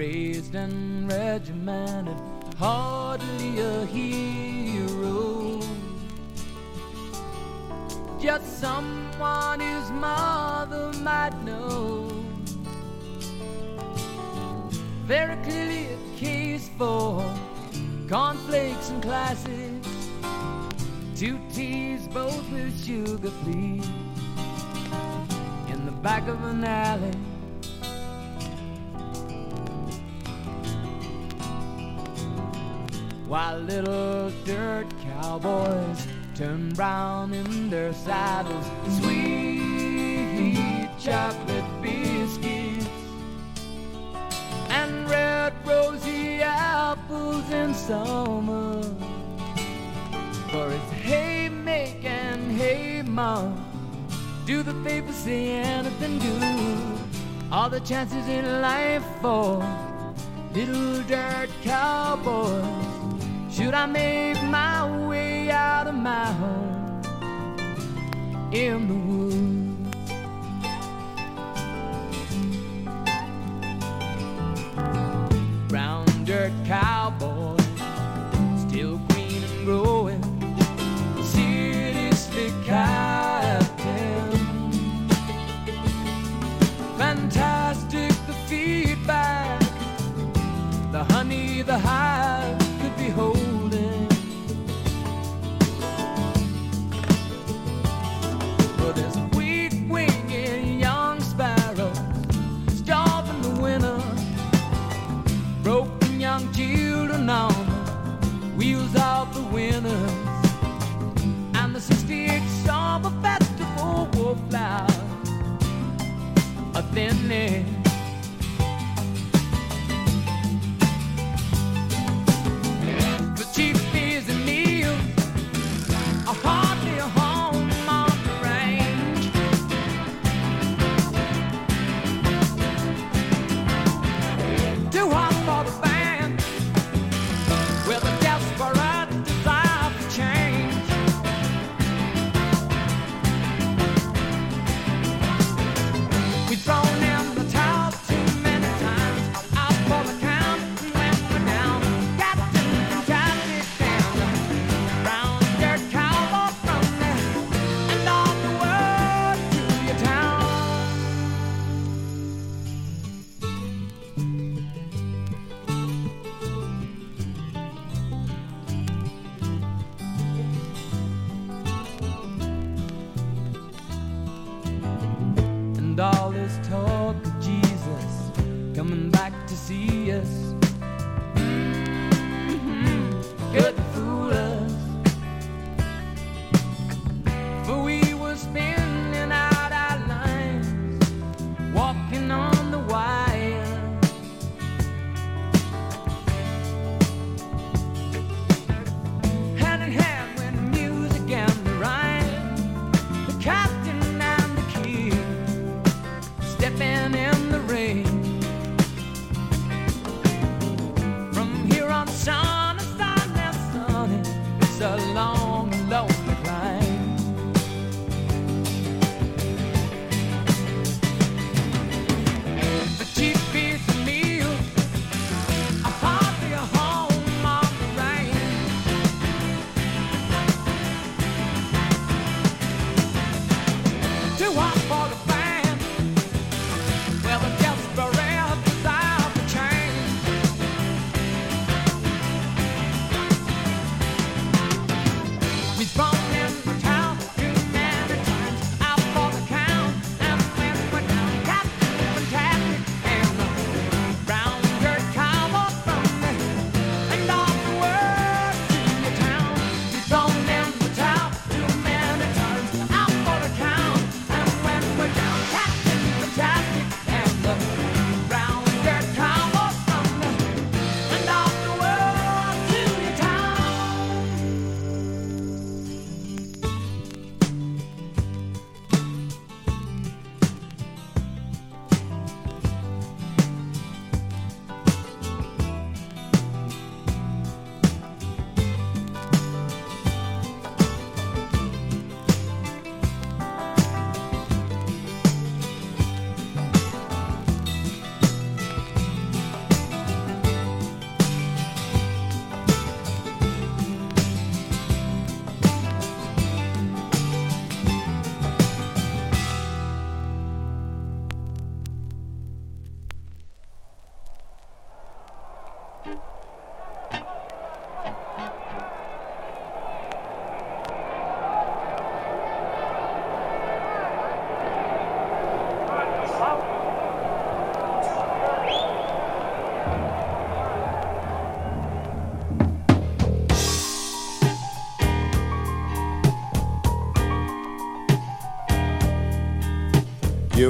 raised and regimented, hardly a hero. Just someone his mother might know. Very clearly a case for cornflakes and classics. Two teas, both with sugar, please. In the back of an alley. While little dirt cowboys turn brown in their saddles, sweet chocolate biscuits and red rosy apples in summer. For it's and hey mom, do the paper say anything good? All the chances in life for little dirt cowboys. Should I make my way out of my home in the woods?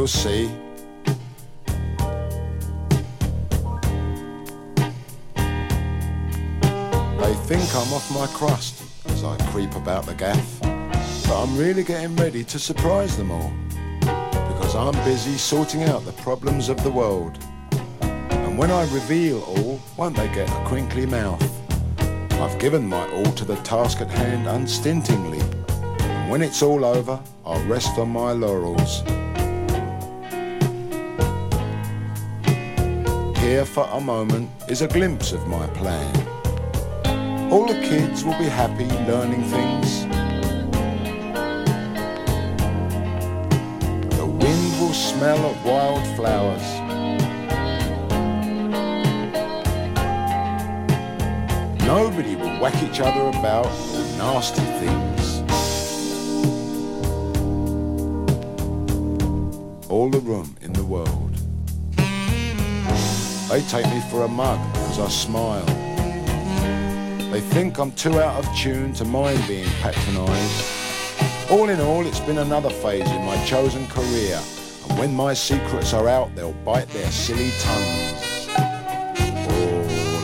See. They think I'm off my crust as I creep about the gaff, but I'm really getting ready to surprise them all because I'm busy sorting out the problems of the world. And when I reveal all, won't they get a crinkly mouth? I've given my all to the task at hand unstintingly. And when it's all over, I'll rest on my laurels. Here for a moment is a glimpse of my plan. All the kids will be happy learning things. The wind will smell of wildflowers. Nobody will whack each other about nasty things. All the room in the world. They take me for a mug because I smile. They think I'm too out of tune to mind being patronised. All in all, it's been another phase in my chosen career. And when my secrets are out, they'll bite their silly tongues.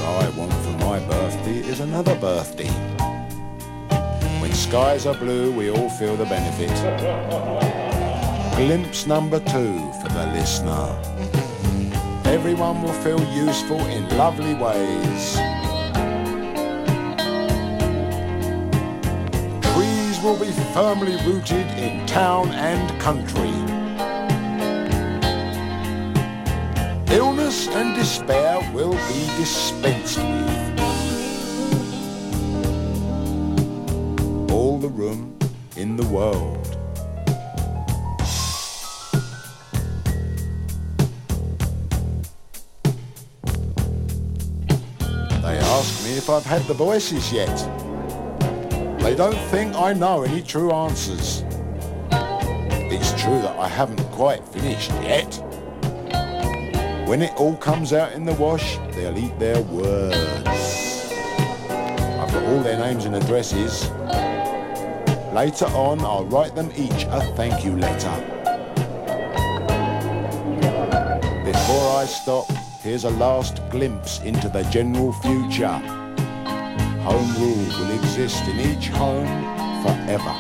All I want for my birthday is another birthday. When skies are blue, we all feel the benefit. Glimpse number two for the listener. Everyone will feel useful in lovely ways. Trees will be firmly rooted in town and country. Illness and despair will be dispensed with. All the room in the world. I've had the voices yet. They don't think I know any true answers. It's true that I haven't quite finished yet. When it all comes out in the wash, they'll eat their words. I've got all their names and addresses. Later on, I'll write them each a thank you letter. Before I stop, here's a last glimpse into the general future. Home rule will exist in each home forever.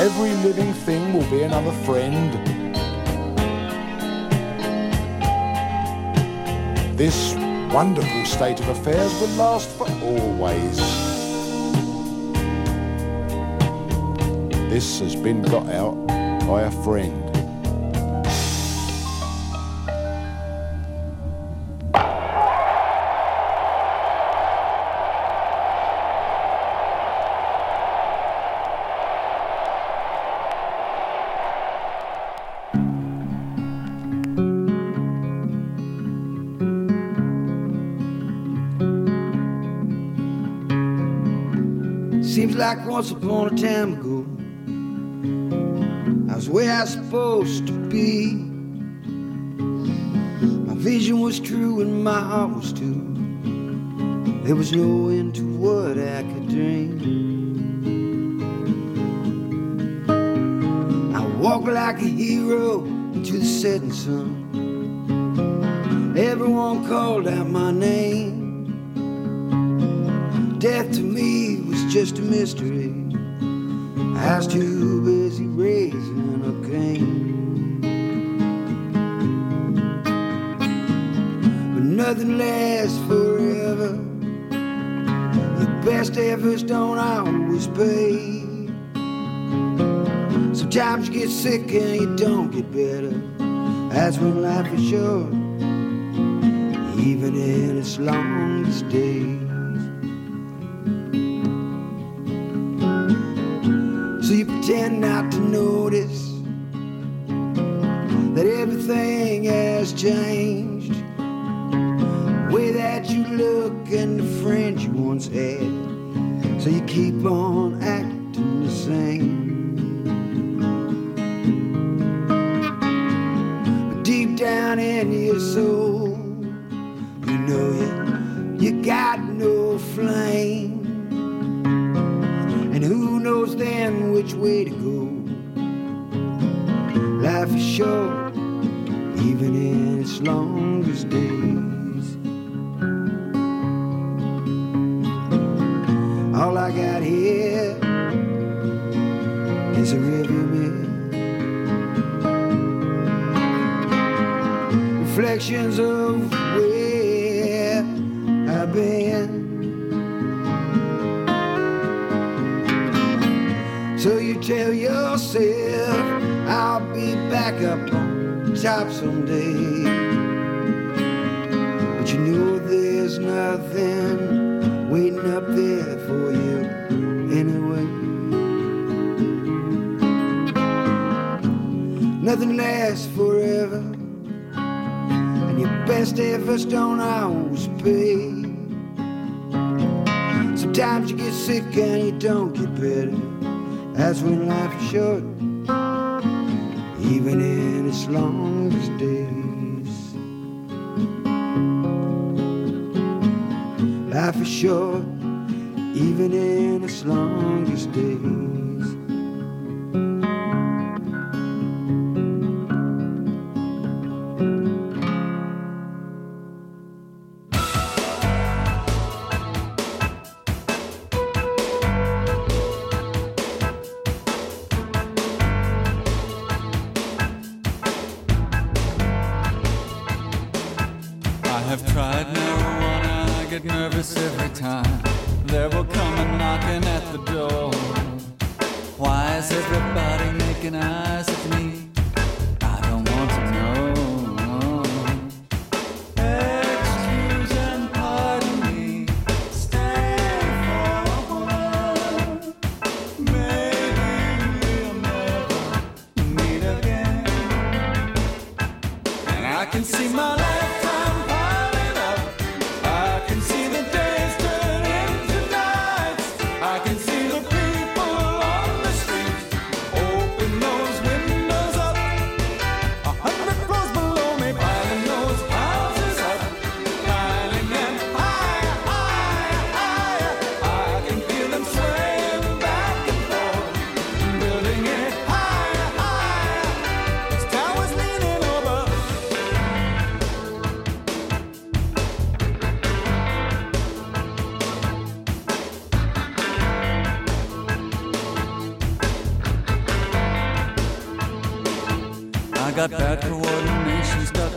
Every living thing will be another friend. This wonderful state of affairs will last for always. This has been got out by a friend. Once upon a time ago, I was where I was supposed to be. My vision was true and my heart was too. There was no end to what I could dream. I walked like a hero into the setting sun. Just nothing lasts forever, and your best efforts don't always pay. Sometimes you get sick and you don't get better. That's when life's short, even in its longest days. Life is short, even in its longest days.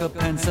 pencil.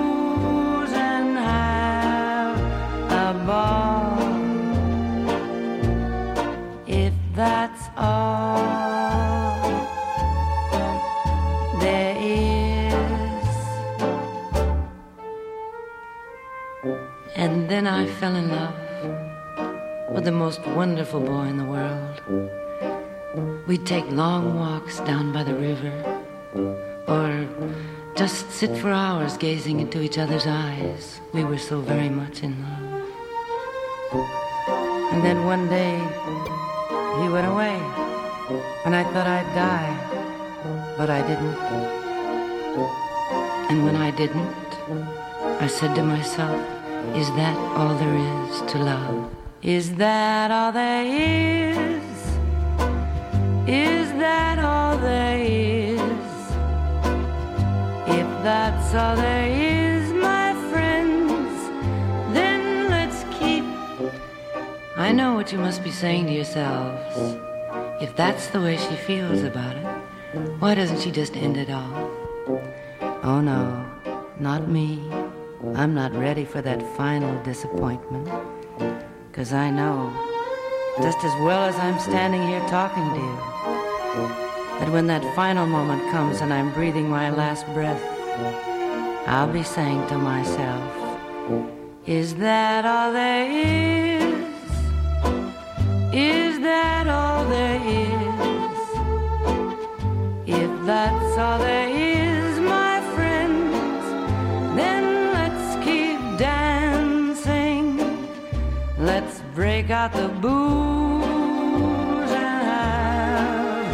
that's all there is. And then I fell in love with the most wonderful boy in the world. We'd take long walks down by the river, or just sit for hours gazing into each other's eyes. We were so very much in love. And then one day, he went away, and I thought I'd die, but I didn't. And when I didn't, I said to myself, Is that all there is to love? Is that all there is? Is that all there is? If that's all there is, I know what you must be saying to yourselves. If that's the way she feels about it, Why doesn't she just end it all? Oh no, not me. I'm not ready for that final disappointment. Cause I know, just as well as I'm standing here talking to you, that when that final moment comes and I'm breathing my last breath, I'll be saying to myself, Is that all there is? Is that all there is? If that's all there is, my friends, then let's keep dancing. Let's break out the booze and have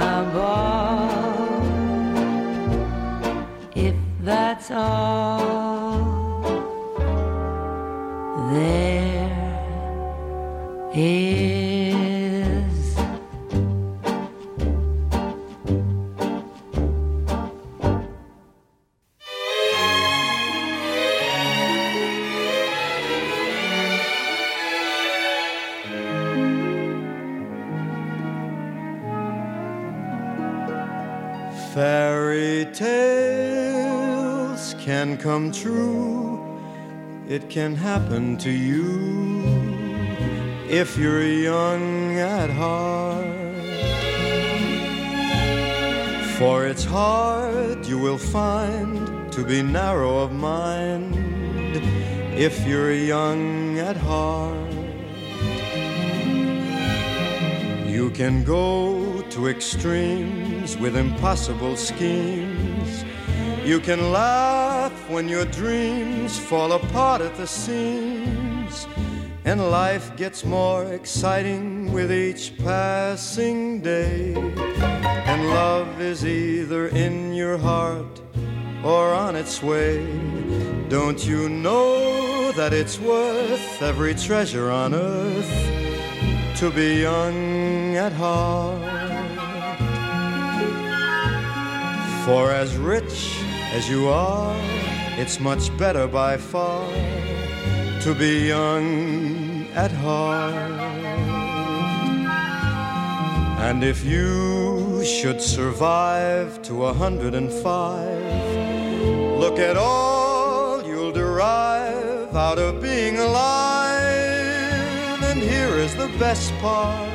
a ball. If that's all there is. Fairy tales can come true. It can happen to you if you're young at heart. For it's hard, you will find, to be narrow of mind if you're young at heart. You can go to extremes with impossible schemes. You can laugh when your dreams fall apart at the seams. And life gets more exciting with each passing day. And love is either in your heart or on its way. Don't you know that it's worth every treasure on earth to be young at heart? For as rich as you are, it's much better by far to be young at heart. And if you should survive to a hundred and five, look at all you'll derive out of being alive. And here is the best part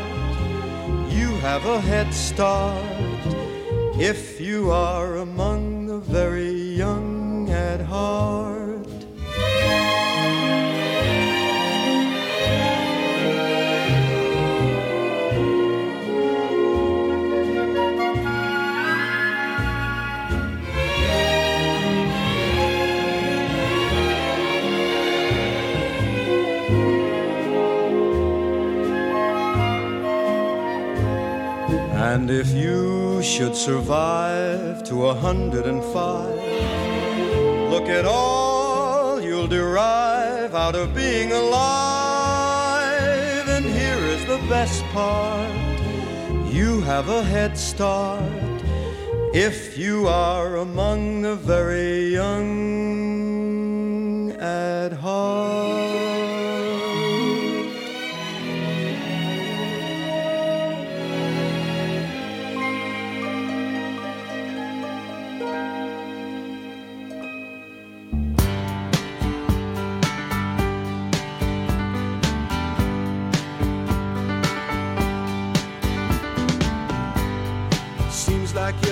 you have a head start if you are among the very young at heart. And if you should survive to a hundred and five, look at all you'll derive out of being alive. And here is the best part you have a head start if you are among the very young at heart.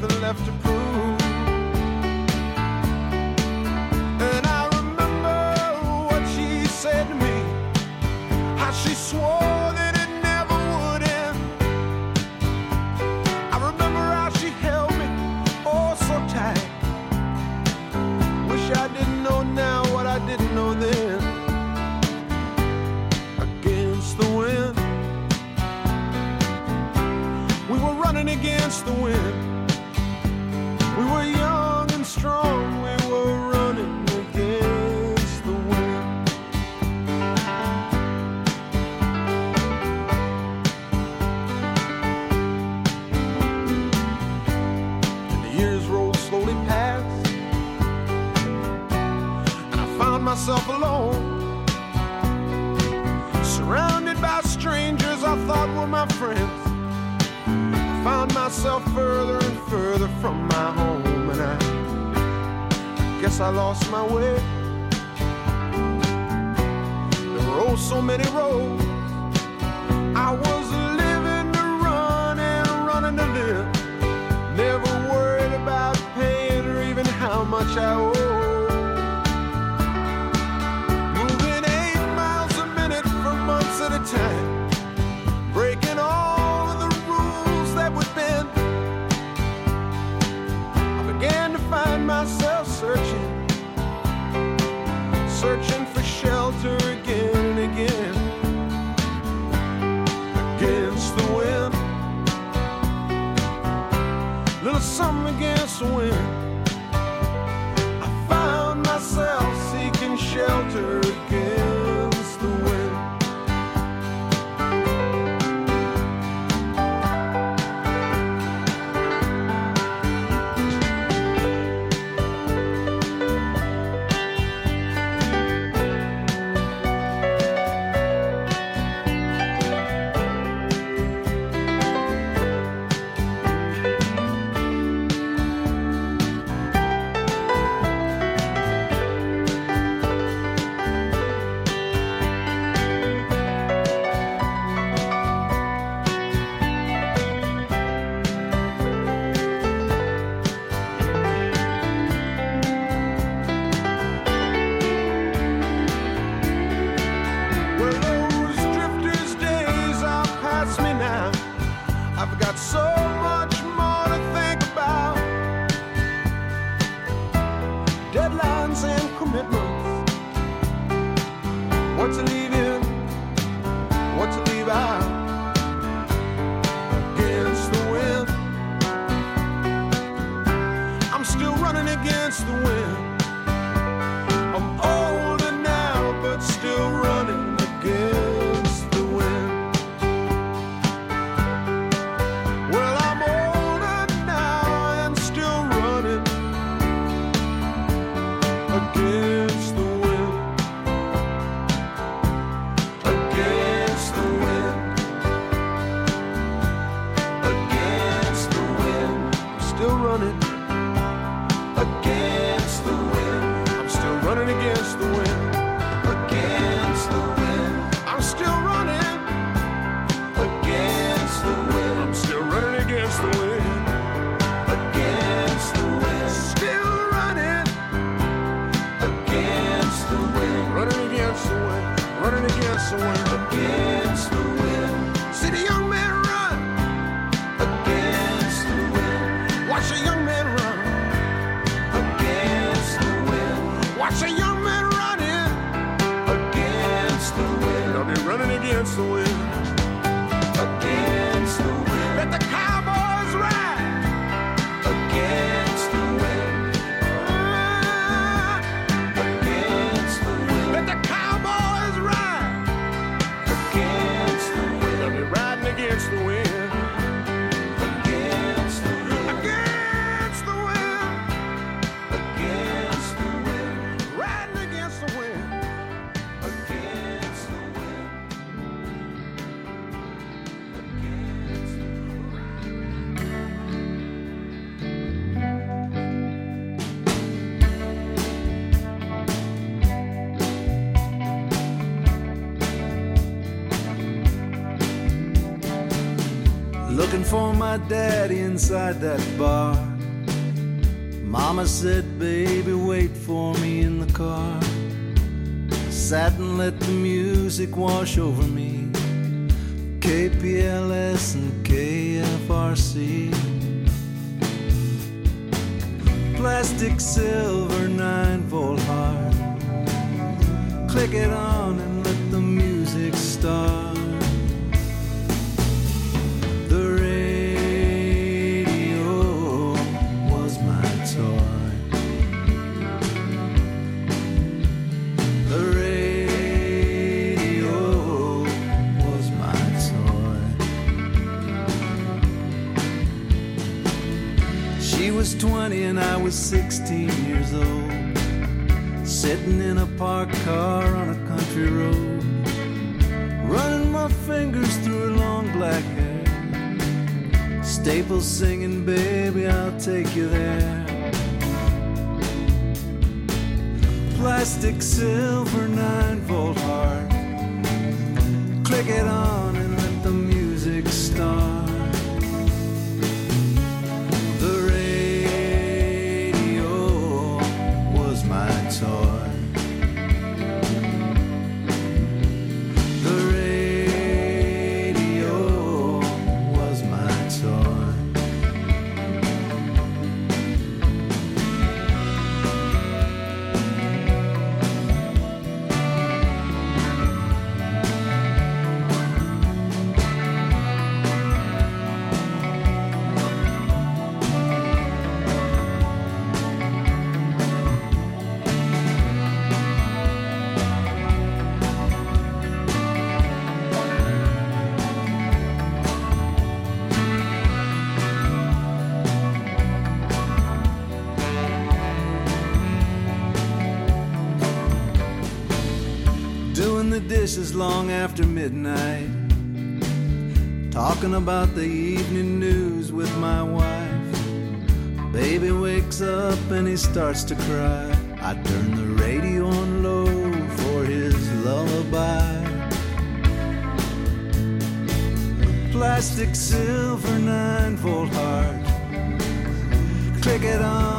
nothing left to prove. And I remember what she said to me, how she swore that it never would end. I remember how she held me oh so tight. Wish I didn't know now what I didn't know then. Against the wind, we were running against the wind we were running against the wind. And the years rolled slowly past, and I found myself alone, surrounded by strangers I thought were my friends I found myself further and further from my home and I Guess I lost my way. There were oh so many roads. I was living to run and running to live. Never worried about paying or even how much I owe. Moving eight miles a minute for months at a time. swim. inside that bar. Mama said, Baby, wait for me in the car. I sat and let the music wash over me places long after midnight, talking about the evening news with my wife. Baby wakes up and he starts to cry. I turn the radio on low for his lullaby. Plastic silver nine volt heart, click it on.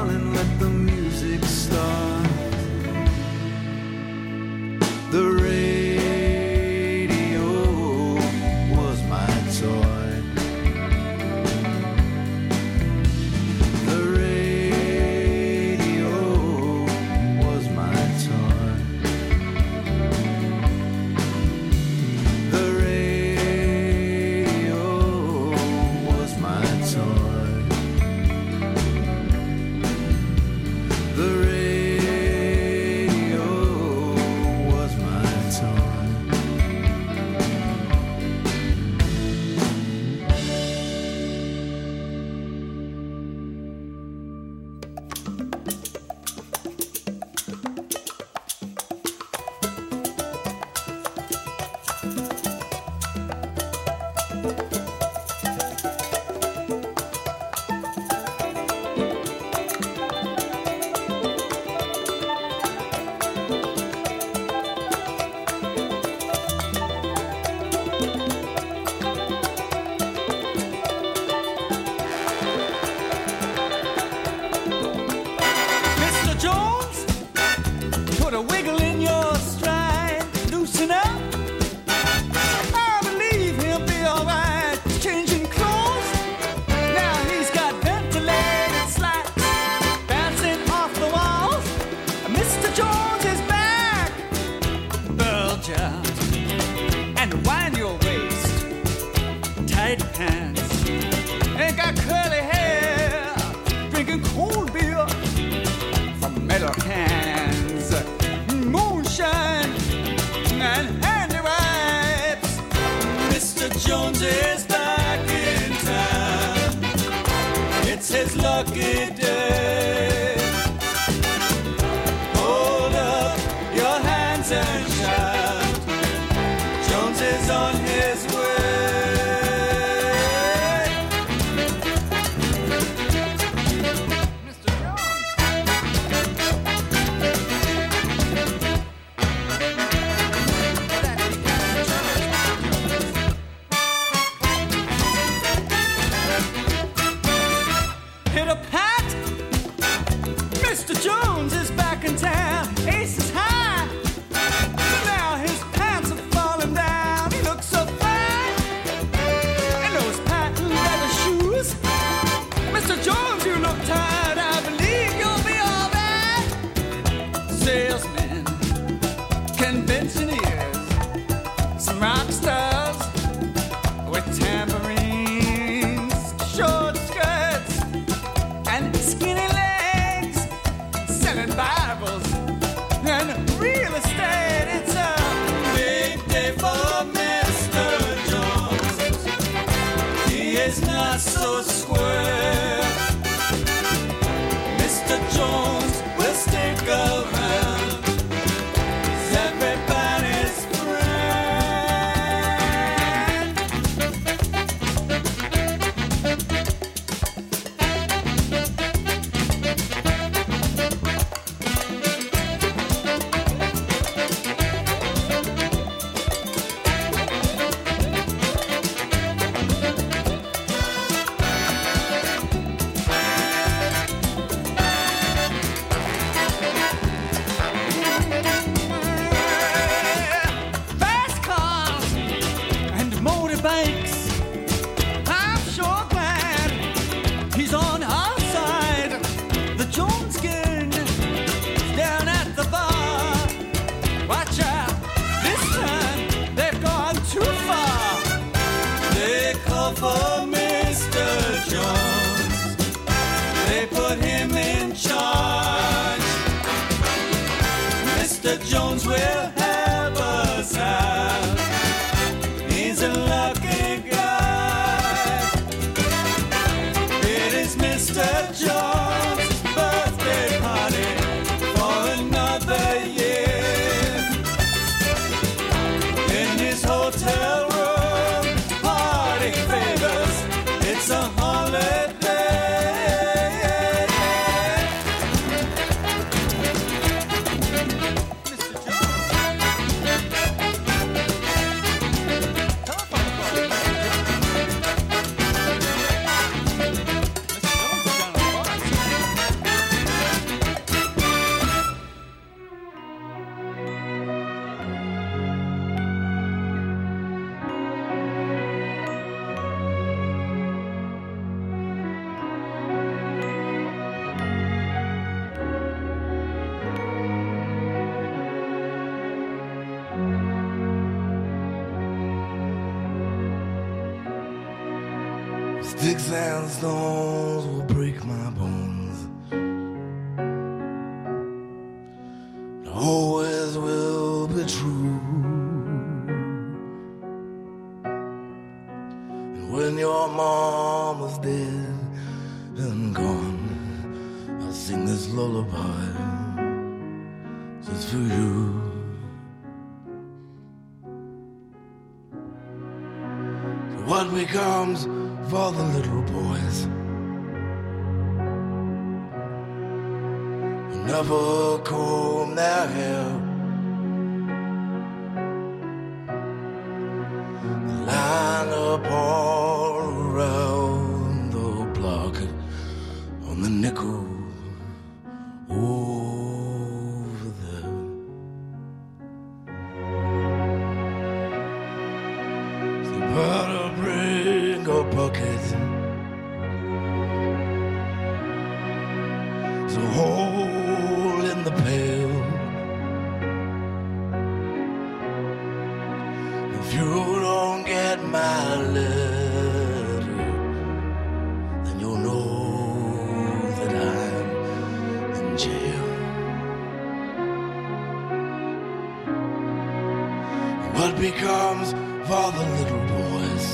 what becomes of all the little boys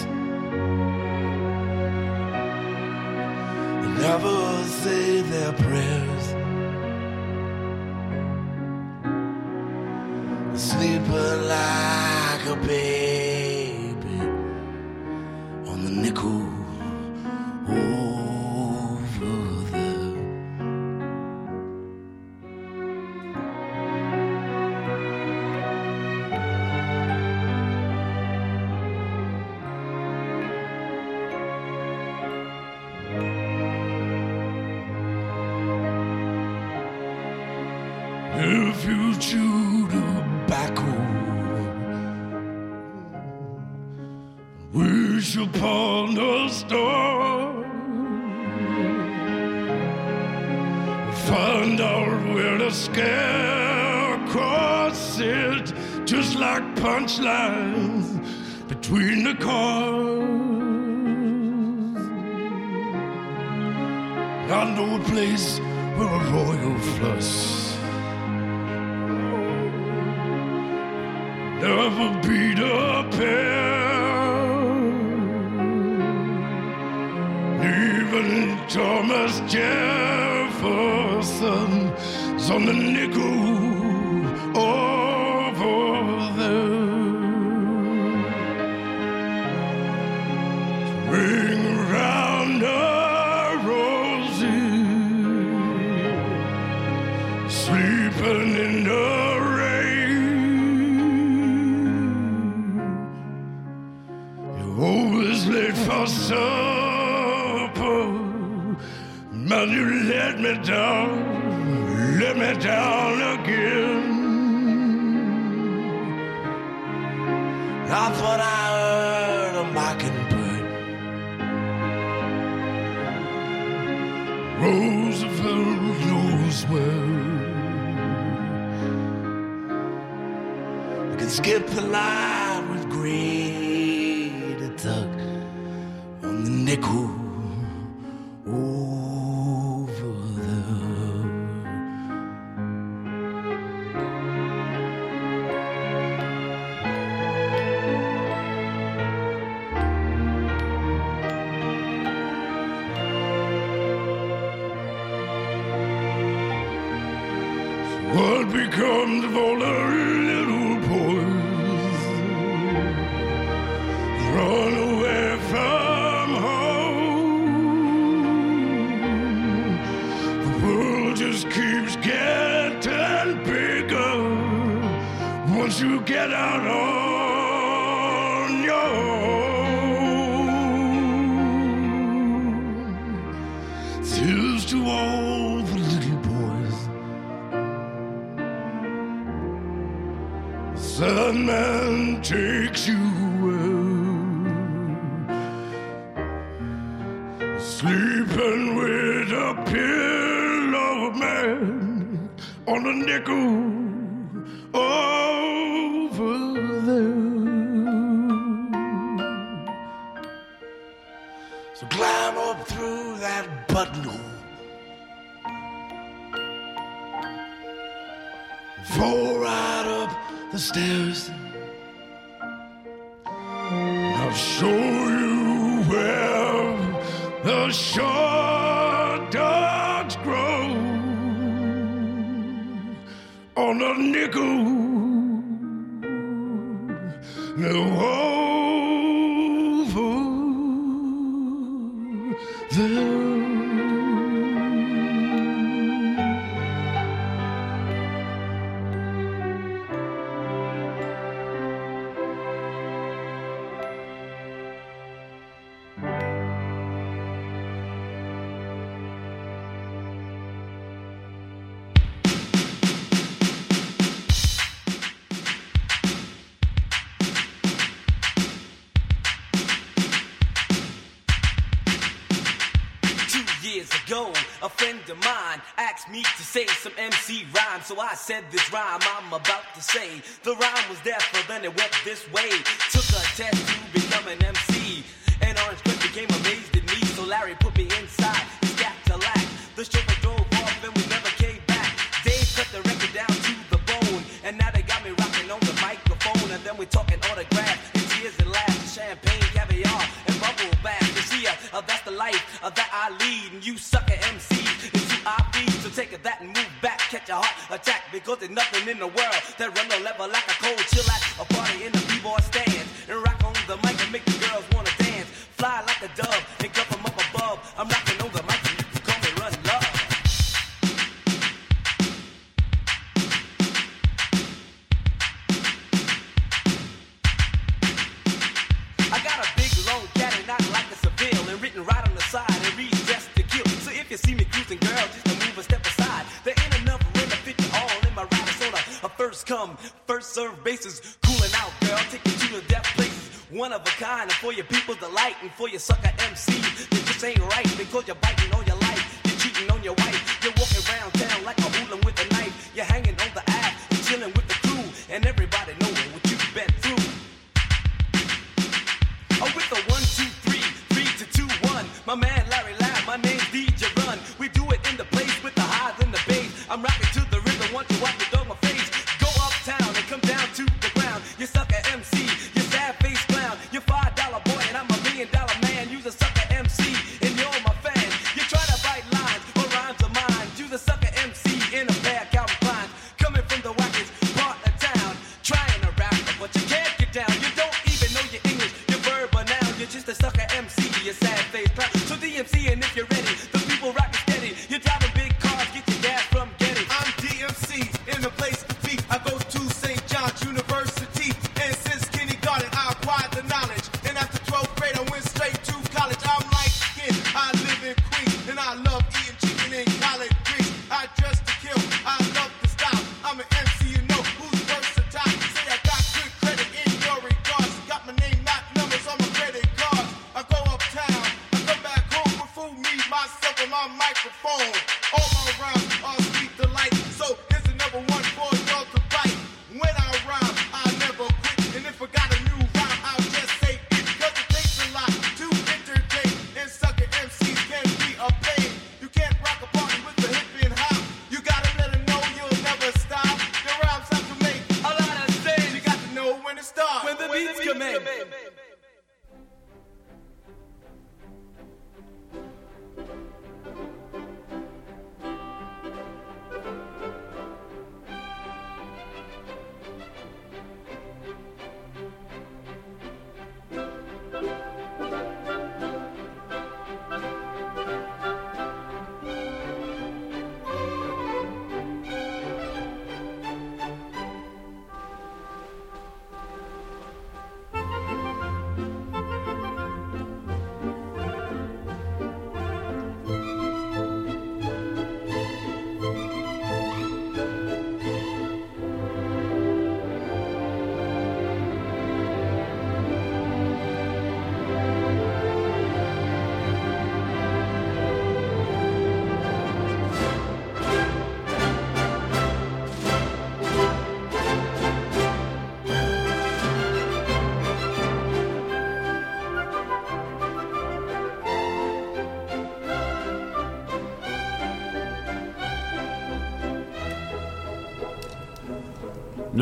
that never say their prayers? Sleeping like a baby. so I said this rhyme I'm about to say. The rhyme was there, but then it went this way. Took around.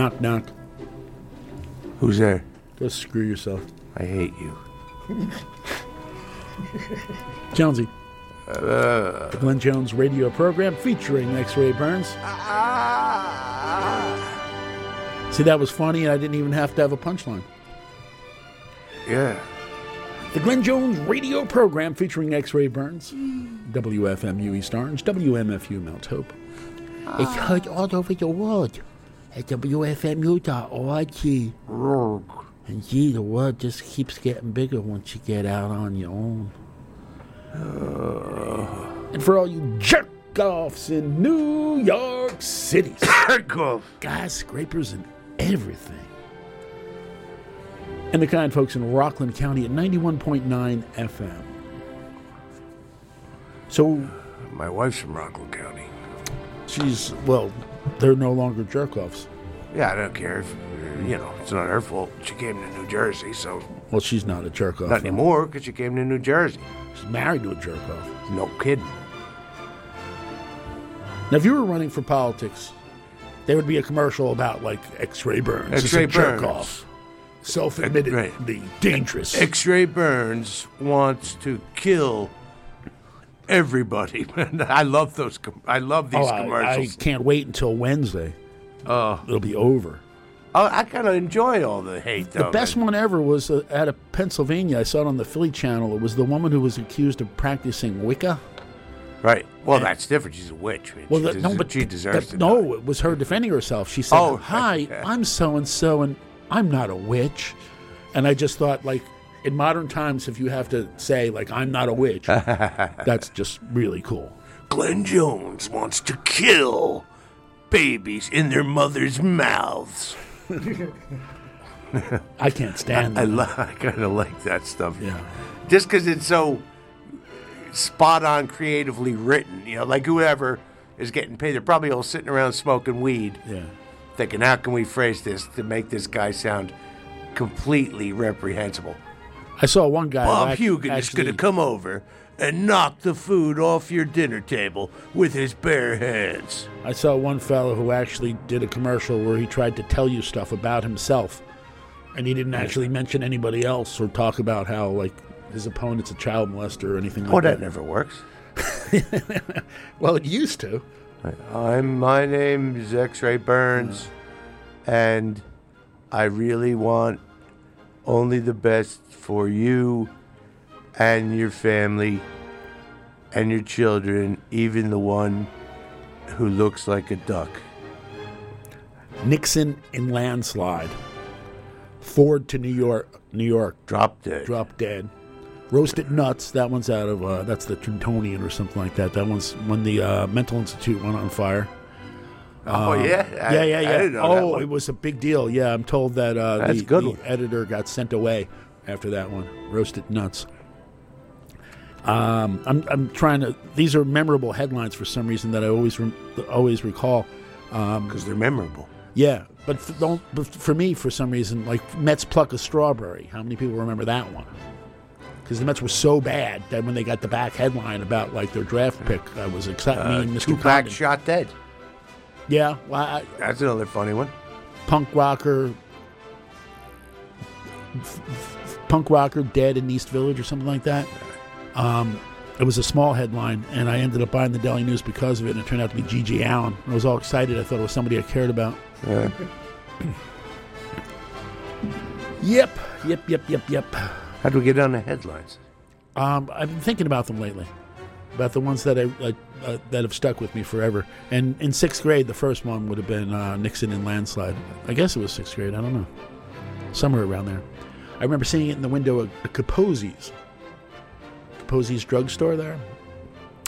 Knock, knock. Who's there? Go screw yourself. I hate you. Jonesy. Uh, The Glen Jones radio program featuring X Ray Burns. See, that was funny, and I didn't even have to have a punchline. yeah. The Glen Jones radio program featuring X Ray Burns, WFMU East Orange, WMFU Mount Hope. It's heard all over the world at WFMU.org. And gee, the world just keeps getting bigger once you get out on your own. Uh. And for all you jerk offs in New York City, jerk off, skyscrapers and everything. And the kind folks in Rockland County at 91.9 FM. So, My wife's from Rockland County. she's, well, they're no longer jerk offs. Yeah, I don't care if, you know, it's not her fault. She came to New Jersey, so. Well, she's not a jerk off. Not anymore, because she came to New Jersey. She's married to a jerk off. No kidding. Now, if you were running for politics, there would be a commercial about like X-ray burns. X-ray a Jerk off. self-admittedly dangerous. X Ray Burns wants to kill everybody. I love those. Com- I love these oh, I- I, can't wait until Wednesday. Oh, it'll be over. Oh, I kind of enjoy all the hate, though. The best one ever was uh, out of Pennsylvania. I saw it on the Philly Channel. It was the woman who was accused of practicing Wicca. Right. Well, that's different. She's a witch. I mean, Well, she, that, des- no, but she deserves that- to. No, it was her defending herself. She said, Oh, "Hi, I'm so and so, and I'm not a witch." And I just thought, like, in modern times, if you have to say, like, "I'm not a witch," that's just really cool. Glen Jones wants to kill babies in their mothers' mouths. I can't stand I, I, lo- I kind of like that stuff. Yeah. Just because it's so spot on, creatively written. You know, like whoever is getting paid, they're probably all sitting around smoking weed. Yeah. Thinking, how can we phrase this to make this guy sound completely reprehensible? I saw one guy. Bob Hugan is going to come over and knock the food off your dinner table with his bare hands. I saw one fellow who actually did a commercial where he tried to tell you stuff about himself, and he didn't actually mention anybody else or talk about how like his opponent's a child molester or anything like Oh, that. that never works. well, it used to. I'm my name is X-Ray Burns, and I really want only the best for you and your family and your children, even the one who looks like a duck. Nixon in landslide. Ford to New York. New York. Drop dead. Drop dead. Roasted nuts. That one's out of uh, that's the Trentonian or something like that. That one's when the uh, mental institute went on fire. Oh, Um, yeah? I- yeah, yeah, yeah. didn't know that oh, it was a big deal. Yeah, I'm told that uh, the, good the editor got sent away after that one. Roasted nuts. Um, I'm, I'm trying to. These are memorable headlines for some reason that I always rem- always recall. Because they're memorable. Yeah, but for, don't, but for me, for some reason, like Mets pluck a strawberry. How many people remember that one? Because the Mets were so bad that when they got the back headline about like their draft pick, I was excited. Uh, me and Mr. Tupac Condon. shot dead. Yeah, well, I, That's another funny one. punk rocker, f- f- punk rocker dead in East Village or something like that. Um, it was a small headline, and I ended up buying the Daily News because of it, and it turned out to be G.G. Allin. I was all excited. I thought it was somebody I cared about. Yeah. Yep, yep, yep, yep, yep. How do we get on the headlines? Um, I've been thinking about them lately, about the ones that I uh, uh, that have stuck with me forever. And in sixth grade, the first one would have been uh, Nixon and landslide. I guess it was sixth grade. I don't know, somewhere around there. I remember seeing it in the window of Capozzi's, Capozzi's drugstore there,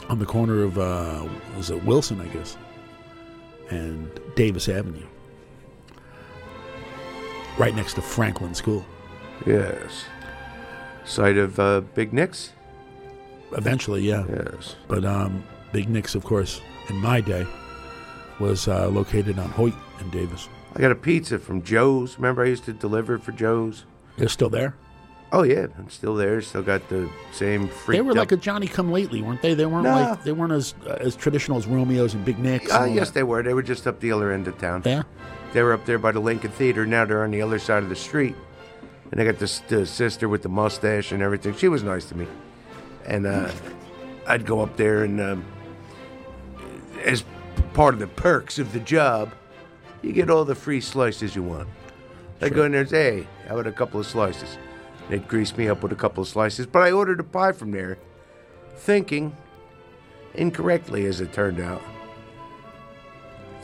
on the corner of uh, was it Wilson, I guess, and Davis Avenue, right next to Franklin School. Yes. Site of uh, Big Nick's? Eventually, yeah. Yes. But um, Big Nick's, of course, in my day, was uh, located on Hoyt and Davis. I got a pizza from Joe's. Remember, I used to deliver for Joe's. They're still there. Oh yeah, I'm still there. Still got the same they were like a Johnny Come Lately, weren't they? They weren't No. like they weren't as uh, as traditional as Romeo's and Big Nick's. Uh, yes, that. they were. They were just up the other end of town. Yeah. They were up there by the Lincoln Theater. Now they're on the other side of the street. And I got this the sister with the mustache and everything. She was nice to me. And uh, I'd go up there and, um, as part of the perks of the job, you get all the free slices you want. I'd go in there and say, hey, how about a couple of slices? They'd grease me up with a couple of slices. But I ordered a pie from there, thinking, incorrectly as it turned out,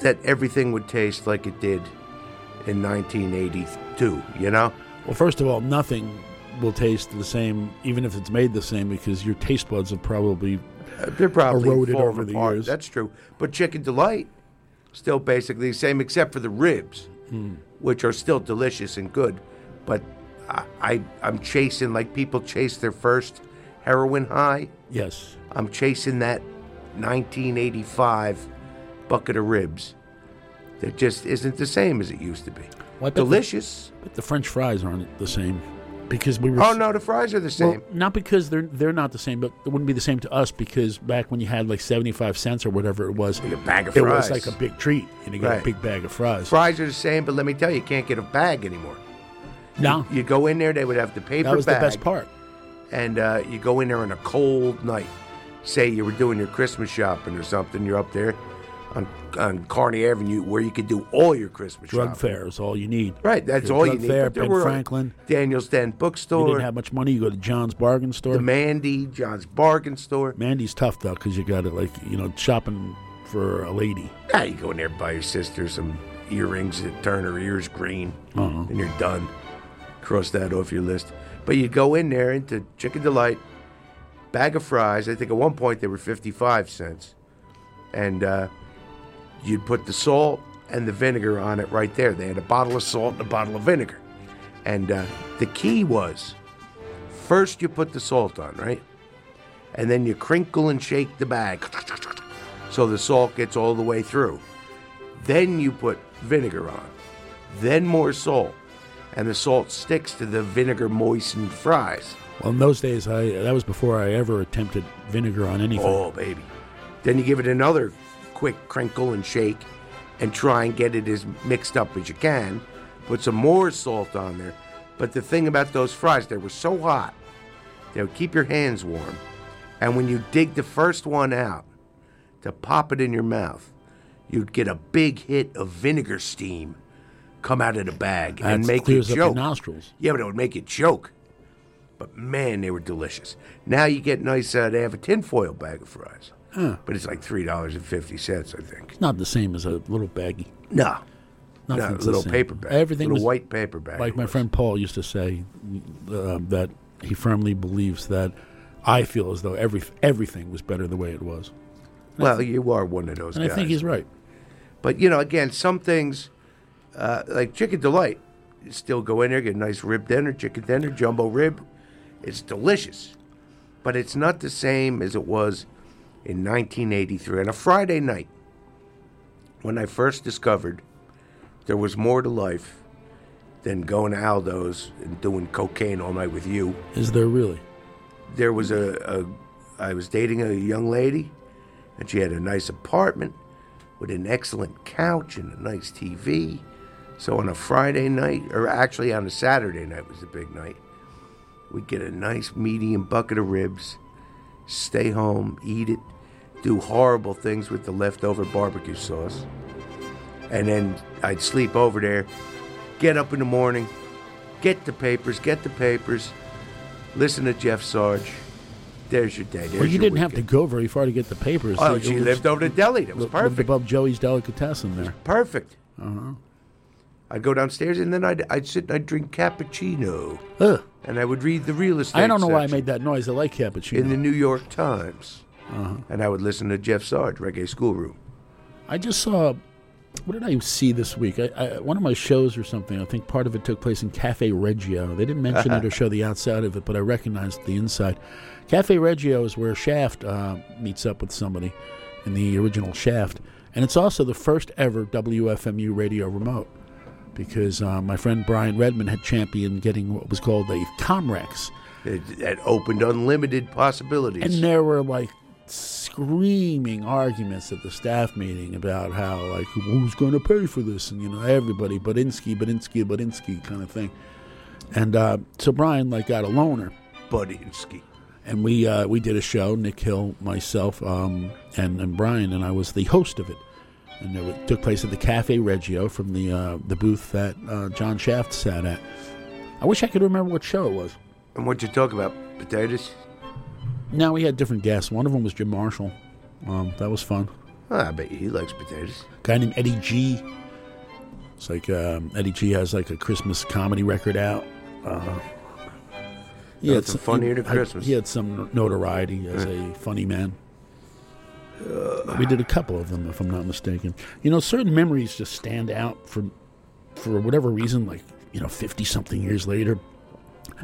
that everything would taste like it did in 1982, you know? Well, first of all, nothing will taste the same, even if it's made the same, because your taste buds have probably They're probably eroded over the years. That's true. But Chicken Delight, still basically the same, except for the ribs, Hmm. which are still delicious and good. But I, I, I'm chasing like people chase their first heroin high. Yes. I'm chasing that 1985 bucket of ribs that just isn't the same as it used to be. Well, the- Delicious. But the French fries aren't the same because we were. Oh no, the fries are the same. Well, not because they're they're not the same, but it wouldn't be the same to us because back when you had like seventy five cents or whatever it was, a bag of it fries. was like a big treat, and you got Right. a big bag of fries. Fries are the same, but let me tell you, you can't get a bag anymore. No. You, you go in there, they would have the paper That was the best part. And uh, you go in there on a cold night. Say you were doing your Christmas shopping or something. You're up there on, on Kearny Avenue where you could do all your Christmas Drug shopping. fair is all you need. Right, that's Your all drug you need. Fair, But there Ben were Franklin. Daniel's Den Bookstore. You didn't have much money. You go to John's bargain store. the Mandy, John's bargain store. Mandy's tough though because you got to like you know shopping for a lady. Yeah, you go in there buy your sister some earrings that turn her ears green, Uh-huh. and you're done. Cross that off your list. But you go in there into Chicken Delight, bag of fries. I think at one point they were 55 cents. And uh, you'd put the salt and the vinegar on it right there. They had a bottle of salt and a bottle of vinegar. And uh, the key was first you put the salt on, right? And then you crinkle and shake the bag so the salt gets all the way through. Then you put vinegar on, then more salt, and the salt sticks to the vinegar moistened fries. Well, in those days, I that was before I ever attempted vinegar on anything. Oh, baby. Then you give it another quick crinkle and shake and try and get it as mixed up as you can. Put some more salt on there. But the thing about those fries, they were so hot, they would keep your hands warm. And when you dig the first one out to pop it in your mouth, you'd get a big hit of vinegar steam come out of the bag and That make you clears up your choke. nostrils. Yeah, but it would make you choke. But man, they were delicious. Now you get nice. Uh, they have a tinfoil bag of fries, Huh. but it's like three dollars and fifty cents, I think. It's not the same as a little baggie. No, Nothing's no, the little same. paper bag, Everything little was white paper bag. Like my was. friend Paul used to say, uh, that he firmly believes that I feel as though every everything was better the way it was. Well, you are one of those And I guys. think he's right. But you know, again, some things uh, like Chicken Delight, you still go in there get a nice rib dinner, chicken dinner, jumbo rib. It's delicious, but it's not the same as it was in 1983 on a Friday night when I first discovered there was more to life than going to Aldo's and doing cocaine all night with you. Is there really? There was a, a I was dating a young lady, and she had a nice apartment with an excellent couch and a nice TV. So on a Friday night, or actually on a Saturday night was the big night, we'd get a nice medium bucket of ribs, stay home, eat it, do horrible things with the leftover barbecue sauce, and then I'd sleep over there, get up in the morning, get the papers, get the papers, listen to Jeff Sarge. There's your day. There's Well, you didn't have to go very far to get the papers. Oh, she was- lived over the deli. That was li- lived perfect. above Joey's Delicatessen there. Perfect. Uh-huh. I'd go downstairs and then I'd, I'd sit and I'd drink cappuccino. Ugh. And I would read the real estate. I don't know why I made that noise. I like cappuccino. in the New York Times. Uh-huh. And I would listen to Jeff Sarge, Reggae Schoolroom. I just saw. What did I see this week? I, I, one of my shows or something. I think part of it took place in Cafe Reggio. They didn't mention it or show the outside of it, but I recognized the inside. Cafe Reggio is where Shaft uh, meets up with somebody in the original Shaft, and it's also the first ever WFMU radio remote because uh, my friend Brian Redmond had championed getting what was called a Comrex, It, it opened unlimited possibilities. and there were like screaming arguments at the staff meeting about how like who's going to pay for this and you know everybody Budinsky Budinsky Budinsky kind of thing. And uh, so Brian like got a loaner Budinsky and we uh, we did a show Nick Hill myself um, and and Brian and I was the host of it. And it took place at the Cafe Reggio from the uh, the booth that uh, John Shaft sat at. I wish I could remember what show it was. And what'd you talk about? Potatoes? Now we had different guests one of them was Jim Marshall um, that was fun Oh, I bet he likes potatoes. guy named Eddie G. It's like um, Eddie G has like a Christmas comedy record out. Uh, he had Nothing funnier than I- Christmas. He had some notoriety as a funny man. we did a couple of them, if I'm not mistaken. You know, certain memories just stand out for for whatever reason. Like you know, fifty something years later,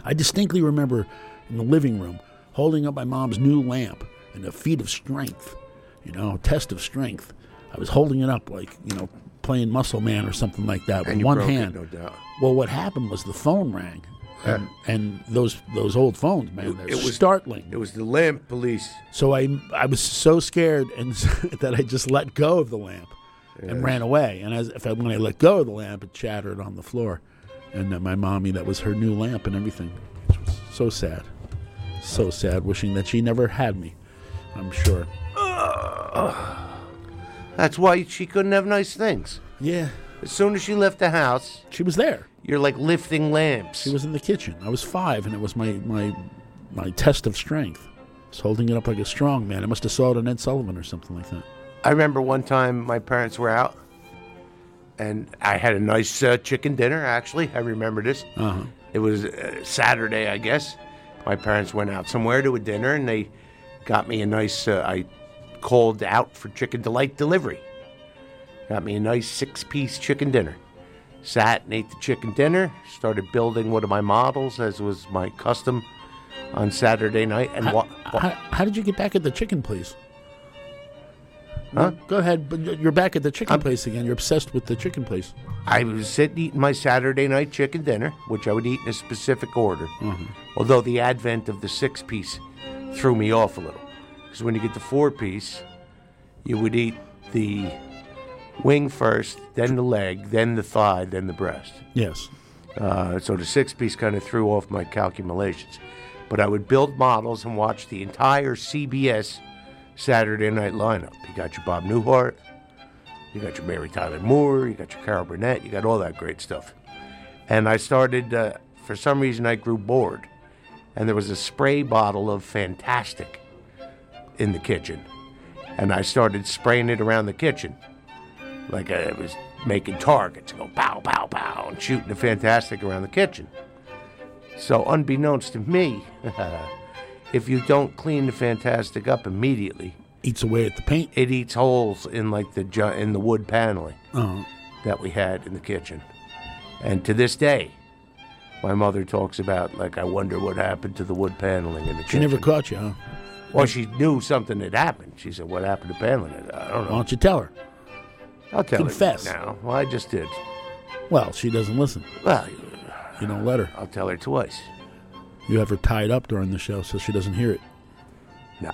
I distinctly remember in the living room holding up my mom's new lamp in a feat of strength. You know, a test of strength. I was holding it up like you know, playing Muscle Man or something like that And with one broke it, hand. no doubt. Well, what happened was the phone rang, and, and those those old phones, man, they're It was startling. It was the lamp police. So I I was so scared and that I just let go of the lamp and ran away. And as if I, when I let go of the lamp, it shattered on the floor. And my mommy, that was her new lamp and everything. Which was so sad, so sad. Wishing that she never had me. I'm sure. That's why she couldn't have nice things. Yeah. As soon as she left the house, she was there. You're like lifting lamps. She was in the kitchen. I was five, and it was my my my test of strength. I was holding it up like a strong man. I must have saw it on Ed Sullivan or something like that. I remember one time my parents were out, and I had a nice uh, chicken dinner. Actually, I remember this. Uh-huh. It was uh, Saturday, I guess. My parents went out somewhere to a dinner, and they got me a nice. Uh, I called out for Chicken Delight delivery. Got me a nice six-piece chicken dinner. Sat and ate the chicken dinner. Started building one of my models, as was my custom, on Saturday night. And How, wa- how, how did you get back at the chicken place? Huh? Go ahead, but you're back at the chicken place again. You're obsessed with the chicken place. I was sitting eating my Saturday night chicken dinner, which I would eat in a specific order. Mhm. Although the advent of the six piece threw me off a little. Because when you get the four piece, you would eat the wing first, then the leg, then the thigh, then the breast. Yes. Uh, so the six piece kind of threw off my calculations. But I would build models and watch the entire CBS Saturday night lineup. You got your Bob Newhart, you got your Mary Tyler Moore, you got your Carol Burnett, you got all that great stuff. And I started, uh, for some reason, I grew bored. And there was a spray bottle of Fantastic in the kitchen. And I started spraying it around the kitchen. Like I was making targets, go pow, pow, pow, and shooting the Fantastic around the kitchen. So, unbeknownst to me, if you don't clean the Fantastic up immediately, eats away at the paint. It eats holes in like the in the wood paneling Uh-huh. that we had in the kitchen, and to this day, my mother talks about like I wonder what happened to the wood paneling in the She kitchen. never caught you, huh? Well, she knew something had happened. She said, "What happened to paneling it?" I don't know. Why don't you tell her? I'll tell Confess. her now. Well, I just did. Well, she doesn't listen. Well, you don't let her. I'll tell her twice. You have her tied up during the show so she doesn't hear it. No.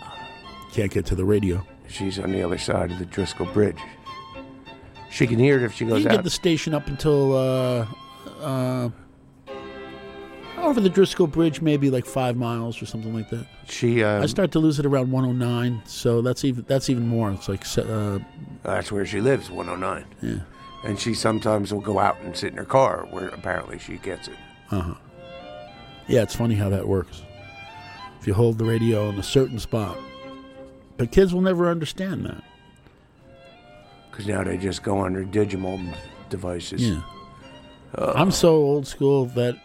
Can't get to the radio. She's on the other side of the Driscoll Bridge. She can hear it if she goes You can out. get the station up until uh, uh, over the Driscoll Bridge, maybe like five miles or something like that. She. Uh, I start to lose it around 109, so that's even that's even more. It's like uh, That's where she lives, 109. Yeah. And she sometimes will go out and sit in her car where apparently she gets it. uh huh. Yeah, it's funny how that works. If you hold the radio in a certain spot, but kids will never understand that. Because now they just go on their Digimon devices. Yeah. I'm so old school that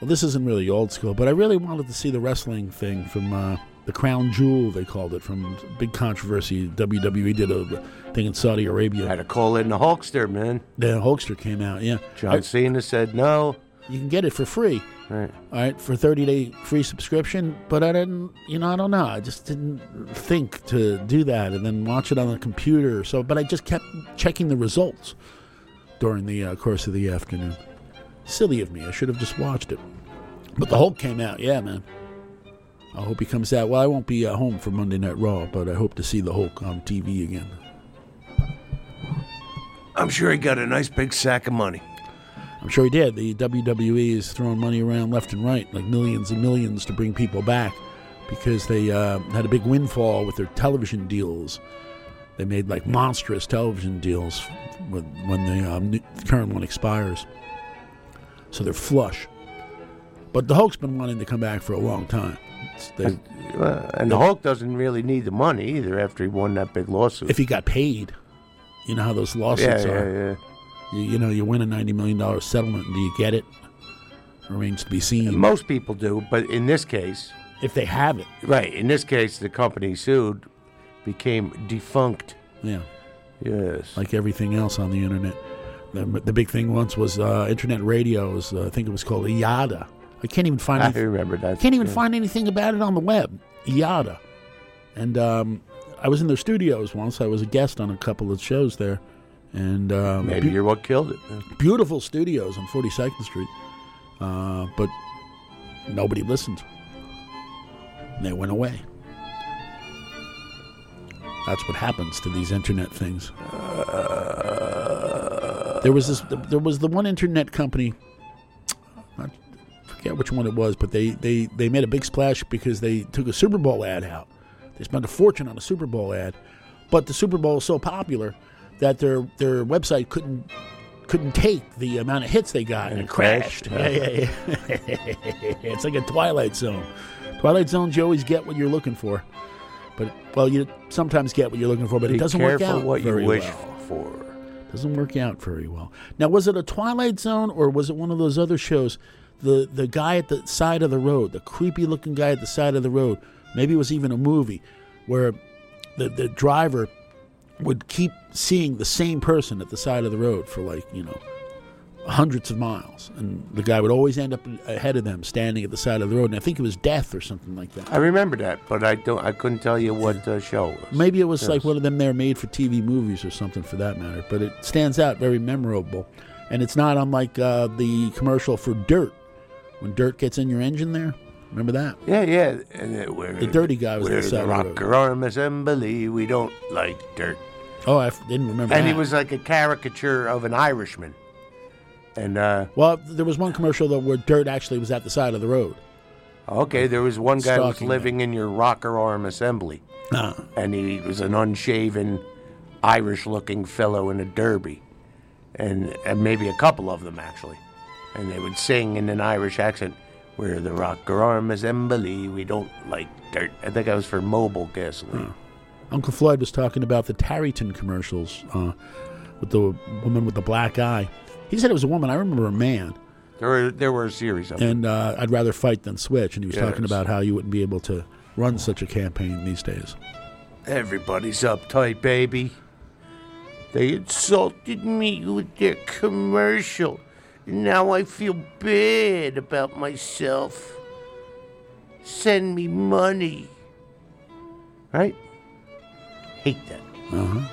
well, this isn't really old school, but I really wanted to see the wrestling thing from uh, the Crown Jewel. They called it from big controversy. WWE did a thing in Saudi Arabia. Had to call in the Hulkster, man. The Hulkster came out. Yeah, John I- Cena said no. You can get it for free. Right. All right, for 30 day free subscription. But I didn't, you know, I don't know. I just didn't think to do that and then watch it on the computer. So, but I just kept checking the results during the uh, course of the afternoon. Silly of me. I should have just watched it. But the Hulk came out. Yeah, man. I hope he comes out. Well, I won't be at home for Monday Night Raw, but I hope to see the Hulk on TV again. I'm sure he got a nice big sack of money. I'm sure he did. The WWE is throwing money around left and right, like millions and millions, to bring people back because they uh, had a big windfall with their television deals. They made like monstrous television deals when, when the um, current one expires. So they're flush. But the Hulk's been wanting to come back for a long time. They- Uh, and the Hulk doesn't really need the money either after he won that big lawsuit. if he got paid, you know how those lawsuits Yeah, yeah, are. You, you know, you win a ninety million dollar settlement, do you get it? Remains to be seen. Most people do, but in this case, if they have it, right? In this case, the company sued became defunct. Yeah. Yes. Like everything else on the internet. The, the big thing once was uh, internet radios. Uh, I think it was called IATA. I can't even find. I anything- remember that. Can't even yeah. find anything about it on the web. IATA. And um, I was in their studios once. I was a guest on a couple of shows there. And um, Maybe you're what killed it. man. beautiful studios on 42nd Street. Uh, but nobody listened. They went away. That's what happens to these internet things. There was this. There was the one internet company. I forget which one it was, but they, they, they made a big splash because they took a Super Bowl ad out. They spent a fortune on a Super Bowl ad, but the Super Bowl is so popular that their their website couldn't couldn't take the amount of hits they got and, And it crashed. crashed? Yeah, yeah, yeah. it's like a Twilight Zone. Twilight Zones, you always get what you're looking for, but well, you sometimes get what you're looking for, but Be it doesn't work careful out what you wish well. for. Doesn't work out very well. Now, was it a Twilight Zone or was it one of those other shows? The the guy at the side of the road, the creepy looking guy at the side of the road. Maybe it was even a movie where the the driver would keep seeing the same person at the side of the road for like you know hundreds of miles, and the guy would always end up ahead of them, standing at the side of the road. And I think it was Death or something like that. I remember that, but I don't. I couldn't tell you what uh, show it was. Maybe it was Yes. like one of them they're made for TV movies or something for that matter. But it stands out very memorable, and it's not unlike uh, the commercial for Dirt when Dirt gets in your engine there. Remember that? Yeah, yeah. And it, we're, The dirty guy was we're the side the of the road. rocker arm assembly. We don't like dirt. Oh, I f- didn't remember. and that. he was like a caricature of an Irishman. And uh, Well, there was one commercial though where Dirt actually was at the side of the road. okay, there was one guy who was living in your rocker arm assembly, Ah. and he was an unshaven, Irish-looking fellow in a derby, and, and maybe a couple of them actually, and they would sing in an Irish accent. We're the rocker arm assembly. We don't like dirt. I think that was for Mobil gasoline. Uncle Floyd was talking about the Tareyton commercials uh, with the woman with the black eye. He said it was a woman. I remember a man. There were there were a series of them. And uh, I'd rather fight than switch. And he was talking about how you wouldn't be able to run such a campaign these days. Everybody's uptight, baby. They insulted me with their commercial. Now I feel bad about myself. Send me money. Right? Hate that. Uh huh.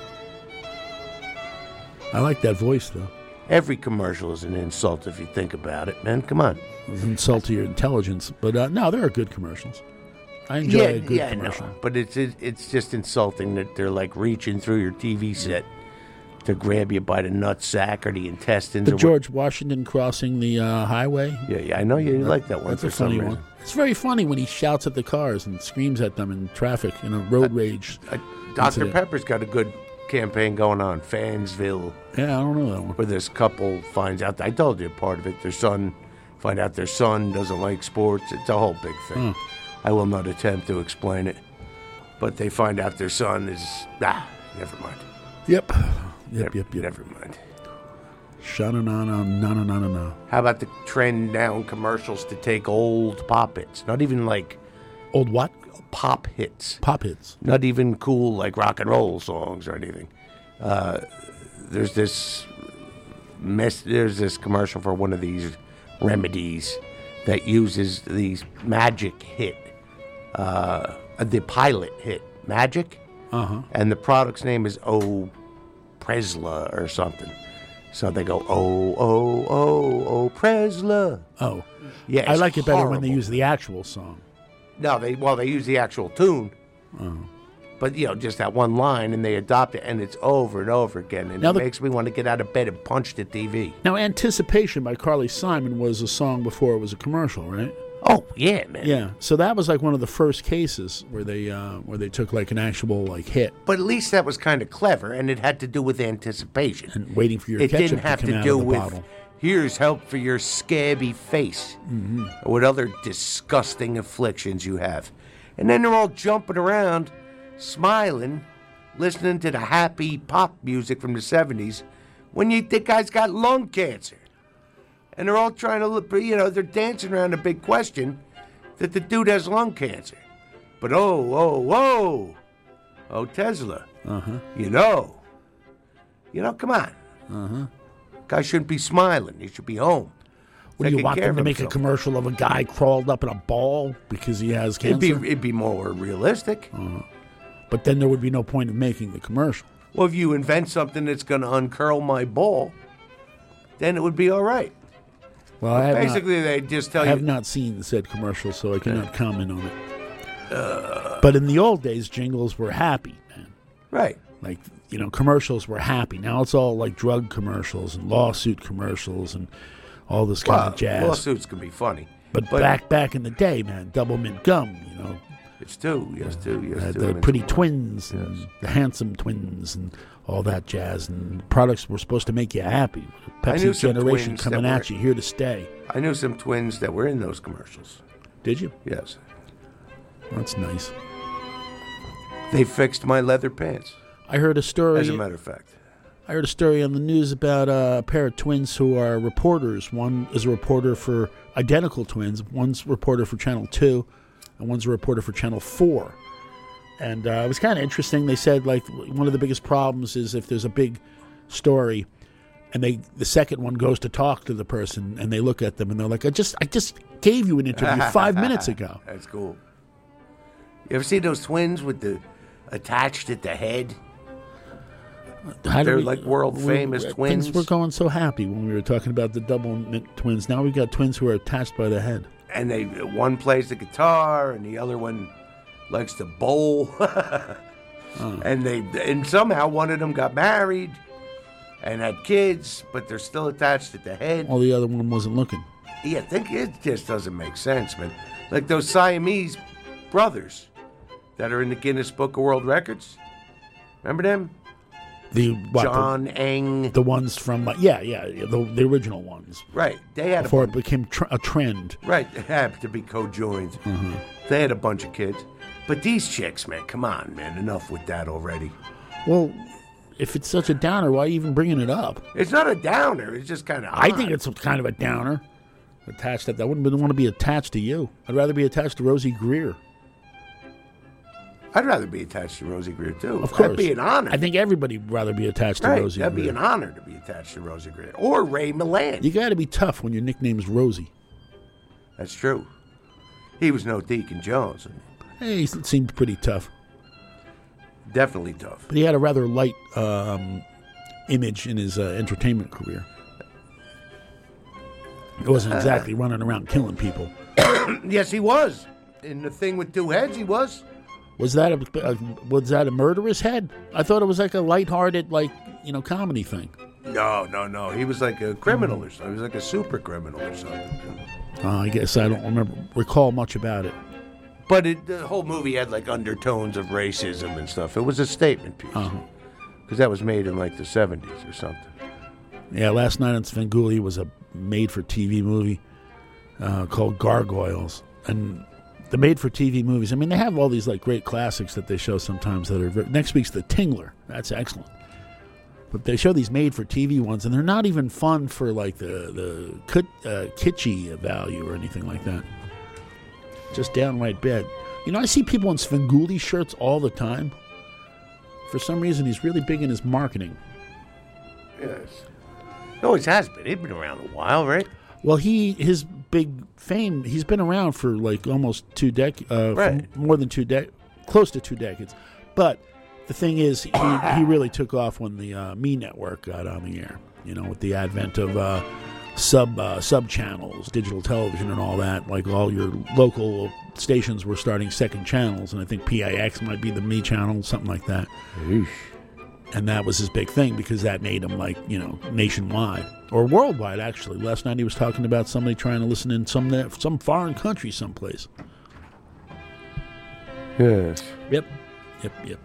I like that voice though. Every commercial is an insult if you think about it, man. Come on. It's an insult to your intelligence. But uh, no, there are good commercials. I enjoy yeah, a good yeah, I commercial. But it's it, it's just insulting that they're like reaching through your TV set to grab you by the nutsack or the intestines. The or what- George Washington crossing the uh, highway. Yeah, yeah, I know you like that one That's for a funny reason. one. It's very funny when he shouts at the cars and screams at them in traffic in a road rage. Dr. incident. Pepper's got a good campaign going on, Fansville. Yeah, I don't know that one. Where this couple finds out, I told you part of it, their son, find out their son doesn't like sports. It's a whole big thing. Hmm. I will not attempt to explain it. But they find out their son is, ah, never mind. Yep. Yep, Never- yep, yep. Never mind. Shana na na na na na na na. How about the trend now in commercials to take old pop hits? Not even like. Old what? Pop hits. Pop hits. Not even cool like rock and roll songs or anything. Uh, there's this mess. There's this commercial for one of these remedies that uses these magic hit, uh, the pilot hit magic, Uh-huh. and the product's name is O Presla or something. So they go oh oh oh oh Presla. Oh, Yeah, I like it better when they use the actual song. No, they well they use the actual tune. Oh. But you know, just that one line, and they adopt it, and it's over and over again, and Now it the- makes me want to get out of bed and punch the TV. Now, Anticipation by Carly Simon was a song before it was a commercial, right? Oh yeah, man. Yeah, so that was like one of the first cases where they uh, where they took like an actual like hit But at least that was kind of clever, and it had to do with anticipation. and waiting for your it didn't have to to, come out do with bottle. Here's help for your scabby face Mhm. or what other disgusting afflictions you have. And then they're all jumping around, smiling, listening to the happy pop music from the 70s when you think guy's got lung cancer. And they're all trying to look, you know, they're dancing around a big question that the dude has lung cancer. But oh, oh, whoa, oh, Tesla, Uh huh. you know, you know, come on. Uh huh. Guy shouldn't be smiling. He should be home. What do you want them to make a commercial of a guy crawled up in a ball because he has It'd cancer? be, it'd be more realistic. Uh-huh. But then there would be no point of making the commercial. Well, if you invent something that's going to uncurl my ball, then it would be all right. Well, I have Basically, not, they just tell you I have not seen said commercial, so I cannot comment on it. but in the old days, jingles were happy, man. Right. Like you know, commercials were happy. Now it's all like drug commercials and lawsuit commercials and all this kind Well, of jazz. lawsuits can be funny. But, back back in the day, man, Doublemint gum, you know. It's two, yes, two, yes, uh, two. the pretty twins, and the handsome twins, and all that jazz. And products were supposed to make you happy. Pepsi generation coming at were- you, here to stay. I knew some twins that were in those commercials. Did you? Yes. That's nice. They fixed my leather pants. I heard a story. As a matter of fact. I heard a story on the news about uh, a pair of twins who are reporters. One is a reporter for identical twins. One's a reporter for Channel Two, and one's a reporter for Channel Four. And uh, it was kind of interesting. They said like one of the biggest problems is if there's a big story, and they the second one goes to talk to the person, and they look at them and they're like, "I just I just gave you an interview five minutes ago." That's cool. You ever see those twins with the attached at the head? How They're we- like world we- twins. Things were going so happy when we were talking about the Doublemint twins. Now we've got twins who are attached by the head. and they one plays the guitar and the other one likes to bowl and they and somehow one of them got married and had kids but they're still attached at the head While the other one wasn't looking. yeah i think it just doesn't make sense man like those siamese brothers that are in the guinness book of world records remember them The what, john eng the, the ones from uh, yeah, yeah, the, the original ones. right they had a Before it became tr- a trend. Right, they have to be co-joined. Mm-hmm. They had a bunch of kids, but these chicks, man, come on, man, enough with that already. Well, if it's such a downer, why even bringing it up? It's not a downer. It's just kind of. I think it's kind of a downer. Attached to that, I wouldn't want to be attached to you. I'd rather be attached to Rosey Grier. I'd rather be attached to Rosey Grier too. Of course, that'd be an honor. I think everybody would rather be attached to right, Rosey. that'd be an honor to be attached to Rosey Grier or Ray Milland. You got to be tough when your nickname's Rosey. That's true. He was no Deacon Jones. Hey, he seemed pretty tough, Definitely tough. but he had a rather light um, image in his uh, entertainment career. It wasn't exactly running around killing people. yes, he was. In the thing with two heads, he was. Was that a, a was that a murderous head? I thought it was like a lighthearted, like you know, comedy thing. No, no, no. He was like a criminal or something. He was like a super criminal or something. Uh, I guess I don't remember recall much about it. But it, the whole movie had like undertones of racism and stuff. It was a statement piece. Because Uh-huh. that was made in like the 70s or something. Yeah, last night on Svengoolie was a made-for-TV movie uh, called Gargoyles, and the made-for-TV movies. I mean, they have all these like great classics that they show sometimes. That are next week's The Tingler. That's excellent. But they show these made-for-TV ones, and they're not even fun for like the the uh, kitschy value or anything like that. Just downright bad. You know, I see people in Svengoolie shirts all the time. For some reason, he's really big in his marketing. Yes. He always has been. He's been around a while, right? Well, he his big fame. He's been around for like almost two decades, uh, Right. more than two dec, close to two decades. But the thing is, he, he really took off when the uh, Me Network got on the air. You know, with the advent of uh, sub uh, sub channels, digital television, and all that. Like all your local stations were starting second channels, and I think PIX might be the me channel, something like that. And that was his big thing because that made him like you know nationwide or worldwide. Actually, last night he was talking about somebody trying to listen in some some foreign country someplace. Yes. Yep. Yep. Yep.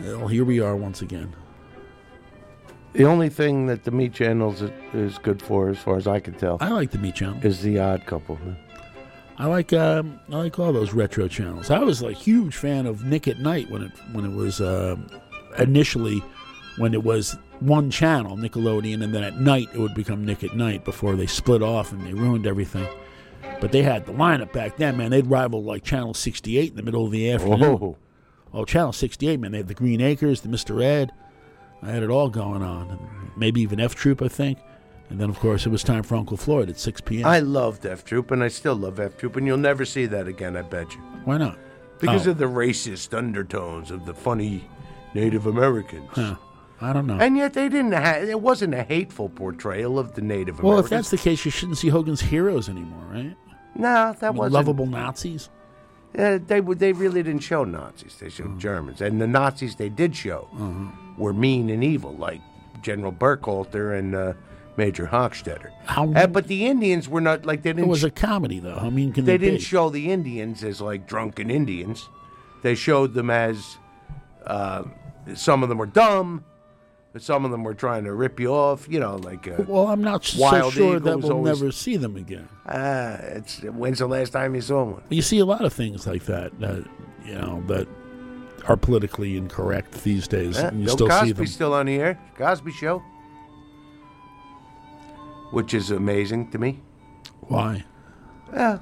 Well, here we are once again. The only thing that the Me Channel is, good for, as far as I can tell, I like the Me Channel. is the Odd Couple. I like um, I like all those retro channels. I was a huge fan of Nick at Night when it when it was uh, initially when it was one channel Nickelodeon, and then at night it would become Nick at Night before they split off and they ruined everything. But they had the lineup back then, man. They'd rival like Channel 68 in the middle of the afternoon. Whoa. Oh, Channel 68, man. They had the Green Acres, the Mr. Ed. I had it all going on. Maybe even F Troop, I think. And then, of course, it was time for Uncle Floyd at 6 p.m. I loved F Troop, and I still love F Troop, and you'll never see that again, I bet you. Why not? Because Oh. of the racist undertones of the funny Native Americans. Huh. I don't know. And yet they didn't have, it wasn't a hateful portrayal of the Native Americans. Well, if that's the case, you shouldn't see Hogan's Heroes anymore, right? No, that I mean, wasn't. lovable Nazis. Uh, they would. They really didn't show Nazis. They showed Germans, and the Nazis they did show Uh-huh. were mean and evil, like General Burkhalter and uh, Major Hochstetter. How- Uh, but the Indians were not like they didn't. It was a comedy, though. How mean can they they, didn't show the Indians as like drunken Indians. They showed them as uh, some of them were dumb, but some of them were trying to rip you off. You know, like uh, well, I'm not so sure that we'll always- never see them again. Uh, it's when's the last time you saw one? You see a lot of things like that, that you know, that are politically incorrect these days. Yeah, and you Bill still Cosby's see them. still on the air. Cosby Show, which is amazing to me. Why? Yeah.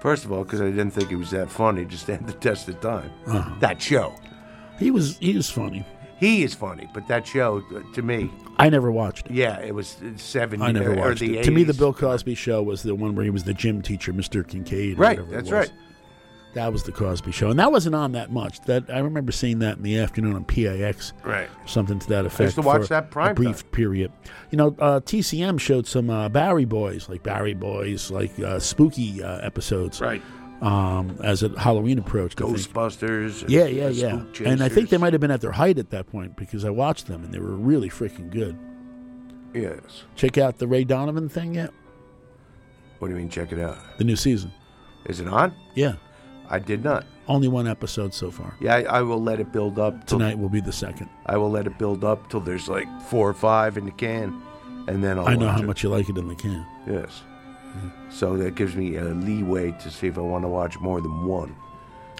First of all, because I didn't think he was that funny to stand the test of time. Uh-huh. That show. He was he was funny. He is funny, but that show, uh, to me, I never watched it. yeah, it was uh, 70 I never or watched the it. To me, the Bill Cosby show was the one where he was the gym teacher, Mr. Kincaid. or Right, that's right. That was the Cosby show, and that wasn't on that much. That I remember seeing that in the afternoon on PIX. Right. Something to that effect. used to watch that prime a brief period. You know, uh, TCM showed some uh, Bowery Boys, like Bowery Boys, like uh, spooky uh, episodes. Right. Um, as a Halloween approach, I. Ghostbusters. and Yeah, yeah, yeah. And I think they might have been at their height at that point because I watched them and they were really freaking good. Yes. Check out the Ray Donovan thing yet? What do you mean, check it out? The new season. Is it on? Yeah. I did not. Only one episode so far. Yeah, I, I will let it build up. till- Tonight will be the second. I will let it build up till there's like four or five in the can, and then I'll I know how it. much you like it in the can. Yes. So that gives me a leeway to see if I want to watch more than one.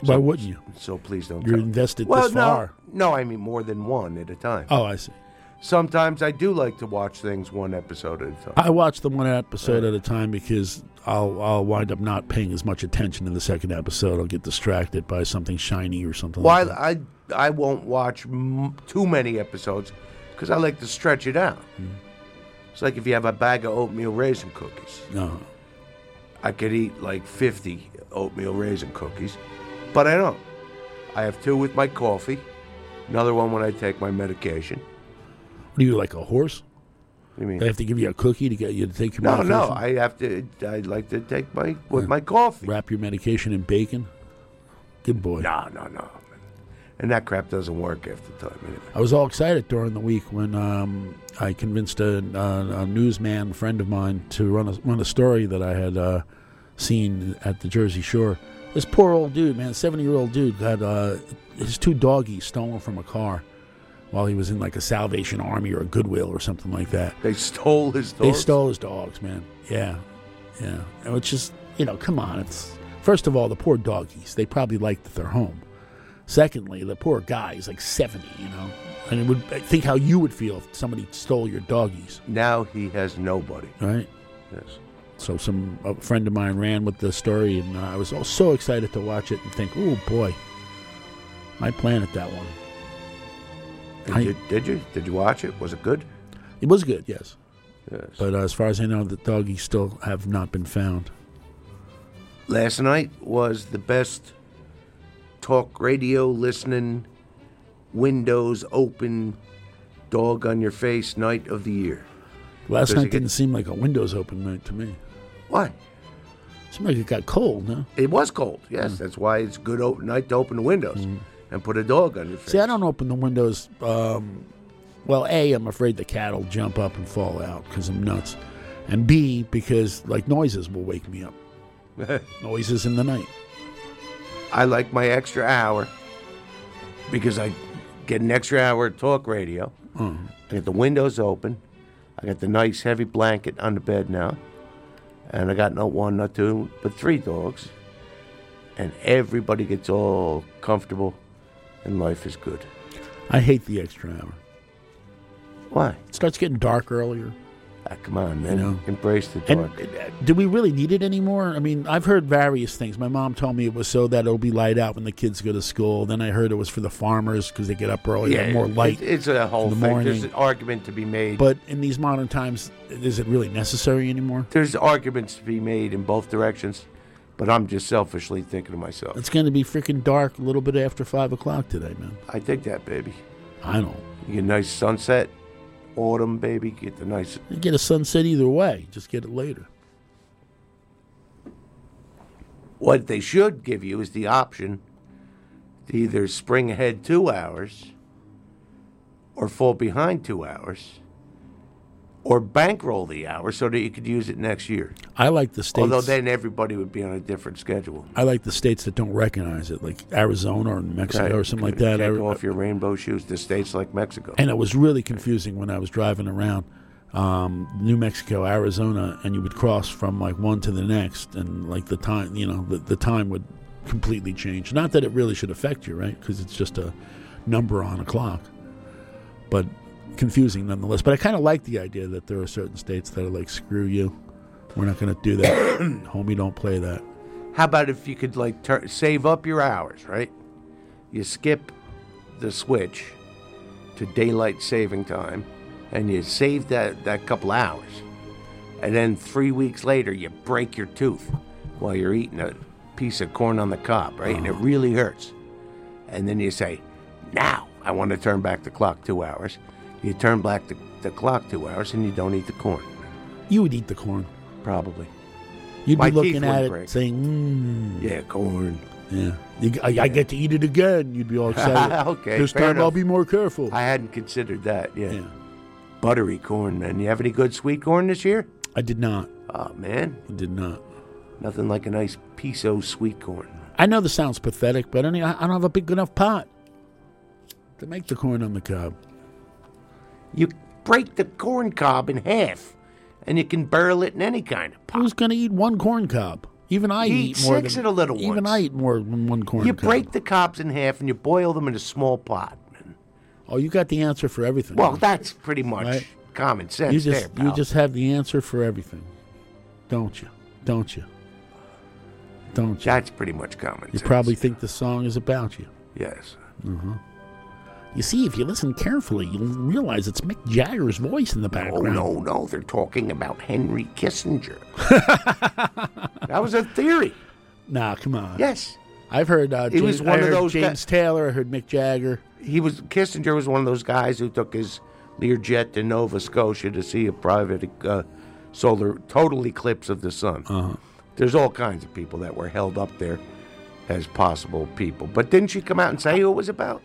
Why So- wouldn't you? So please don't. You're invested well, this no, far. No, I mean more than one at a time. Oh, I see. Sometimes I do like to watch things one episode at a time. I watch them one episode at a time because I'll I'll wind up not paying as much attention in the second episode. I'll get distracted by something shiny or something. Well, like that. I, I I won't watch m- too many episodes because I like to stretch it out. Hmm. It's like if you have a bag of oatmeal raisin cookies. No. I could eat like 50 oatmeal raisin cookies, but I don't. I have two with my coffee, another one when I take my medication. What are you like a horse? You mean? They have to give you a cookie to get you to take your No, medication. no, no. I have to. I like to take my with my coffee. Wrap your medication in bacon. Good boy. No, no, no. And that crap doesn't work after time. Anyway. I was all excited during the week when um, I convinced a, a, a newsman friend of mine to run a, run a story that I had uh, seen at the Jersey Shore. This poor old dude, man, seventy year old dude, got uh, his two doggies stolen from a car while he was in like a Salvation Army or a Goodwill or something like that. They stole his dogs. They stole his dogs, man. Yeah, yeah. And it's just you know, come on. It's first of all the poor doggies. They probably liked their home. Secondly, the poor guy is like seventy. You know, and it would I think how you would feel if somebody stole your doggies. Now he has nobody. Right. Yes. So some a friend of mine ran with the story, and uh, I was all so excited to watch it and think, oh boy, I planted that one. And I- did, did you? Did you watch it? Was it good? It was good, yes. Yes. But uh, as far as I know, the doggies still have not been found. Last night was the best talk radio listening, windows open, dog on your face night of the year. Last night didn't seem like a Windows open night to me. Why? It Seemed like it got cold, no? It was cold. Yes, Mm. that's why it's good open night to open the windows and put a dog on your face. See, I don't open the windows. Um, well, A, I'm afraid the cat will jump up and fall out because I'm nuts. And B, because like noises will wake me up. noises in the night. I like my extra hour because I get an extra hour of talk radio. Mm. I get the windows open. I got the nice heavy blanket on the bed now. And I got not one, not two, but three dogs. And everybody gets all comfortable and life is good. I hate the extra hour. Why? It starts getting dark earlier. Ah, come on, man. know. Embrace the And dark. uh, do we really need it anymore? I mean, I've heard various things. My mom told me it was so that it'll be light out when the kids go to school. Then I heard it was for the farmers because they get up early, yeah, more light. it- It's a whole the thing. There's an argument to be made. But in these modern times, is it really necessary anymore? There's arguments to be made in both directions. But I'm just selfishly thinking to myself. It's going to be freaking dark a little bit after five o'clock today, man. I dig that, baby. I don't. You get a nice sunset, autumn, baby. Get the nice. You get a sunset either way. Just get it later. What they should give you is the option to either spring ahead two hours or fall behind two hours or bankroll the hour so that you could use it next year. I like the states. Although then everybody would be on a different schedule. I like the states that don't recognize it, like Arizona or Mexico Right. or something like that. Take I- off your rainbow shoes to states like Mexico. and it was really confusing when I was driving around um, New Mexico, Arizona, and you would cross from like one to the next, and like the time, you know, the, the time would completely change. Not that it really should affect you, right? Because it's just a number on a clock, but confusing nonetheless. But I kind of like the idea that there are certain states that are like, screw you, we're not going to do that, homie. Don't play that. How about if you could like tur- save up your hours, right? You skip the switch to daylight saving time, and you save that that couple hours, and then three weeks later you break your tooth while you're eating a piece of corn on the cob, right? And it uh-huh. really hurts. And then you say, "Now I want to turn back the clock two hours." You turn back the, the clock two hours, and you don't eat the corn. You would eat the corn, probably. You'd My be looking at it break. saying, mm, Yeah, corn. Yeah, you, I, I get to eat it again. You'd be all excited. okay, this time I'll be more careful. I hadn't considered that. Yeah. Buttery corn. man. you have any good sweet corn this year? I did not. Oh man, I did not. Nothing like a nice piece of sweet corn. I know this sounds pathetic, but I, mean, I I don't have a big enough pot to make the corn on the cob. You break the corn cob in half, and you can barrel it in any kind of pot. Who's going to eat one corn cob? Even I You eat eat more six than of the little Even. I eat more than one corn cob. you cob. break the cobs in half and you boil them in a small pot. Oh, you got the answer for everything. Well, that's pretty much Right. common sense you just there, you just have the answer for everything, don't you? Don't you? Don't you? That's pretty much common You sense. probably think the song is about you. Yes. Uh-huh. You see, if you listen carefully, you'll realize it's Mick Jagger's voice in the background. Oh no, no, they're talking about Henry Kissinger. that was a theory. Nah, come on. Yes. I've heard. Uh, He was one I of heard those James Taylor. I heard Mick Jagger. He was Kissinger was one of those guys who took his Learjet to Nova Scotia to see a private uh, solar total eclipse of the sun. Uh-huh. There's all kinds of people that were held up there as possible people. But didn't she come out and say who it was about?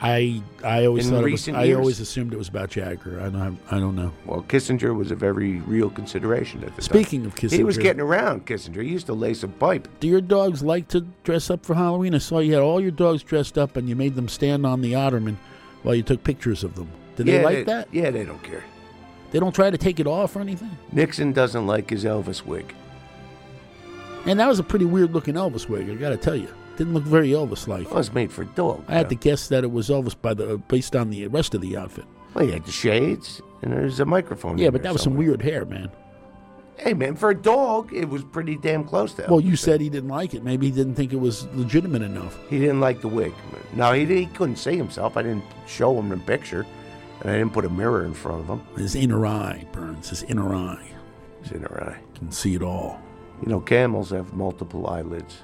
I I always In thought it was, recent I years? always assumed it was about Jagger. I don't I don't know. Well, Kissinger was a very real consideration at the time. Speaking of Kissinger. he was getting around. Kissinger he used to lace a pipe. Do your dogs like to dress up for Halloween? I saw you had all your dogs dressed up, and you made them stand on the ottoman while you took pictures of them. They Yeah, like that? Yeah, they don't care. They don't try to take it off or anything. Nixon doesn't like his Elvis wig. And that was a pretty weird looking Elvis wig. I got to tell you, didn't look very Elvis like. Oh, it was made for dog. I had to guess that it was Elvis by the based on the rest of the outfit. Well, he had the shades, and there's a microphone. Yeah, in but there that was some somewhere. weird hair, man. Hey, man, for a dog, it was pretty damn close to. Well, Elvis. you said he didn't like it. Maybe he didn't think it was legitimate enough. he didn't like the wig. No, he, he couldn't see himself. I didn't show him the picture, and I didn't put a mirror in front of him. His inner eye burns. His inner eye His inner eye. can see it all. You know, camels have multiple eyelids.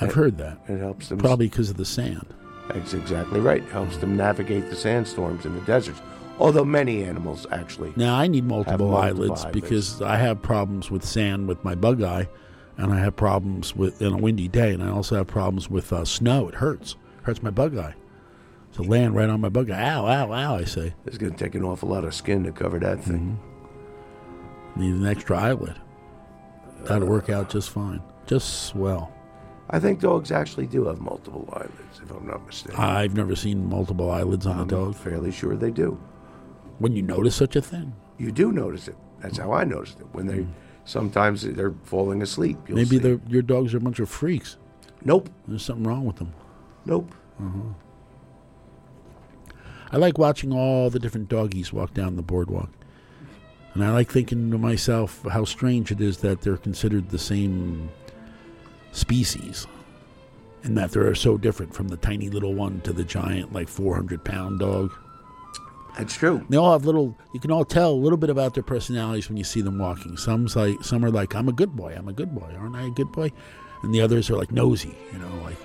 I've It- heard that. It helps them. Probably because of the sand. That's exactly right. It helps them navigate the sandstorms in the deserts. Although many animals actually. Now I need multiple, multiple eyelids, eyelids. because I have problems with sand with my bug eye, and I have problems with in a windy day, and I also have problems with uh, snow. It hurts, hurts my bug eye. So land right on my bug eye, ow, ow, ow. I say It's going to take an awful lot of skin to cover that thing. need an extra eyelid. That'll work out just fine, just swell. I think dogs actually do have multiple eyelids, if I'm not mistaken. I've never seen multiple eyelids on a I'm dog. fairly sure they do. When you notice such a thing, You do notice it. That's how I noticed it. When they sometimes they're falling asleep. Maybe your dogs are a bunch of freaks. Nope. There's something wrong with them. Nope. Uh-huh. I like watching all the different doggies walk down the boardwalk. And I like thinking to myself how strange it is that they're considered the same species. And that they're so different from the tiny little one to the giant, like 400 pound dog. That's true. They all have little, you can all tell a little bit about their personalities when you see them walking. Some's like, some are like, I'm a good boy, I'm a good boy, aren't I a good boy? And the others are like nosy, you know, like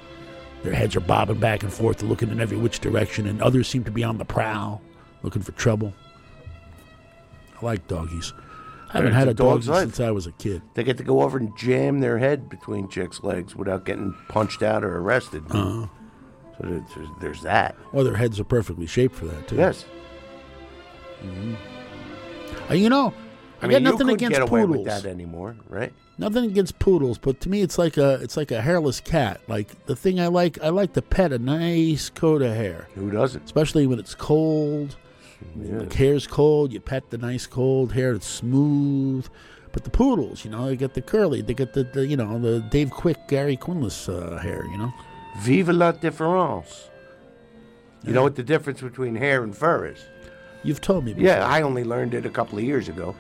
their heads are bobbing back and forth, looking in every which direction, and others seem to be on the prowl, looking for trouble. I like doggies. I haven't had a dog since I was a kid. They get to go over and jam their head between chicks' legs without getting punched out or arrested. Uh-huh. So there's, there's, that. Well, their heads are perfectly shaped for that, too. Yes. Uh, you know, I, I got mean, you nothing against get away poodles. with that anymore, right? Nothing against poodles, but to me, it's like a it's like a hairless cat. Like the thing I like, I like to pet a nice coat of hair. Who doesn't? Especially when it's cold. When the hair's cold, you pet the nice cold hair. It's smooth. But the poodles, you know, they get the curly, they get the, the you know the Dave Quick, Gary Quinless uh, hair. You know, Vive la différence. You know what the difference between hair and fur is? you've told me. Before. Yeah, I only learned it a couple of years ago,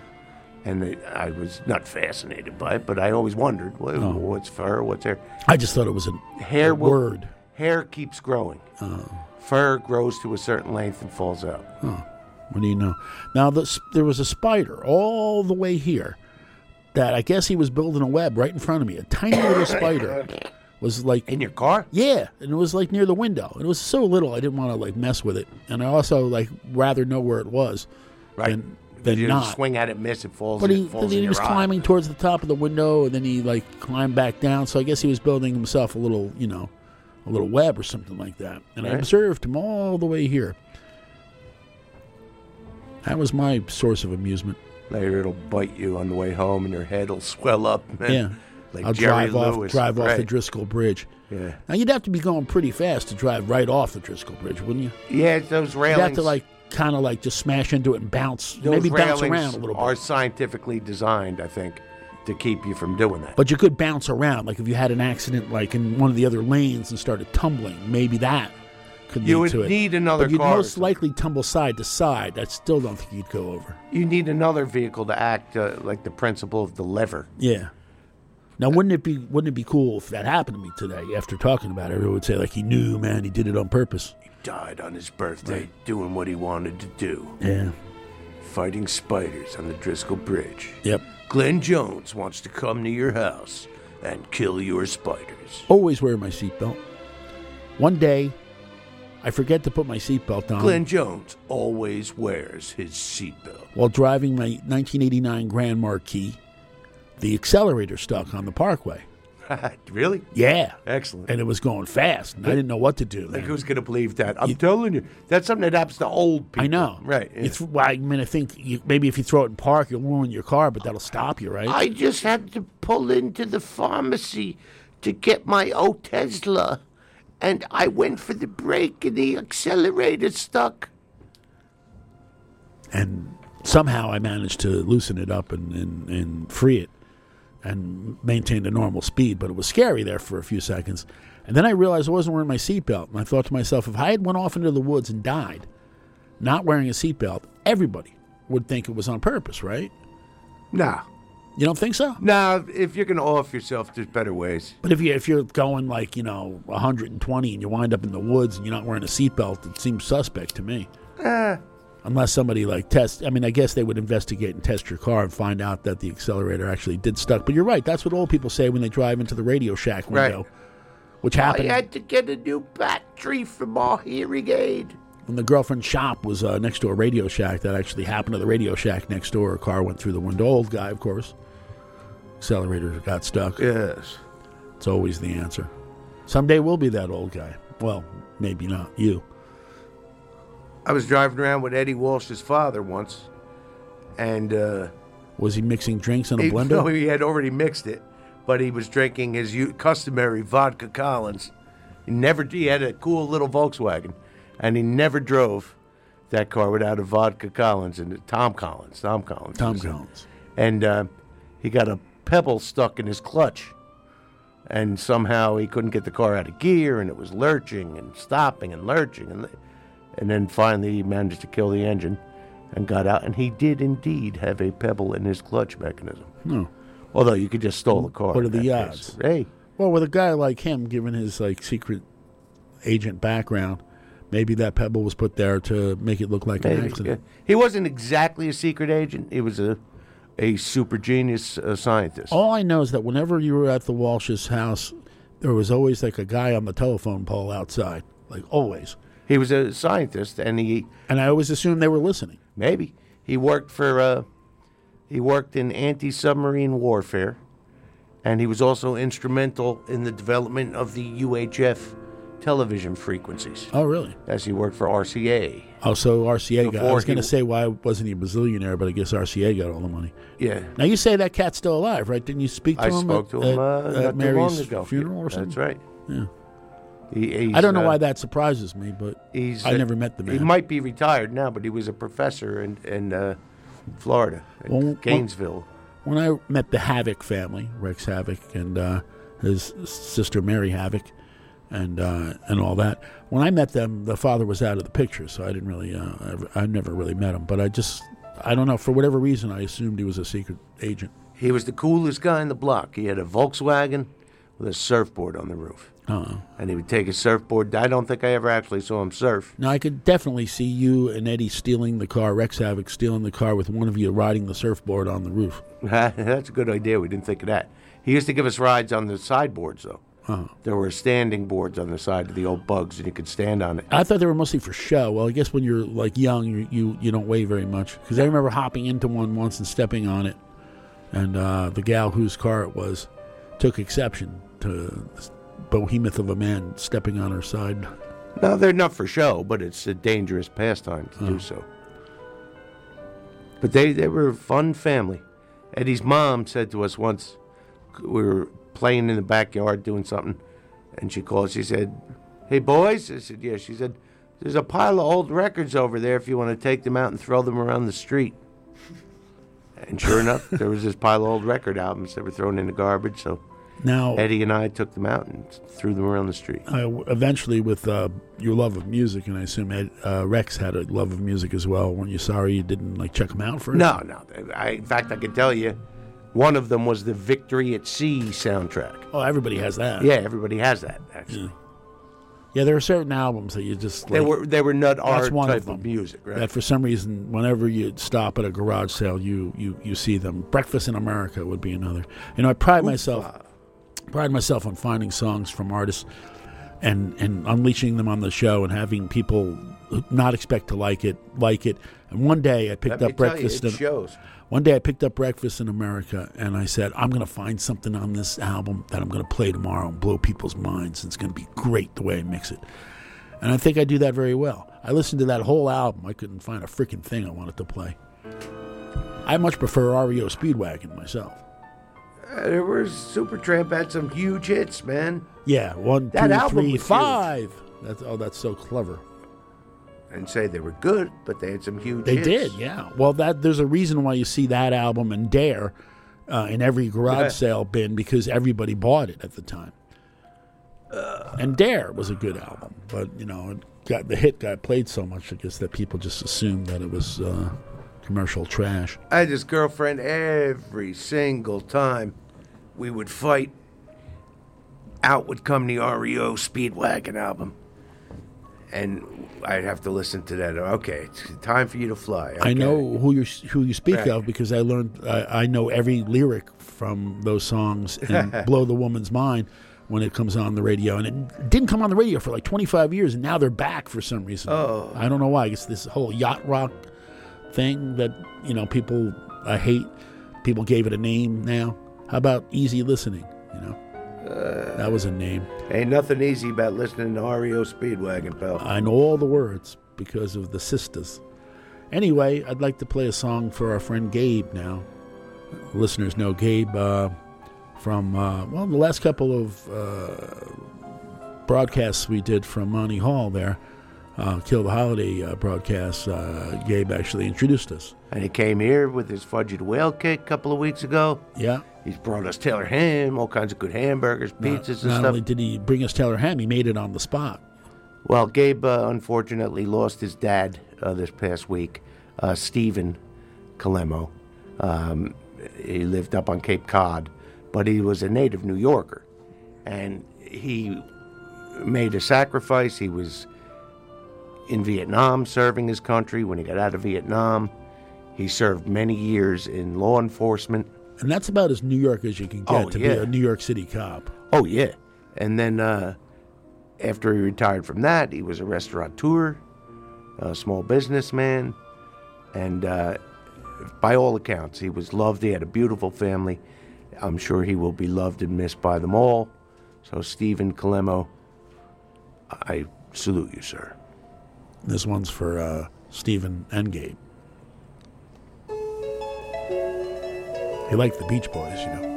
and it, I was not fascinated by it, but I always wondered, well, Oh. what's fur, what's hair? I just thought it was a, hair a will- word. Hair keeps growing. Oh. Fur grows to a certain length and falls out. Oh, what do you know? Now, the, there was a spider all the way here that I guess he was building a web right in front of me. A tiny little spider was like in your car. Yeah, and it was like near the window. It was so little I didn't want to like mess with it, and I also like rather know where it was Right. than, than you not. swing at it, miss it, falls. But it he, falls then he was eye. climbing towards the top of the window, and then he like climbed back down. So I guess he was building himself a little, you know, a little web or something like that. And I observed him all the way here. That was my source of amusement. Later, it'll bite you on the way home, and your head will swell up. man. yeah, like I'll Jerry drive off, Lewis. drive off the Driscoll Bridge. Yeah. Now you'd have to be going pretty fast to drive right off the Driscoll Bridge, wouldn't you? Yeah, those railings. You'd have to like kind of like just smash into it and bounce, those maybe bounce around a little bit. Are scientifically designed, I think, to keep you from doing that. But you could bounce around, like if you had an accident, like in one of the other lanes and started tumbling, maybe that could You lead would to it. need another but you'd car or most likely tumble side to side. I still don't think you'd go over. You need another vehicle to act uh, like the principle of the lever. Yeah. Now, wouldn't it be wouldn't it be cool if that happened to me today? After talking about it, everyone would say like he knew, man, he did it on purpose. He died on his birthday doing what he wanted to do. Yeah. Fighting spiders on the Driscoll Bridge. Yep. Glen Jones wants to come to your house and kill your spiders. Always wear my seatbelt. One day, I forget to put my seatbelt on. Glen Jones always wears his seatbelt. while driving my 1989 Grand Marquis, the accelerator stuck on the parkway. really? Yeah. Excellent. And it was going fast, and I didn't know what to do. Like man. who's gonna believe that? I'm telling you, that's something that happens to old people. I know. Right. You th- well, I mean, I think you, maybe if you throw it in park, you'll ruin your car, but that'll stop you, right? I just had to pull into the pharmacy to get my Otezla, and I went for the brake, and the accelerator stuck. and somehow I managed to loosen it up and, and, and free it and maintain the normal speed. But it was scary there for a few seconds. And then I realized I wasn't wearing my seatbelt. And I thought to myself, if I had went off into the woods and died not wearing a seatbelt, everybody would think it was on purpose, right? Nah. You don't think so? Nah, if you're gonna off yourself, there's better ways. But if you if you're going like you know 120 and you wind up in the woods and you're not wearing a seatbelt, it seems suspect to me. Eh. Unless somebody like test, I mean, I guess they would investigate and test your car and find out that the accelerator actually did stuck. But you're right; that's what old people say when they drive into the Radio Shack Right. window, which happened I had to get a new battery for my hearing aid. When the girlfriend's shop was uh, next to a Radio Shack. That actually happened to the Radio Shack next door. A car went through the window. Old guy, of course. accelerator got stuck. Yes. It's always the answer. Someday we'll be that old guy. Well, maybe not you. I was driving around with Eddie Walsh's father once, and uh, Was he mixing drinks in a he, blender? No, he had already mixed it, but he was drinking his customary vodka Collins. He never. He had a cool little Volkswagen, and he never drove that car without a vodka Collins and Tom Collins. Tom Collins. Tom. Collins. And uh, he got a pebble stuck in his clutch, and somehow he couldn't get the car out of gear, and it was lurching and stopping and lurching, and and then finally he managed to kill the engine and got out, and he did indeed have a pebble in his clutch mechanism. No. Although you could just stole the car. What are the odds? case. Hey, Well, with a guy like him, given his like secret agent background, maybe that pebble was put there to make it look like an accident. yeah. He wasn't exactly a secret agent. He was a a super genius uh, scientist. All I know is that whenever you were at the Walsh's house, there was always like a guy on the telephone pole outside, like always. He was a scientist, and he and I always assumed they were listening. Maybe he worked for uh, he worked in anti-submarine warfare, and he was also instrumental in the development of the UHF television frequencies. Oh, really? As he worked for RCA. Oh, so RCA got. I was going to say why wasn't he a bazillionaire, but I guess RCA got all the money. Yeah. Now you say that cat's still alive, right? Didn't you speak to I him? I spoke at, to him at, uh, at not too long Mary's ago. funeral or something? That's right. Yeah. He, I don't know uh, why that surprises me, but He's, I uh, never met the man. He might be retired now, but he was a professor in in uh, Florida, in Well, Gainesville. When I met the Havoc family, Rex Havoc and uh, his sister Mary Havoc, and uh, and all that, when I met them, the father was out of the picture, so I didn't really, uh, I, I never really met him. But I just, I don't know, for whatever reason, I assumed he was a secret agent. He was the coolest guy in the block. He had a Volkswagen with a surfboard on the roof. Uh-uh. And he would take his surfboard. I don't think I ever actually saw him surf. Now I could definitely see you and Eddie stealing the car, Rex Havoc stealing the car with one of you riding the surfboard on the roof. That's a good idea. We didn't think of that. He used to give us rides on the sideboards, though. Uh-huh. There were standing boards on the side of the old bugs, and you could stand on it. I thought they were mostly for show. Well, I guess when you're like young, you you, you don't weigh very much. Because I remember hopping into one once and stepping on it, and uh, the gal whose car it was took exception to this behemoth of a man stepping on her side. No, they're not for show, but it's a dangerous pastime to Uh-huh. do so. But they, they were a fun family. Eddie's mom said to us once, we were playing in the backyard doing something, and she called. She said, Hey, boys. I said, Yeah. She said, There's a pile of old records over there if you want to take them out and throw them around the street. And sure enough, there was this pile of old record albums that were thrown in the garbage. So Now- Eddie and I took them out and threw them around the street. I, eventually, with uh, your love of music, and I assume Ed, uh, Rex had a love of music as well. When you sorry you didn't like check them out first? No, no. I, in fact, I can tell you, one of them was the Victory at Sea soundtrack. Oh, everybody has that. Yeah, everybody has that. Actually, Yeah, there are certain albums that you just They were- they were not that's one type of, them, of music, right? That for some reason, whenever you stop at a garage sale, you you you see them. Breakfast in America would be another. You know, I pride myself pride myself on finding songs from artists and and unleashing them on the show and having people not expect to like it like it. And one day I picked Let up tell you, Breakfast it in shows. One day I picked up Breakfast in America and I said, I'm going to find something on this album that I'm going to play tomorrow and blow people's minds. It's going to be great the way I mix it. And I think I do that very well. I listened to that whole album. I couldn't find a freaking thing I wanted to play. I much prefer REO Speedwagon myself. Uh, there was Supertramp had some huge hits, man. Yeah, one, That two, album three, five. That's oh, that's so clever. And say they were good, but they had some huge. They hits. did, yeah. Well, that there's a reason why you see that album and Dare uh, in every garage Yeah. sale bin because everybody bought it at the time. and Dare was a good album, but you know, it got the hit got played so much, I guess that people just assumed that it was uh, commercial trash. I had this girlfriend every single time we would fight. Out would come the REO Speedwagon album, and I'd have to listen to that. Okay, it's time for you to fly. I know who you who you speak Right. of because I learned I, I know every lyric from those songs and blow the woman's mind when it comes on the radio and it didn't come on the radio for like 25 years and now they're back for some reason. Oh. I don't know why. It's this whole yacht rock thing that you know people I hate. People gave it a name now. How about Easy Listening? You know, Uh, that was a name. Ain't nothing easy about listening to REO Speedwagon, pal. I know all the words because of the sisters. Anyway, I'd like to play a song for our friend Gabe now. Listeners know Gabe uh, from, uh, well, the last couple of uh, broadcasts we did from Monty Hall there, uh, Kill the Holiday uh, broadcast, uh, Gabe actually introduced us. And he came here with his fudged whale cake a couple of weeks ago. Yeah. He's brought us Taylor ham, all kinds of good hamburgers, Not- pizzas, and not stuff. only did he bring us Taylor Ham, he made it on the spot. Well, Gabe uh, unfortunately lost his dad uh, this past week, uh, Stephen Calemo. Um, he lived up on Cape Cod, but he was a native New Yorker. And he made a sacrifice. He was in Vietnam serving his country. When he got out of Vietnam, he served many years in law enforcement. And that's about as New York as you can get Oh, to yeah. be a New York City cop. Oh yeah, and then uh, after he retired from that, he was a restaurateur, a small businessman, and uh, by all accounts, he was loved. He had a beautiful family. I'm sure he will be loved and missed by them all. So, Stephen Calemo, I salute you, sir. This one's for uh, Stephen and Gabe. He liked the Beach Boys, you know.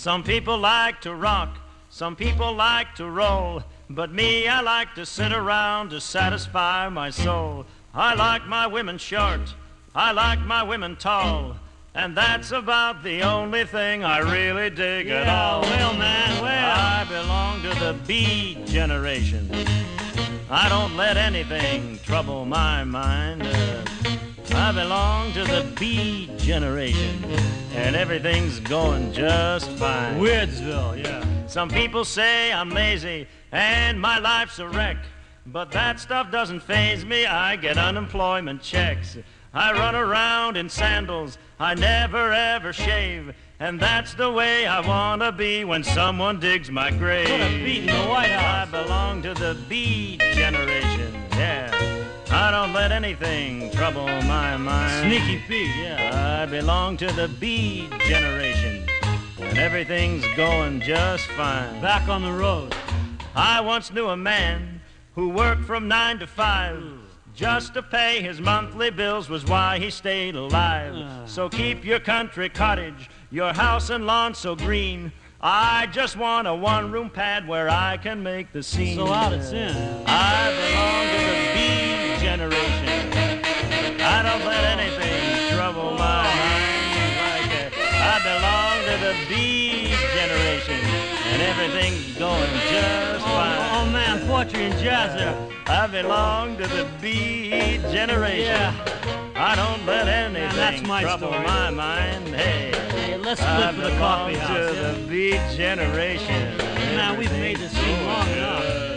Some people like to rock, some people like to roll, but me, I like to sit around to satisfy my soul. I like my women short, I like my women tall, and that's about the only thing I really dig at all. well, man, well. I belong to the B generation. I don't let anything trouble my mind. Uh, I belong to the B generation, and everything's going just fine. Weirdsville, yeah. Some people say I'm lazy and my life's a wreck, but that stuff doesn't phase me. I get unemployment checks. I run around in sandals, I never ever shave, and that's the way I wanna be when someone digs my grave. Put a beat in the White House. I belong to the B generation, yeah. I don't let anything trouble my mind. Sneaky Pete, yeah. I belong to the B generation, and everything's going just fine. Back on the road. I once knew a man who worked from nine to five. Just to pay his monthly bills was why he stayed alive. Ah. So keep your country cottage, your house and lawn so green. I just want a one room pad where I can make the scene. So out it's in. I belong to the B generation. I don't let anything trouble my mind like that. I belong to the B generation, and everything's going just fine. Oh, oh, man, poetry and jazz there. I belong to the B generation. Yeah. I don't let anything that's my trouble story. my mind. Hey, Hey, let's split for the belong coffee to house. the. B generation. Man, we've made this thing long enough.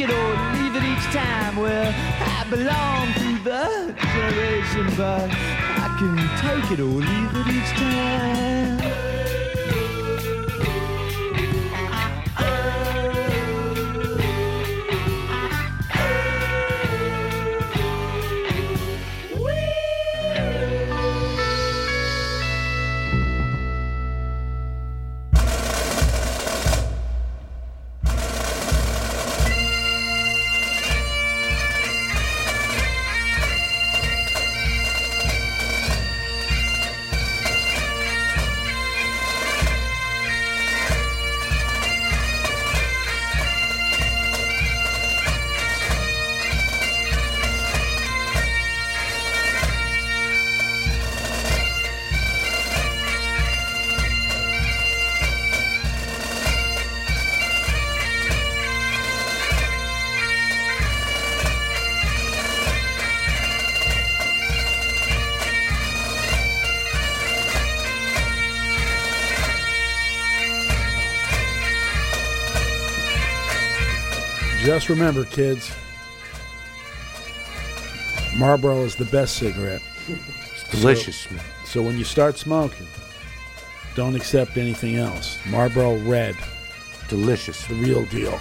Take it or leave it each time. Well, I belong to the generation, but I can take it or leave it each time. Just remember, kids, Marlboro is the best cigarette. It's delicious. So, so when you start smoking, don't accept anything else. Marlboro Red, delicious, the real deal.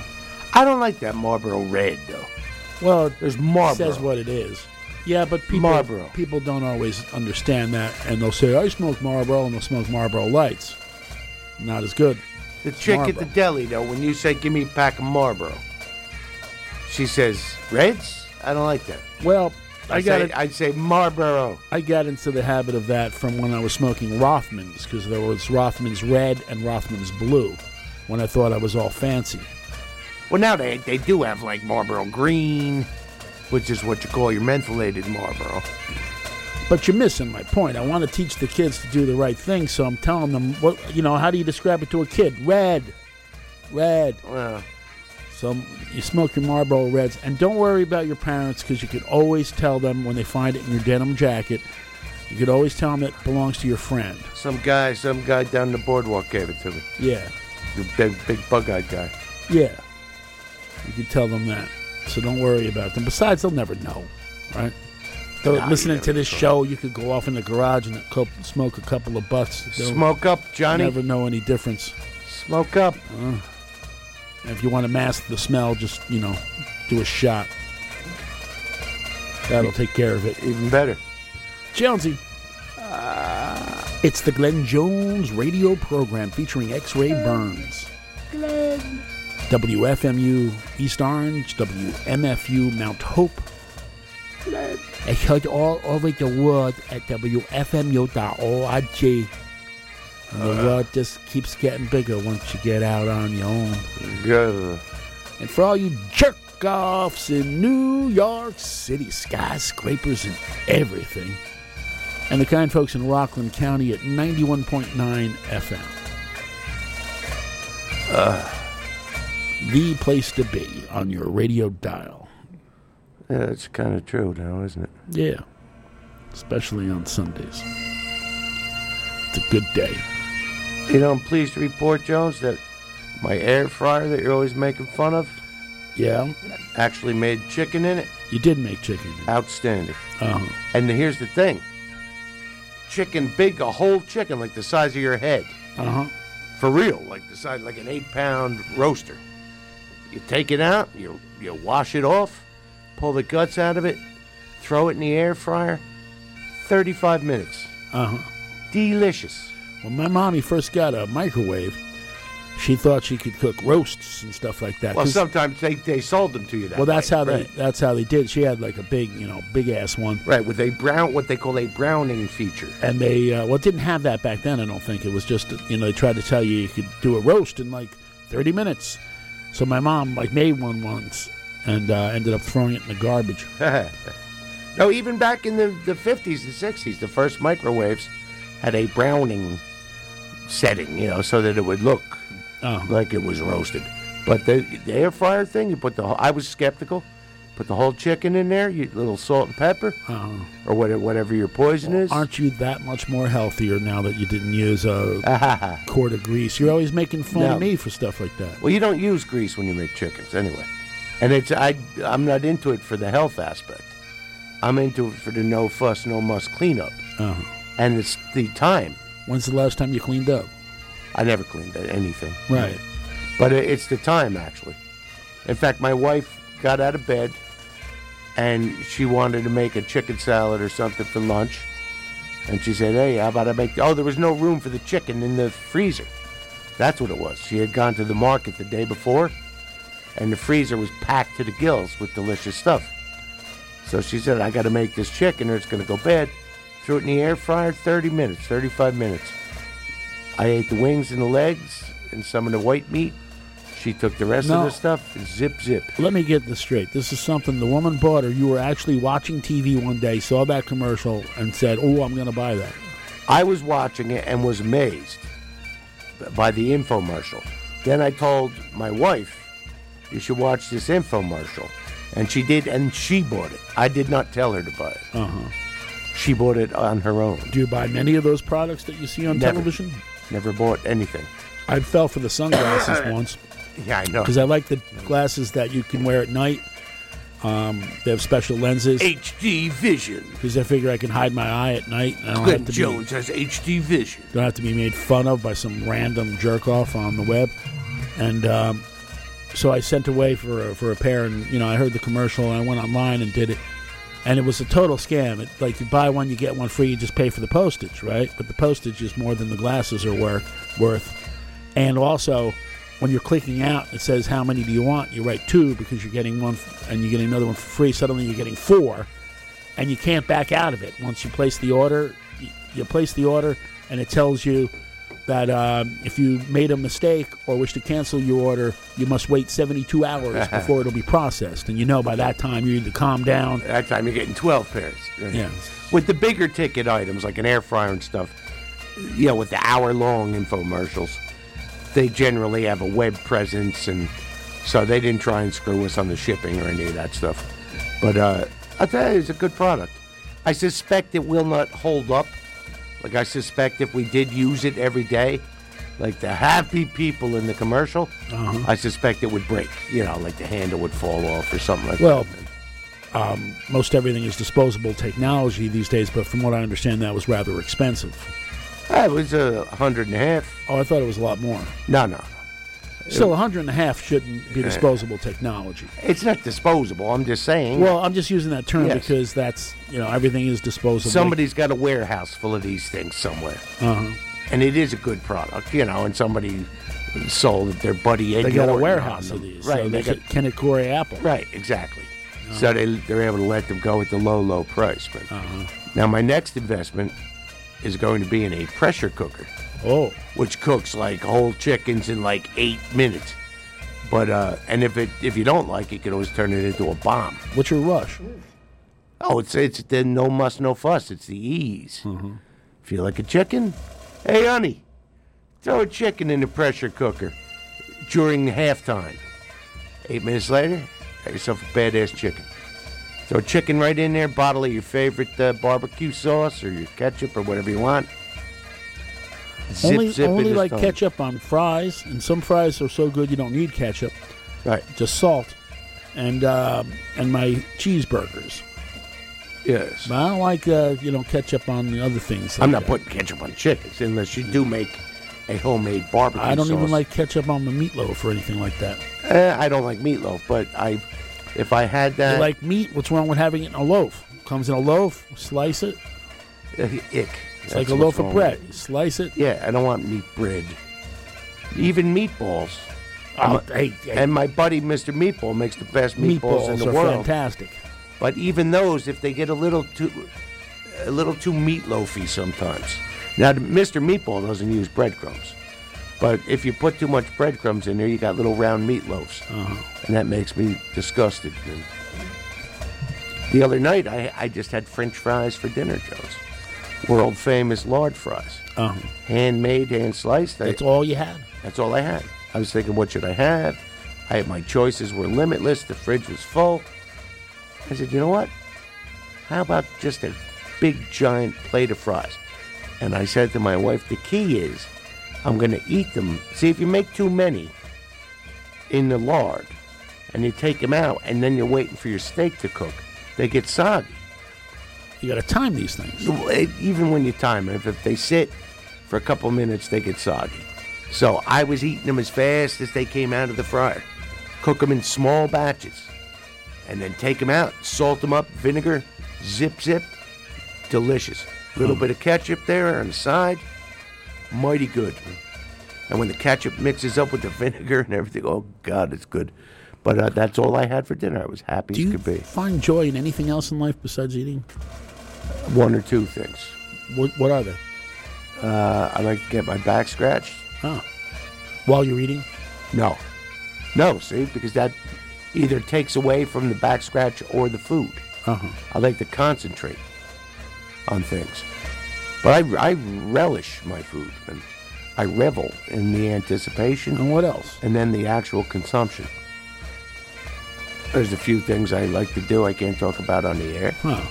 I don't like that Marlboro Red though. Well, there's Marlboro. says what it is. Yeah, but people Marlboro. people don't always understand that, and they'll say I smoke Marlboro, and they'll smoke Marlboro Lights. Not as good. The at Marlboro. the deli though, when you say give me a pack of Marlboro, she says Reds. I don't like that. Well, I, I got say, it. I'd say Marlboro. I got into the habit of that from when I was smoking Rothmans because there was Rothmans Red and Rothmans Blue when I thought I was all fancy. Well, now they they do have like Marlboro Green, which is what you call your mentholated Marlboro. But you're missing my point. I want to teach the kids to do the right thing, so I'm telling them what you know. How do you describe it to a kid? Red, red. Well, so you smoke your Marlboro Reds, and don't worry about your parents because you can always tell them when they find it in your denim jacket. You could always tell them it belongs to your friend. Some guy, some guy down the boardwalk gave it to me. Yeah, The big, big bug-eyed guy. yeah. You can tell them that. So don't worry about them. Besides, they'll never know, right? They're Nah, listening to this know. show. You could go off in the garage and smoke a couple of butts. They'll Smoke up, Johnny. Never know any difference. Smoke up. Uh, and if you want to mask the smell, just you know, do a shot. That'll take care of it. Even better. Jonesy. Uh, it's the Glen Jones radio program featuring X-Ray Burns. Glen. WFMU East Orange, WMFU Mount Hope. Glen. It's heard all over the world at WFMU.org. And the Uh. world just keeps getting bigger once you get out on your own. Yeah. And for all you jerk offs in New York City, skyscrapers and everything. And the kind folks in Rockland County at 91.9 FM. the place to be on your radio dial. Yeah, that's kind of true now, isn't it? Yeah. Especially on Sundays. It's a good day. You know, I'm pleased to report, Jones, that my air fryer that you're always making fun of, Yeah. actually made chicken in it. You did make chicken. Outstanding. Uh-huh. And here's the thing: chicken, big, a whole chicken, like the size of your head. Uh huh. For real, like the size, like an eight-pound roaster. You take it out, you you wash it off, pull the guts out of it, throw it in the air fryer. Thirty-five minutes. Uh huh. Delicious. When my mommy first got a microwave, she thought she could cook roasts and stuff like that. Well, sometimes they, they sold them to you that well, that's way. how Right. they that's how they did. She had like a big, you know, big ass one. Right, with a brown, what they call a browning feature. And they uh, well, it didn't have that back then. I don't think it was just you know they tried to tell you you could do a roast in like thirty minutes. So my mom like made one once and uh, ended up throwing it in the garbage. no, even back in the, the 50s and 60s, the first microwaves had a browning setting, you know, so that it would look Oh. like it was roasted. But the, the air fryer thing, you put the whole, I was skeptical. Put the whole chicken in there, you little salt and pepper, Uh-huh. or whatever, whatever your poison is. Aren't you that much more healthier now that you didn't use a quart of grease? You're always making fun No. of me for stuff like that. Well, you don't use grease when you make chickens anyway, and it's I I'm not into it for the health aspect. I'm into it for the no fuss, no muss cleanup, Uh-huh. and it's the time. When's the last time you cleaned up? I never cleaned anything. Right. But it's the time, actually. In fact, my wife got out of bed and she wanted to make a chicken salad or something for lunch. And she said, Hey, how about I make. Oh, there was no room for the chicken in the freezer. That's what it was. She had gone to the market the day before and the freezer was packed to the gills with delicious stuff. So she said, I got to make this chicken or it's going to go bad. Threw it in the air fryer 30 minutes, 35 minutes. I ate the wings and the legs and some of the white meat. She took the rest No. of the stuff, zip, zip. Let me get this straight. This is something the woman bought, or you were actually watching TV one day, saw that commercial, and said, "Oh, I'm going to buy that." I was watching it and was amazed by the infomercial. Then I told my wife, you should watch this infomercial. And she did, and she bought it. I did not tell her to buy it. Uh huh. She bought it on her own. Do you buy many of those products that you see on Never. television? Never bought anything. I fell for the sunglasses once. Yeah, I know. Because I like the glasses that you can wear at night. Um, they have special lenses. HD vision. Because I figure I can hide my eye at night. And I don't Glen have to Jones be, has HD vision. Don't have to be made fun of by some random jerk off on the web. And um, so I sent away for a, for a pair, and you know I heard the commercial, and I went online and did it, and it was a total scam. It, like you buy one, you get one free. You just pay for the postage, right? But the postage is more than the glasses are worth. Worth, and also when you're clicking out, it says how many do you want. You write two because you're getting one, f- and you're getting another one for free. Suddenly you're getting four, and you can't back out of it. Once you place the order, you, you place the order, and it tells you that um, if you made a mistake or wish to cancel your order, you must wait 72 hours before it'll be processed. And you know by that time you either calm down. That time you're getting 12 pairs. Yeah. With the bigger ticket items like an air fryer and stuff, you know, with the hour long infomercials, they generally have a web presence, and so they didn't try and screw us on the shipping or any of that stuff. But uh, I tell you, it's a good product. I suspect it will not hold up. Like I suspect if we did use it every day, like the happy people in the commercial, Uh-huh. I suspect it would break. You know, like the handle would fall off or something like Well, that. um, most everything is disposable technology these days, but from what I understand, that was rather expensive. It was a hundred and a half. Oh, I thought it was a lot more. No, no. Still, a hundred and a half shouldn't be disposable technology. It's not disposable. I'm just saying. Well, I'm just using that term Yes. because that's you know everything is disposable. somebody's got a warehouse full of these things somewhere, Uh-huh. and it is a good product, you know. And somebody sold it their buddy Ed They got a Norton warehouse on of them. these, right? so they they got, can Kennecore Apple. right, exactly. Uh-huh. So they they're able to let them go at the low, low price. But Uh-huh. now my next investment is going to be in a pressure cooker. Oh, which cooks like whole chickens in like eight minutes. But uh, and if it if you don't like it, you can always turn it into a bomb. What's your rush? Oh, it's it's the no muss no fuss. It's the ease. Mm-hmm. Feel like a chicken? Hey, honey, throw a chicken in the pressure cooker during halftime. Eight minutes later, got yourself a badass chicken. Throw a chicken right in there. Bottle of your favorite uh, barbecue sauce or your ketchup or whatever you want. Zip, only zip only like ketchup on fries, and some fries are so good you don't need ketchup. Right. Just salt, and um, and my cheeseburgers. Yes. But I don't like uh, you know ketchup on the other things. I'm like not putting ketchup on chickens unless you do make a homemade barbecue I don't even like ketchup on the meatloaf or anything like that. Eh, I don't like meatloaf, but I, if I had that, you like meat? What's wrong with having it in a loaf? Comes in a loaf, slice it. ick. It's like a loaf of bread. You slice it. Yeah, I don't want meat bread. Even meatballs. Oh, And my- hey, hey. And my buddy Mr. Meatball makes the best meatballs, in the are world. fantastic. But even those, if they get a little too, a little too meatloafy sometimes. Now, Mr. Meatball doesn't use breadcrumbs, but if you put too much breadcrumbs in there, you got little round meatloaves, Uh-huh. and that makes me disgusted. And the other night, I, I just had French fries for dinner, Jones. World famous lard fries, Uh-huh. handmade, hand sliced. I- That's all you had. that's all I had. I was thinking, what should I have? I had my choices were limitless. The fridge was full. I said, you know what? How about just a big giant plate of fries? And I said to my wife, the key is I'm going to eat them. See, if you make too many in the lard and you take them out and then you're waiting for your steak to cook, they get soggy. You got to time these things. Even when you time them, if, if they sit for a couple minutes, they get soggy. So I was eating them as fast as they came out of the fryer. Cook them in small batches and then take them out, salt them up, vinegar, zip, zip. Delicious. Little bit of ketchup there on the side. Mighty good. And when the ketchup mixes up with the vinegar and everything, oh, God, it's good. But uh, that's all I had for dinner. I was happy Do as could be. find joy in anything else in life besides eating? One or two things. What, what are they? Uh, I like to get my back scratched. Oh. While you're eating? No. No, see, because that either takes away from the back scratch or the food. Uh-huh. I like to concentrate on things. But I, I relish my food and I revel in the anticipation. And what else? And then the actual consumption. There's a few things I like to do I can't talk about on the air. Huh.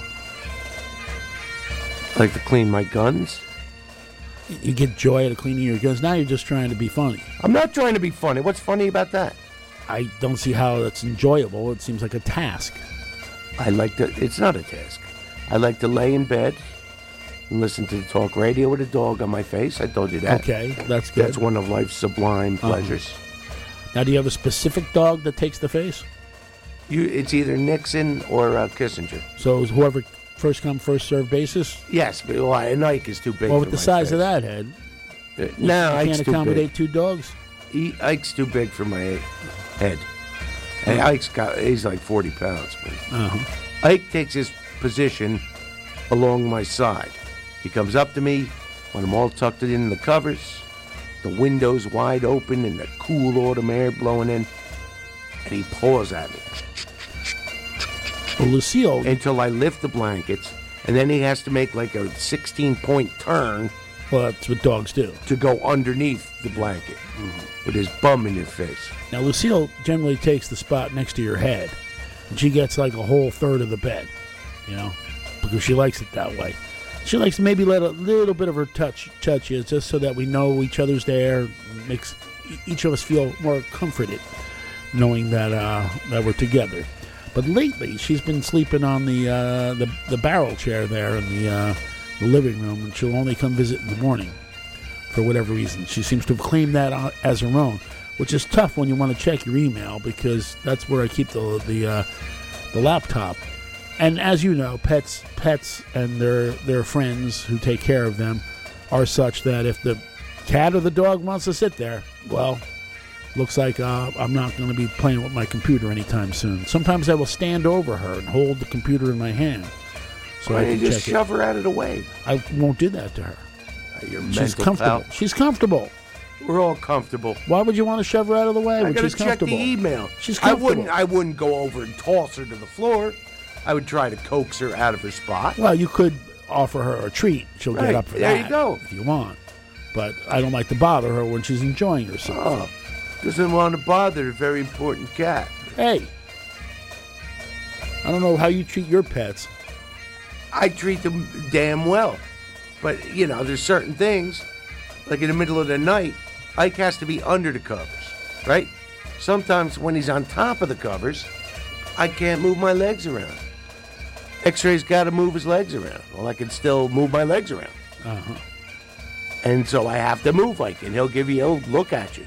Like to clean my guns. You get joy out of cleaning your guns. Now you're just trying to be funny. I'm not trying to be funny. What's funny about that? I don't see how that's enjoyable. It seems like a task. I like to. It's not a task. I like to lay in bed and listen to the talk radio with a dog on my face. I told you that. Okay, that's good. That's one of life's sublime Uh-huh. pleasures. Now, do you have a specific dog that takes the face? You, it's either Nixon or uh, Kissinger. So whoever first come first serve basis? Yes, but well, an Ike is too big. well, for with the my size face. of that head, Uh, no, Ike's can't accommodate two dogs. He, Ike's too big for my head. Hey, Ike's got he's like forty pounds. But Uh-huh. Ike takes his position along my side. He comes up to me when I'm all tucked in the covers, the windows wide open and the cool autumn air blowing in, and he paws at me. Lucille. Until I lift the blankets, and then he has to make like a 16 point turn. Well, that's what dogs do. To go underneath the blanket with his bum in your face. Now, Lucille generally takes the spot next to your head, and she gets like a whole third of the bed, you know, because she likes it that way. She likes to maybe let a little bit of her touch touch you, just so that we know each other's there. Makes each of us feel more comforted, knowing that uh, that we're together. But lately, she's been sleeping on the uh, the, the barrel chair there in the, uh, the living room, and she'll only come visit in the morning for whatever reason. She seems to have claimed that as her own, which is tough when you want to check your email because that's where I keep the the uh, the laptop. And as you know, pets pets and their their friends who take care of them are such that if the cat or the dog wants to sit there, well, looks like uh, I'm not going to be playing with my computer anytime soon. Sometimes I will stand over her and hold the computer in my hand so Why I don't can you just check shove it. her out of the way? I won't do that to her. You're She's comfortable. pal. She's comfortable. We're all comfortable. Why would you want to shove her out of the way I gotta she's check the email. She's I wouldn't. I wouldn't go over and toss her to the floor. I would try to coax her out of her spot. Well, you could offer her a treat. She'll Right, get up for there that. you go. If you want. But I don't like to bother her when she's enjoying herself. Oh, doesn't want to bother a very important cat. Hey, I don't know how you treat your pets. I treat them damn well, but you know, there's certain things, like in the middle of the night, Ike has to be under the covers, right? Sometimes when he's on top of the covers, I can't move my legs around. X-ray's got to move his legs around. Well, I can still move my legs around. Uh-huh. And so I have to move like, and he'll give you, he'll look at you.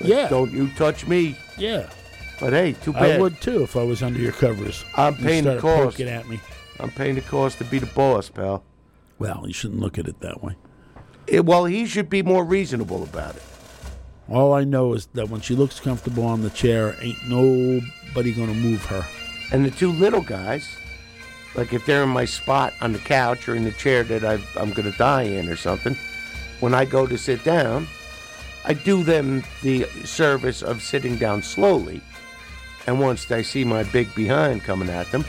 Yeah. Don't you touch me. Yeah. But hey, too bad. I would too if I was under your covers. I'm You paying the started cost. poking at me. I'm paying the cost to be the boss, pal. Well, you shouldn't look at it that way. Eh, well, he should be more reasonable about it. All I know is that when she looks comfortable on the chair, ain't nobody going to move her. And the two little guys, like if they're in my spot on the couch or in the chair that i I'm going to die in or something, when I go to sit down, I do them the service of sitting down slowly. And once they see my big behind coming at them,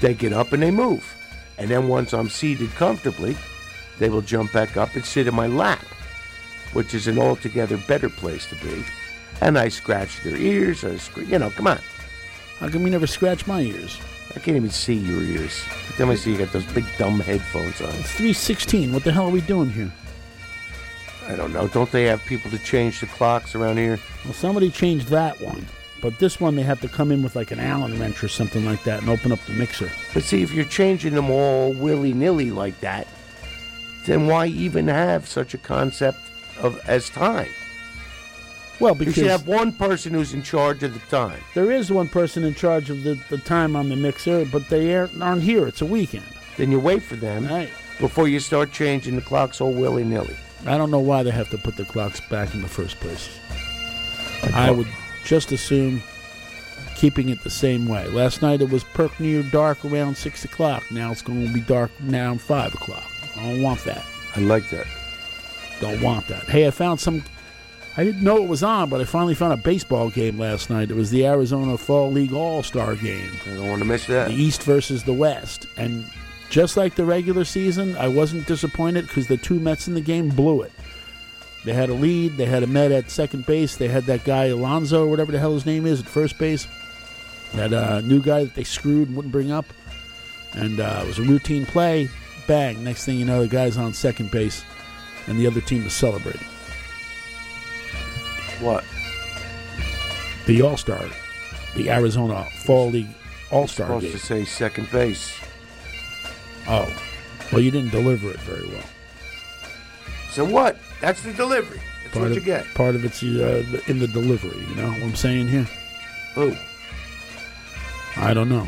they get up and they move. And then once I'm seated comfortably, they will jump back up and sit in my lap, which is an altogether better place to be. And I scratch their ears, I scr- you know, come on. How come you never scratch my ears? I can't even see your ears. Every time I see you got those big dumb headphones on. It's 316. What the hell are we doing here? I don't know. Don't they have people to change the clocks around here? Well, somebody changed that one. But this one, they have to come in with like an Allen wrench or something like that and open up the mixer. But see, if you're changing them all willy nilly like that, then why even have such a concept of as time? Well, because you should have one person who's in charge of the time. there is one person in charge of the, the time on the mixer, but they aren't, aren't here. It's a weekend. Then you wait for them before you start changing the clocks all willy nilly. I don't know why they have to put the clocks back in the first place. I would just assume keeping it the same way. Last night it was perk near dark around six o'clock. Now it's going to be dark now five o'clock. I don't want that. I like that. Don't want that. Hey, I found some. I didn't know it was on, but I finally found a baseball game last night. It was the Arizona Fall League All Star game. I don't want to miss that. The East versus the West. And just like the regular season, I wasn't disappointed because the two Mets in the game blew it. They had a lead. They had a Met at second base. They had that guy Alonso, or whatever the hell his name is, at first base. That uh, new guy that they screwed and wouldn't bring up. And uh, it was a routine play. Bang. Next thing you know, the guy's on second base, and the other team is celebrating. What? The All Star, the Arizona Fall League All Star Supposed game. to say second base. Oh, well, you didn't deliver it very well. So what? That's the delivery. That's what of, you get. Part of it's uh, in the delivery. You know what I'm saying here? Who? I don't know.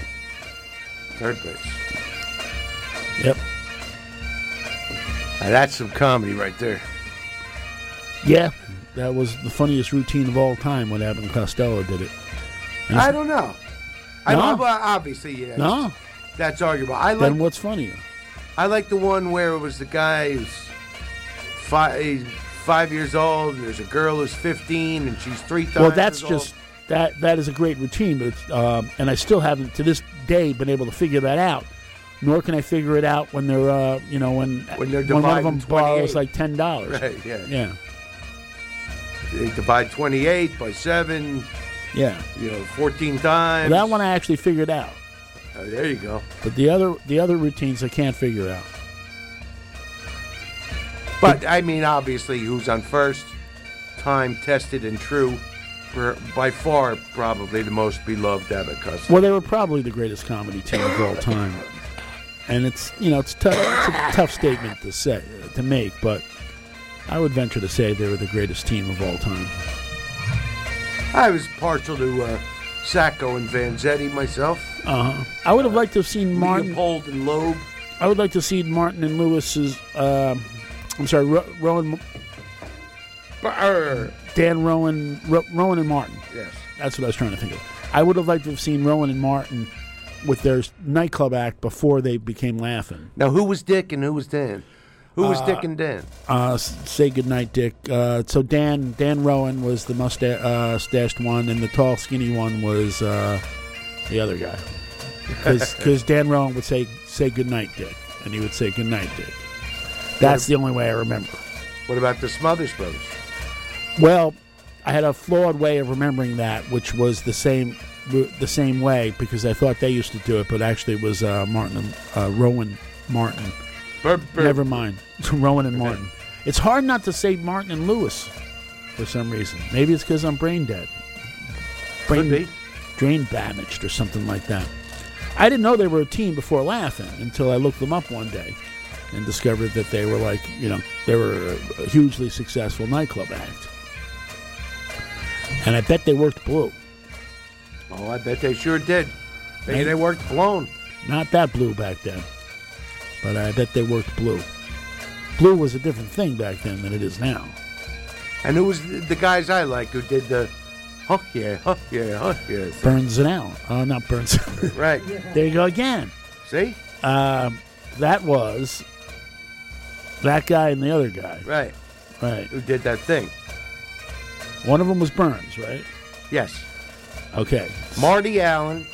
Third base. Yep. Now, that's some comedy right there. Yeah, that was the funniest routine of all time when Abbott and Costello did it. And I don't know. I, No? I- well, obviously, yeah. No. That's arguable. I like. Then what's funnier? I like the one where it was the guy who's five, five years old, and there's a girl who's 15, and she's three times. Well, that's as old. just that. That is a great routine, but it's, um, and I still haven't to this day been able to figure that out. Nor can I figure it out when they're, uh, you know, when When they're one of them borrows 28. like ten dollars. Right, yeah. Yeah. They divide 28 by seven. Yeah. You know, 14 times. Well, that one I actually figured out. Oh, there you go. But the other the other routines I can't figure out. But I mean, obviously, who's on first? Time tested and true. For by far, probably the most beloved Abbott Costello. Well, they were probably the greatest comedy team of all time, and it's you know it's tough. It's a tough statement to say to make, but I would venture to say they were the greatest team of all time. I was partial to uh, Sacco and Vanzetti myself. Uh-huh. I would have liked to have seen Martin. Leopold and Loeb. I would like to see Martin and Lewis's. Um, I'm sorry, Ro- Rowan. Dan Rowan, Ro- Rowan and Martin. Yes. That's what I was trying to think of. I would have liked to have seen Rowan and Martin with their nightclub act before they became Laugh-In. Now, who was Dick and who was Dan? Who was Uh, Dick and Dan? Uh, say goodnight, Dick. Uh, so Dan Dan Rowan was the mustache uh, stashed one, and the tall, skinny one was uh, the other guy. Because Dan Rowan would say say goodnight, Dick, and he would say goodnight, Dick. That's the only way I remember. What about the Smothers Brothers? Well, I had a flawed way of remembering that, which was the same the same way because I thought they used to do it, but actually it was uh, Martin uh, Rowan Martin. Bur- bur- Never mind, Rowan and Martin. It's hard not to say Martin and Lewis for some reason. Maybe it's because I'm brain dead, brain drain damaged or something like that. I didn't know they were a team before Laugh-In until I looked them up one day and discovered that they were like you know they were a hugely successful nightclub act. And I bet they worked blue. Oh, I bet they sure did. Maybe- they worked blown. Not that blue back then. But I bet they worked blue. Blue was a different thing back then than it is now. And who was the, guys I like who did the, huh yeah, huh yeah, huh yeah. thing? Burns and Allen. Uh, not Burns. Right. there you go again. See? Um, that was that guy and the other guy. Right. Right. Who did that thing? One of them was Burns, right? Yes. Okay. Marty Allen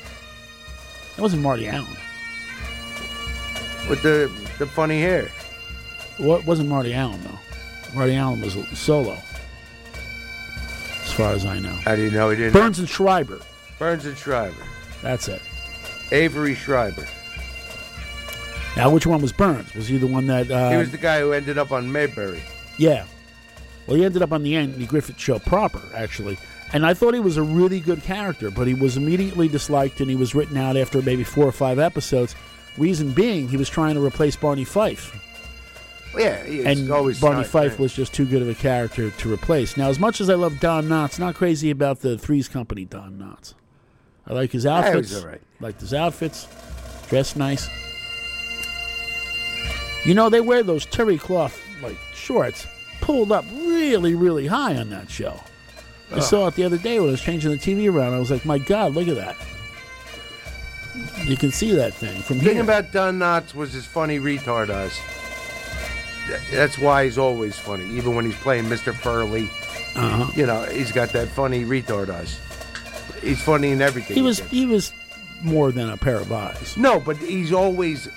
It wasn't Marty Allen. With the the funny hair. What wasn't Marty Allen though? Marty Allen was solo. As far as I know. How do you know he didn't? Burns and Schreiber. Burns and Schreiber. That's it. Avery Schreiber. Now, which one was Burns? Was he the one that? Uh, he was the guy who ended up on Mayberry. Yeah. Well, he ended up on the Andy Griffith Show proper, actually. And I thought he was a really good character, but he was immediately disliked and he was written out after maybe four or five episodes. Reason being, he was trying to replace Barney Fife. Yeah, and always Barney tried, Fife right. was just too good of a character to replace. Now, as much as I love Don Knotts, not crazy about the Three's Company Don Knotts. I like his Yeah, outfits. all right. Liked his outfits. Dressed nice. You know, they wear those terry cloth like shorts pulled up really, really high on that show. I Oh. saw it the other day when I was changing the TV around. I was like, my God, look at that. You can see that thing from The thing about Don Knotts was his funny retard eyes. That's why he's always funny, even when he's playing Mr. Furley. Uh-huh. You know, he's got that funny retard eyes. He's funny in everything. he was does. he was more than a pair of eyes. No, but he's always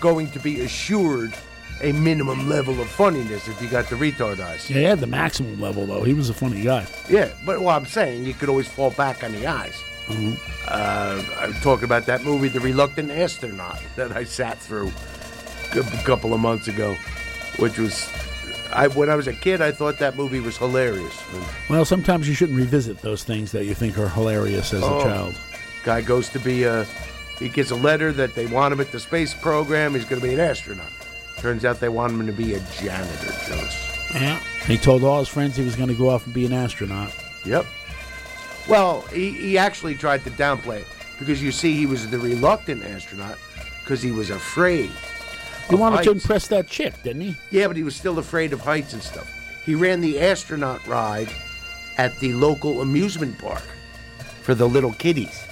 going to be assured a minimum level of funniness if you got the retard eyes. Yeah, he had the maximum level though. He was a funny guy. Yeah, but what I'm saying, you could always fall back on the eyes. Uh, I'm talking about that movie, The Reluctant Astronaut, that I sat through a couple of months ago, which was, I when I was a kid, I thought that movie was hilarious. Well, sometimes you shouldn't revisit those things that you think are hilarious as Oh. a child. Guy goes to be a, he gets a letter that they want him at the space program. He's going to be an astronaut. Turns out they want him to be a janitor, Jones. Yeah. He told all his friends he was going to go off and be an astronaut. Yep. Well, he, he actually tried to downplay it because you see, he was the reluctant astronaut because he was afraid. He wanted to impress that chick, didn't he? Yeah, but he was still afraid of heights and stuff. He ran the astronaut ride at the local amusement park for the little kiddies,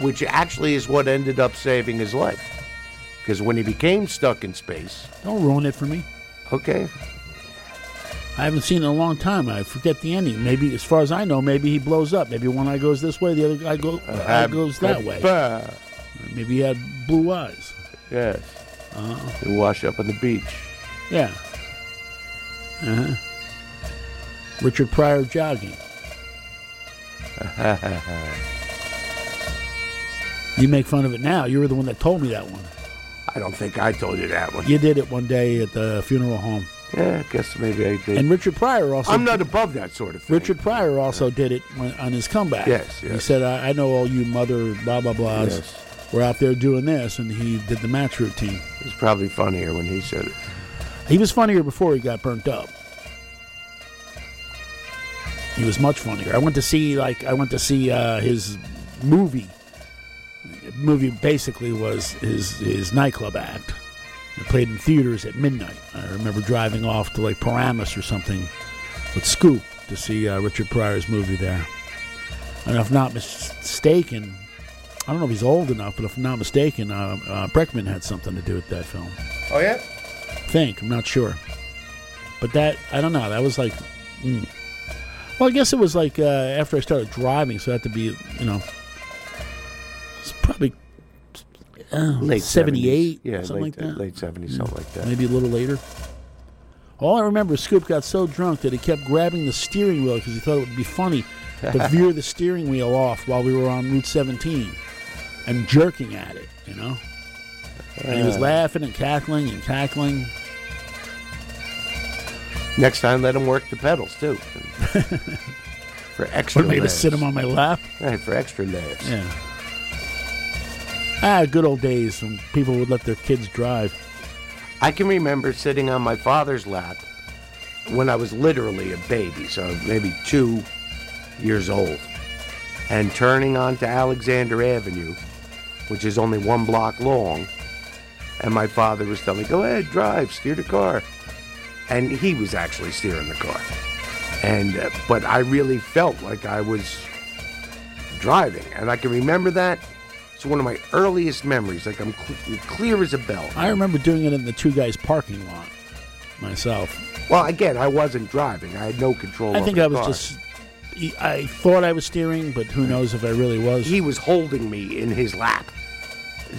which actually is what ended up saving his life. Because when he became stuck in space, Don't ruin it for me. okay, I haven't seen it in a long time. I forget the ending. Maybe, as far as I know, maybe he blows up. Maybe one eye goes this way, the other guy go, eye Uh, goes that way. Maybe he had blue eyes. yes, Uh-huh. he wash up on the beach. Yeah. Uh-huh. Richard Pryor jogging. You make fun of it now. You were the one that told me that one. I don't think I told you that one. You did it one day at the funeral home. Yeah, I guess maybe I did. And Richard Pryor also. I'm not above that sort of thing. Richard Pryor also did it when, on his comeback. Yes, He said, I, I know all you mother blah, blah, blahs. Yes. We're out there doing this. And he did the match routine. It was probably funnier when he said it. He was funnier before he got burnt up. He was much funnier. I went to see like I went to see uh, his movie. Movie basically was his his nightclub act. Played in theaters at midnight. I remember driving off to like Paramus or something with Scoop to see uh, Richard Pryor's movie there. And if not mistaken, I don't know if he's old enough, but if I'm not mistaken, uh, uh, Breckman had something to do with that film Oh yeah. think. I'm not sure. But that, I don't know. That was like, mm. well, I guess it was like uh, after I started driving, so it had to be, you know, it's probably uh, Late 78, 70s. Yeah, something late, like that. late 70s, something like that. Maybe a little later. All I remember is Scoop got so drunk that he kept grabbing the steering wheel because he thought it would be funny to veer the steering wheel off while we were on Route 17 and jerking at it, you know? And he was Uh. laughing and cackling and cackling. Next time, let him work the pedals too, for extra. Me to sit him on my lap? Right, for extra laughs. Yeah. Ah, good old days when people would let their kids drive. I can remember sitting on my father's lap when I was literally a baby, so maybe two years old, and turning onto Alexander Avenue, which is only one block long, and my father was telling me, "Go ahead, drive, steer the car," and he was actually steering the car, and uh, but I really felt like I was driving, and I can remember that. It's one of my earliest memories. Like I'm cl- clear as a bell. I remember doing it in the two guys parking lot myself. Well, again, I wasn't driving. I had no control. I over think I was car. just. I thought I was steering, but who knows if I really was. He was holding me in his lap,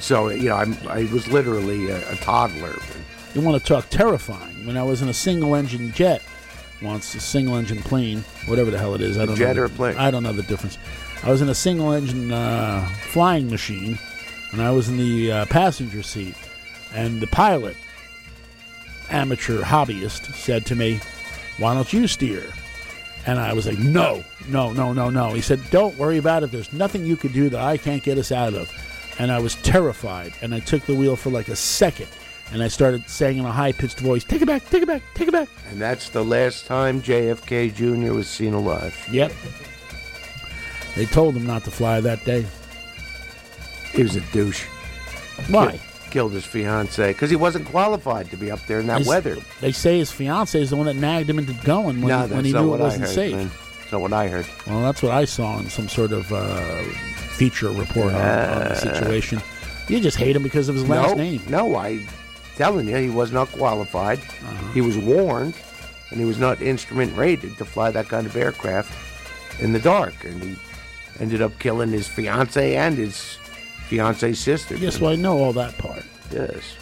so you know, I'm, I was literally a, a toddler. You want to talk terrifying? When I was in a single engine jet, once, a single engine plane, whatever the hell it is. I don't jet know. Jet or plane? I don't know the difference. I was in a single engine uh, flying machine, and I was in the uh, passenger seat, and the pilot, amateur hobbyist, said to me, "Why don't you steer?" And I was like, "No, no, no, no, no." He said, "Don't worry about it. There's nothing you can do that I can't get us out of." And I was terrified, and I took the wheel for like a second, and I started saying in a high-pitched voice, "Take it back, take it back, take it back." And that's the last time JFK Jr. was seen alive. Yep. They told him not to fly that day. He was a douche. Why? Ki- Killed his fiance because he wasn't qualified to be up there in that weather. They say his fiance is the one that nagged him into going when, no, he, when he knew it wasn't heard. safe. Man. That's not what I heard. Well, that's what I saw in some sort of uh, feature report on, on the Uh, situation. You just hate him because of his last no, name. No, I telling you, he was not qualified. Uh-huh. He was warned, and he was not instrument rated to fly that kind of aircraft in the dark. And he ended up killing his fiance and his fiance's sister. Yes, well, I know all that part. Yes.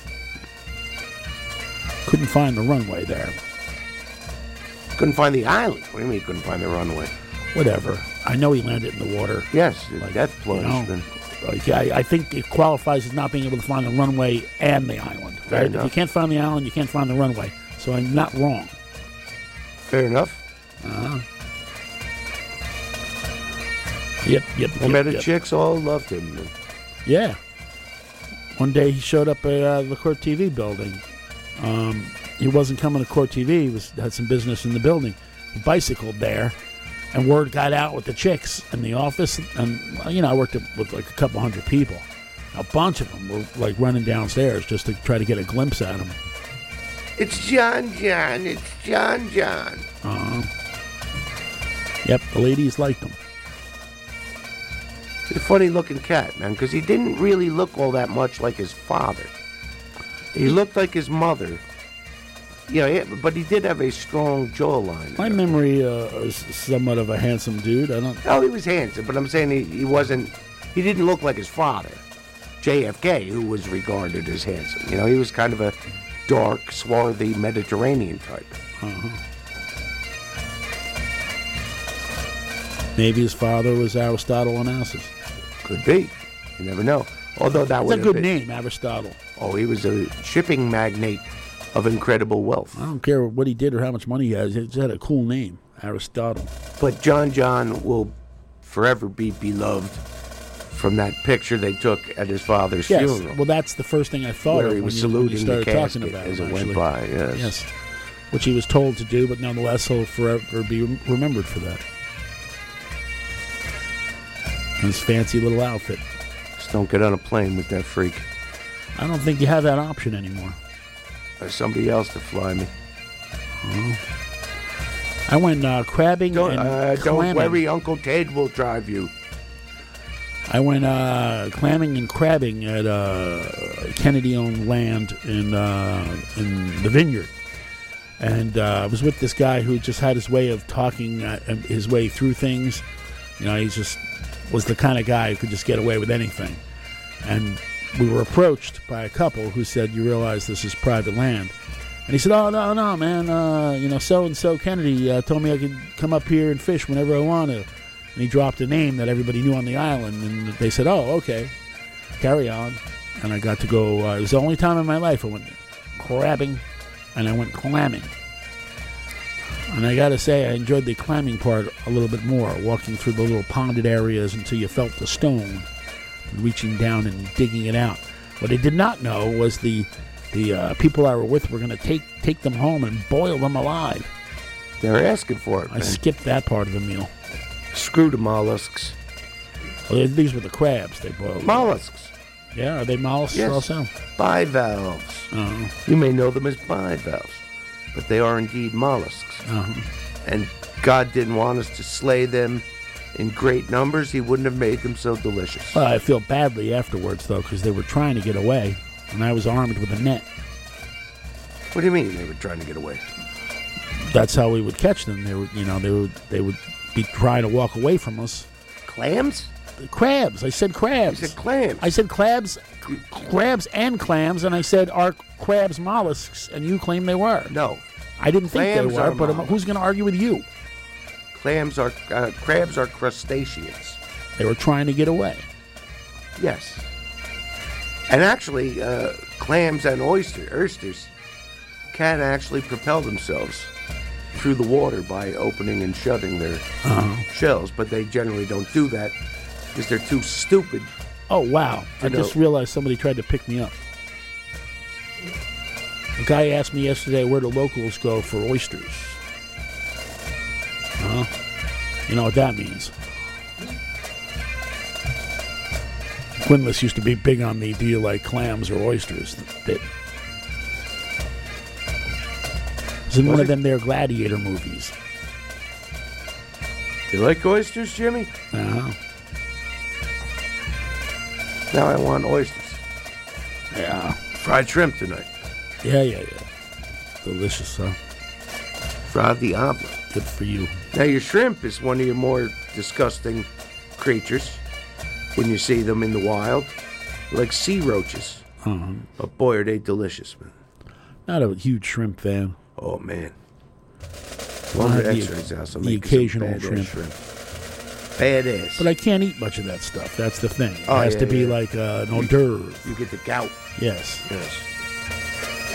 Couldn't find the runway there. Couldn't find the island. What do you mean couldn't find the runway? Whatever. I know he landed in the water. Yes, the death You plunge. know, then. like, I, I think it qualifies as not being able to find the runway and the island. Fair right? If you can't find the island, you can't find the runway. So I'm not wrong. Fair enough. Uh-huh. Yep, yep. I yep, met the yep. chicks all loved him. Yeah. One day he showed up at uh, the Court TV building. Um, he wasn't coming to Court TV. He was had some business in the building. He bicycled there, and word got out with the chicks in the office. And you know, I worked with like a couple hundred people. A bunch of them were like running downstairs just to try to get a glimpse at him. It's John John. It's John John. Uh, yep, the ladies liked him. He's a funny looking cat, man, because he didn't really look all that much like his father. He looked like his mother. Yeah, yeah, but he did have a strong jawline. My memory uh, is somewhat of a handsome dude. I don't. Oh, he was handsome, but I'm saying he, he wasn't. He didn't look like his father, JFK, who was regarded as handsome. You know, he was kind of a dark, swarthy Mediterranean type. Uh-huh. Maybe his father was Aristotle Onassis. Could be. You never know. Although that was a good been- name, Aristotle. Oh, he was a shipping magnate of incredible wealth. I don't care what he did or how much money he has. He just had a cool name, Aristotle. But John John will forever be beloved from that picture they took at his father's Yes. funeral. Well, that's the first thing I thought Where of he when was you, when you saluting the started talking about as him, it went by, yes. Yes. Which he was told to do, but nonetheless he'll forever be remembered for that. His fancy little outfit. Just don't get on a plane with that freak. I don't think you have that option anymore. There's somebody else to fly me. I went uh, crabbing Don't, and uh, don't worry, Uncle Ted will drive you. I went uh, clamming and crabbing at uh, Kennedy-owned land in uh, in the vineyard, and uh, I was with this guy who just had his way of talking uh, his way through things. You know, he just was the kind of guy who could just get away with anything. And we were approached by a couple who said, "You realize this is private land." And he said, "Oh no, no, man. Uh, you know, so and so Kennedy uh, told me I could come up here and fish whenever I want to." And he dropped a name that everybody knew on the island, and they said, "Oh, okay, carry on." And I got to go. Uh, it was the only time in my life I went crabbing, and I went clamming. And I got to say, I enjoyed the climbing part a little bit more, walking through the little ponded areas until you felt the stone, and reaching down and digging it out. What I did not know was the the uh, people I were with were going to take take them home and boil them alive. They're asking for it. I man. skipped that part of the meal. Screw the mollusks. Well, these were the crabs they boiled. Mollusks. Yeah, are they mollusks Yes. also? Bivalves. Uh-huh. You may know them as bivalves, but they are indeed mollusks. Uh-huh. And God didn't want us to slay them in great numbers. He wouldn't have made them so delicious. Well, I feel badly afterwards though because they were trying to get away, and I was armed with a net. What do you mean they were trying to get away? That's how we would catch them. They would, you know, they would they would be trying to walk away from us. Clams? Crabs. I said crabs. You said clams. I said crabs. crabs and clams, and I said, "Are crabs mollusks?" And you claim they were. No, I didn't think Clams they were, are but mollusks. who's going to argue with you? clams are uh, crabs are crustaceans. They were trying to get away. Yes. And actually, uh, clams and oyster, oysters can actually propel themselves through the water by opening and shutting their Uh-huh. shells, but they generally don't do that because they're too stupid. Oh wow! I You just realized somebody tried to pick me up. A guy asked me yesterday where the locals go for oysters. Huh? You know what that means? Quinless used to be big on me. Do you like clams or oysters? Bit. It's in Was one it? of them their gladiator movies. You like oysters, Jimmy? Uh-huh. Now I want oysters. Yeah. Fried shrimp tonight. Yeah, yeah, yeah. Delicious, huh? Fried the omelet. Good for you. Now your shrimp is one of your more disgusting creatures when you see them in the wild, like sea roaches. Uh-huh. But boy, are they delicious, man. Not a huge shrimp fan. Oh man. One of the- X-rays house. will the some occasional badass shrimp. Badass. But I can't eat much of that stuff. That's the thing. It Oh, has yeah, to be yeah. like uh, an hors d'oeuvre. You get the gout. Yes. Yes.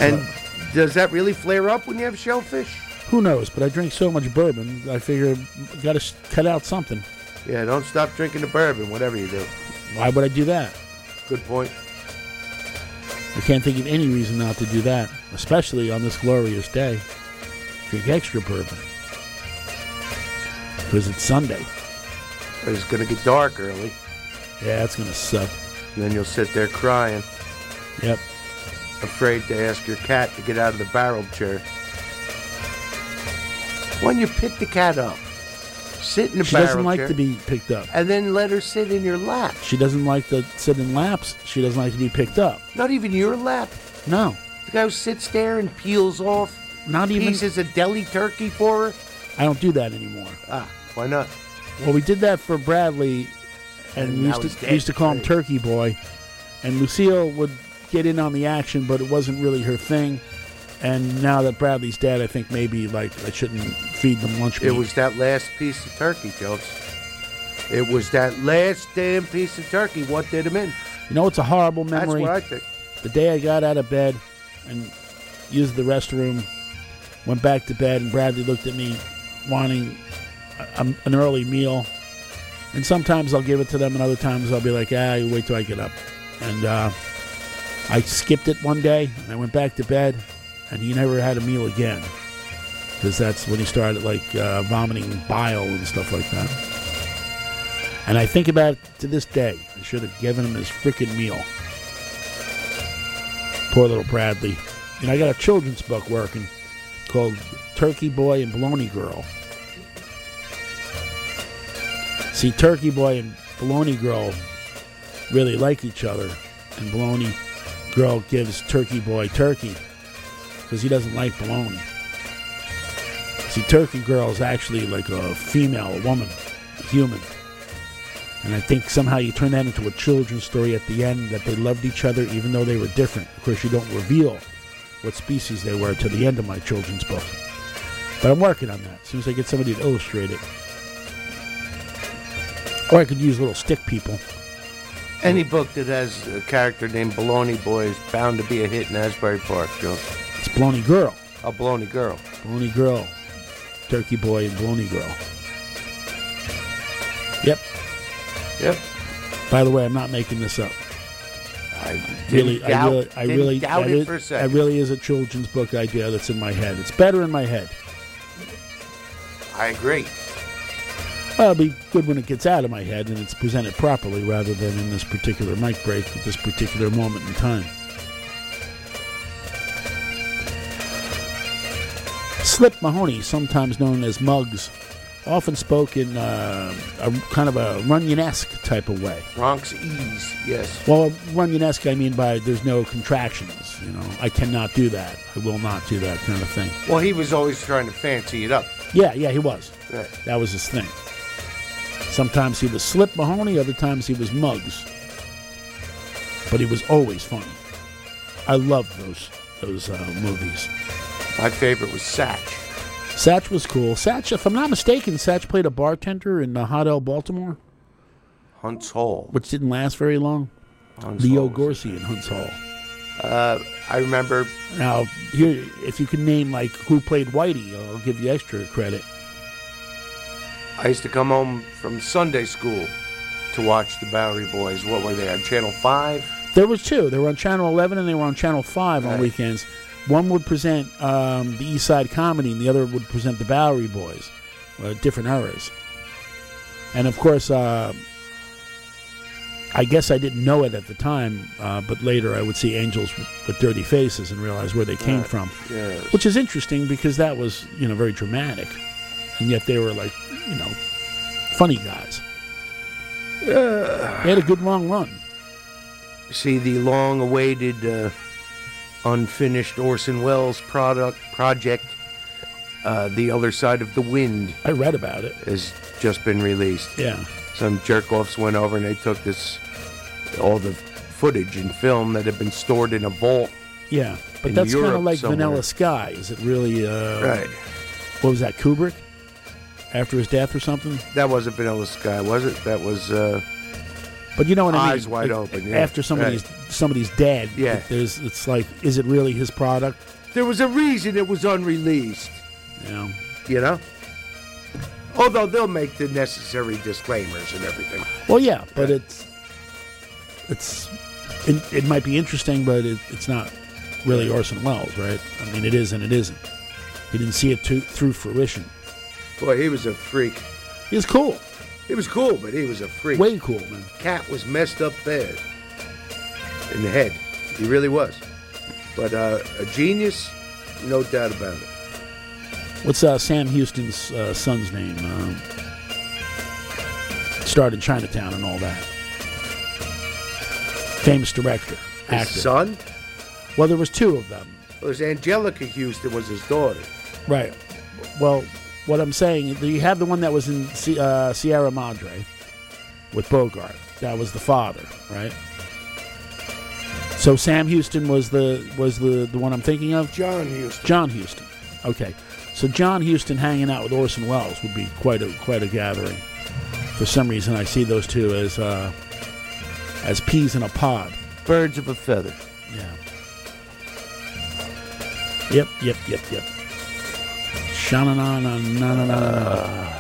And does that really flare up when you have shellfish? Who knows? But I drink so much bourbon, I figure got to cut out something. Yeah, don't stop drinking the bourbon, whatever you do. Why would I do that? Good point. I can't think of any reason not to do that, especially on this glorious day. Drink extra bourbon. Because it's Sunday. It's going to get dark early. Yeah, it's going to suck. And then you'll sit there crying. Yep. Afraid to ask your cat to get out of the barrel chair. When you pick the cat up, sit in the She barrel doesn't like chair, to be picked up. and then let her sit in your lap. She doesn't like to sit in laps. She doesn't like to be picked up. Not even your lap. No. The guy who sits there and peels off Not even. pieces of deli turkey for her. I don't do that anymore. Ah, why not? Well, we did that for Bradley, and, And we used, to, we used to call him Turkey Boy. And Lucille would get in on the action, but it wasn't really her thing. And now that Bradley's dead, I think maybe like I shouldn't feed them lunch meat. It was that last piece of turkey, Jones. It was that last damn piece of turkey. What did him in? You know, it's a horrible That's memory. what I think. The day I got out of bed and used the restroom, went back to bed, and Bradley looked at me wanting a, a- an early meal. And sometimes I'll give it to them, and other times I'll be like, ah, you wait till I get up. And uh, I skipped it one day, and I went back to bed, and he never had a meal again. Because that's when he started like uh, vomiting bile and stuff like that. And I think about it to this day. I should have given him his freaking meal. Poor little Bradley. Know, I got a children's book working called Turkey Boy and Baloney Girl. See, Turkey Boy and Baloney Girl really like each other, and Baloney Girl gives Turkey Boy turkey because he doesn't like bologna. See, Turkey Girl is actually like a female, a woman, a human. And I think somehow you turn that into a children's story at the end that they loved each other even though they were different. Of course, you don't reveal what species they were to the end of my children's book. But I'm working on that. As soon as I get somebody to illustrate it. Or I could use little stick people. Any book that has a character named Baloney Boy is bound to be a hit in Asbury Park, Jones. It's Baloney Girl. A Baloney Girl. Baloney Girl. Turkey Boy and Baloney Girl. Yep. Yep. By the way, I'm not making this up. I really, didn't I doubt- really, I really, doubt it for a second. really is a children's book idea that's in my head. It's better in my head. I agree. Well, it'll be good when it gets out of my head and it's presented properly rather than in this particular mic break at this particular moment in time. Slip Mahoney, sometimes known as Muggs, often spoke in uh, a kind of a Runyon-esque type of way. Bronx Ease, yes. Well, Runyon-esque, I mean by there's no contractions. You know, I cannot do that. I will not do that kind of thing. Well, he was always trying to fancy it up. Yeah, yeah, he was. Right. That was his thing. Sometimes he was Slip Mahoney, other times he was Muggs. but he was always funny. I loved those those uh, movies. My favorite was Satch. Satch was cool. Satch, if I'm not mistaken, Satch played a bartender in the Hot L Baltimore, Huntz Hall. which didn't last very long. Huntz Leo Hall. Gorcey in Huntz Hall. Uh, I remember Now, here, if you can name like who played Whitey, I'll give you extra credit. I used to come home from Sunday school to watch the Bowery Boys. What were they on Channel Five? There was two. They were on Channel 11 and they were on Channel 5 on Right. weekends. One would present um, the East Side Comedy, and the other would present the Bowery Boys, uh, different eras. And of course, uh, I guess I didn't know it at the time, uh, but later I would see Angels with, with Dirty Faces and realize where they came from. Yes. Which is interesting because that was, you know, very dramatic. And yet they were like, you know, funny guys. They had a good long run. See the long-awaited, uh, unfinished Orson Welles product project, uh, "The Other Side of the Wind." I read about it. Has just been released. Yeah. Some jerk-offs went over and they took this, all the footage and film that had been stored in a vault. Yeah, but that's kind of like somewhere. Vanilla Sky. Is it really? Uh, Right. What was that? Kubrick after his death or something? That wasn't Vanilla Sky, was it? That was. Uh, But you know what I mean? Eyes wide Like, open, yeah. After somebody's somebody's dead, Yeah. there's it's like, is it really his product? There was a reason it was unreleased. Yeah. You know? Although they'll make the necessary disclaimers and everything. Well, yeah, but it's it's it, it might be interesting, but it, it's not really Orson Welles, right? I mean, it is and it isn't. He didn't see it to, through fruition. Boy, he was a freak. He was cool. He was cool, but he was a freak. Way cool, man. Cat was messed up bad in the head. He really was. But uh, a genius, no doubt about it. What's uh, Sam Houston's uh, son's name? Um, starred in Chinatown and all that. Famous director, His actor. son? Well, there was two of them. It was Anjelica Huston was his daughter. Right. Well, what I'm saying, do you have the one that was in uh, Sierra Madre with Bogart. That was the father, right? So Sam Houston was the was the the one I'm thinking of. John Huston. John Huston. Okay. So John Huston hanging out with Orson Welles would be quite a quite a gathering. For some reason, I see those two as uh, as peas in a pod. Birds of a feather. Yeah. Yep, yep, yep, yep. Sha na na na na na.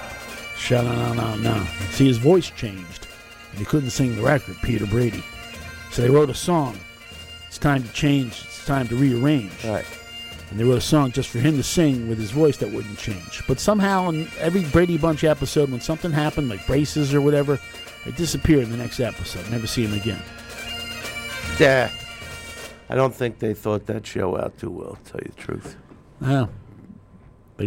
Sha na na na na. See, his voice changed. And he couldn't sing the record, Peter Brady. So they wrote a song. It's time to change. It's time to rearrange. Right. And they wrote a song just for him to sing with his voice that wouldn't change. But somehow, in every Brady Bunch episode, when something happened, like braces or whatever, it disappeared in the next episode. Never see him again. Yeah. I don't think they thought that show out too well, to tell you the truth. Yeah.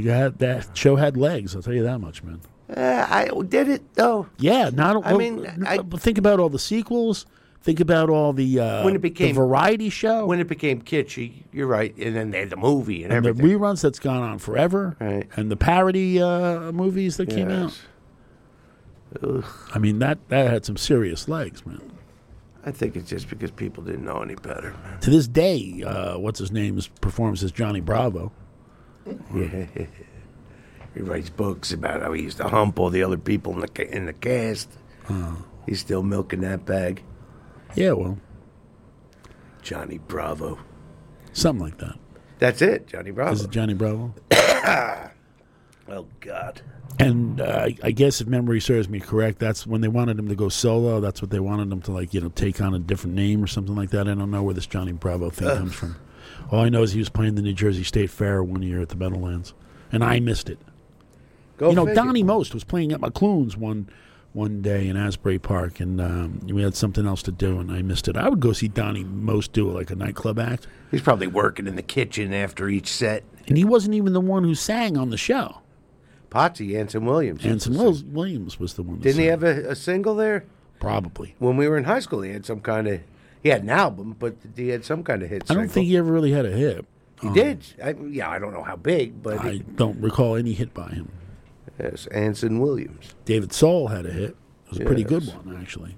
Had, that show had legs, I'll tell you that much, man. Uh, I did it though. Yeah, not. I well, mean, I- think about all the sequels. Think about all the uh, when it became the variety show when it became kitschy. You're right, and then they had the movie and, and the reruns that's gone on forever, Right. and the parody uh, movies that came out. Ugh. I mean that that had some serious legs, man. I think it's just because people didn't know any better. Man. To this day, uh, what's his name is, performs as Johnny Bravo. He writes books about how he used to hump all the other people in the ca- in the cast. He's still milking that bag. Yeah, well, Johnny Bravo. something like that. That's it, Johnny Bravo. Is it Johnny Bravo? oh God. And uh, I guess if memory serves me correct, that's when they wanted him to go solo. That's what they wanted him to like, you know, take on a different name or something like that. I don't know where this Johnny Bravo thing comes from. All I know is he was playing the New Jersey State Fair one year at the Meadowlands, and I missed it. Go you know, figure. Donny Most was playing at McLoone's one one day in Asbury Park, and um, we had something else to do, and I missed it. I would go see Donny Most do like a nightclub act, He's probably working in the kitchen after each set. and he wasn't even the one who sang on the show. Potsy, Anson Williams. Anson Wills- Williams was the one. Didn't he sang. have a, a single there? Probably. When we were in high school, he had some kind of. He had an album, but he had some kind of hit. I don't single. think he ever really had a hit. He Um, did. I, yeah, I don't know how big, but I it- don't recall any hit by him. yes, Anson Williams. David Soul had a hit. It was a pretty good one, actually.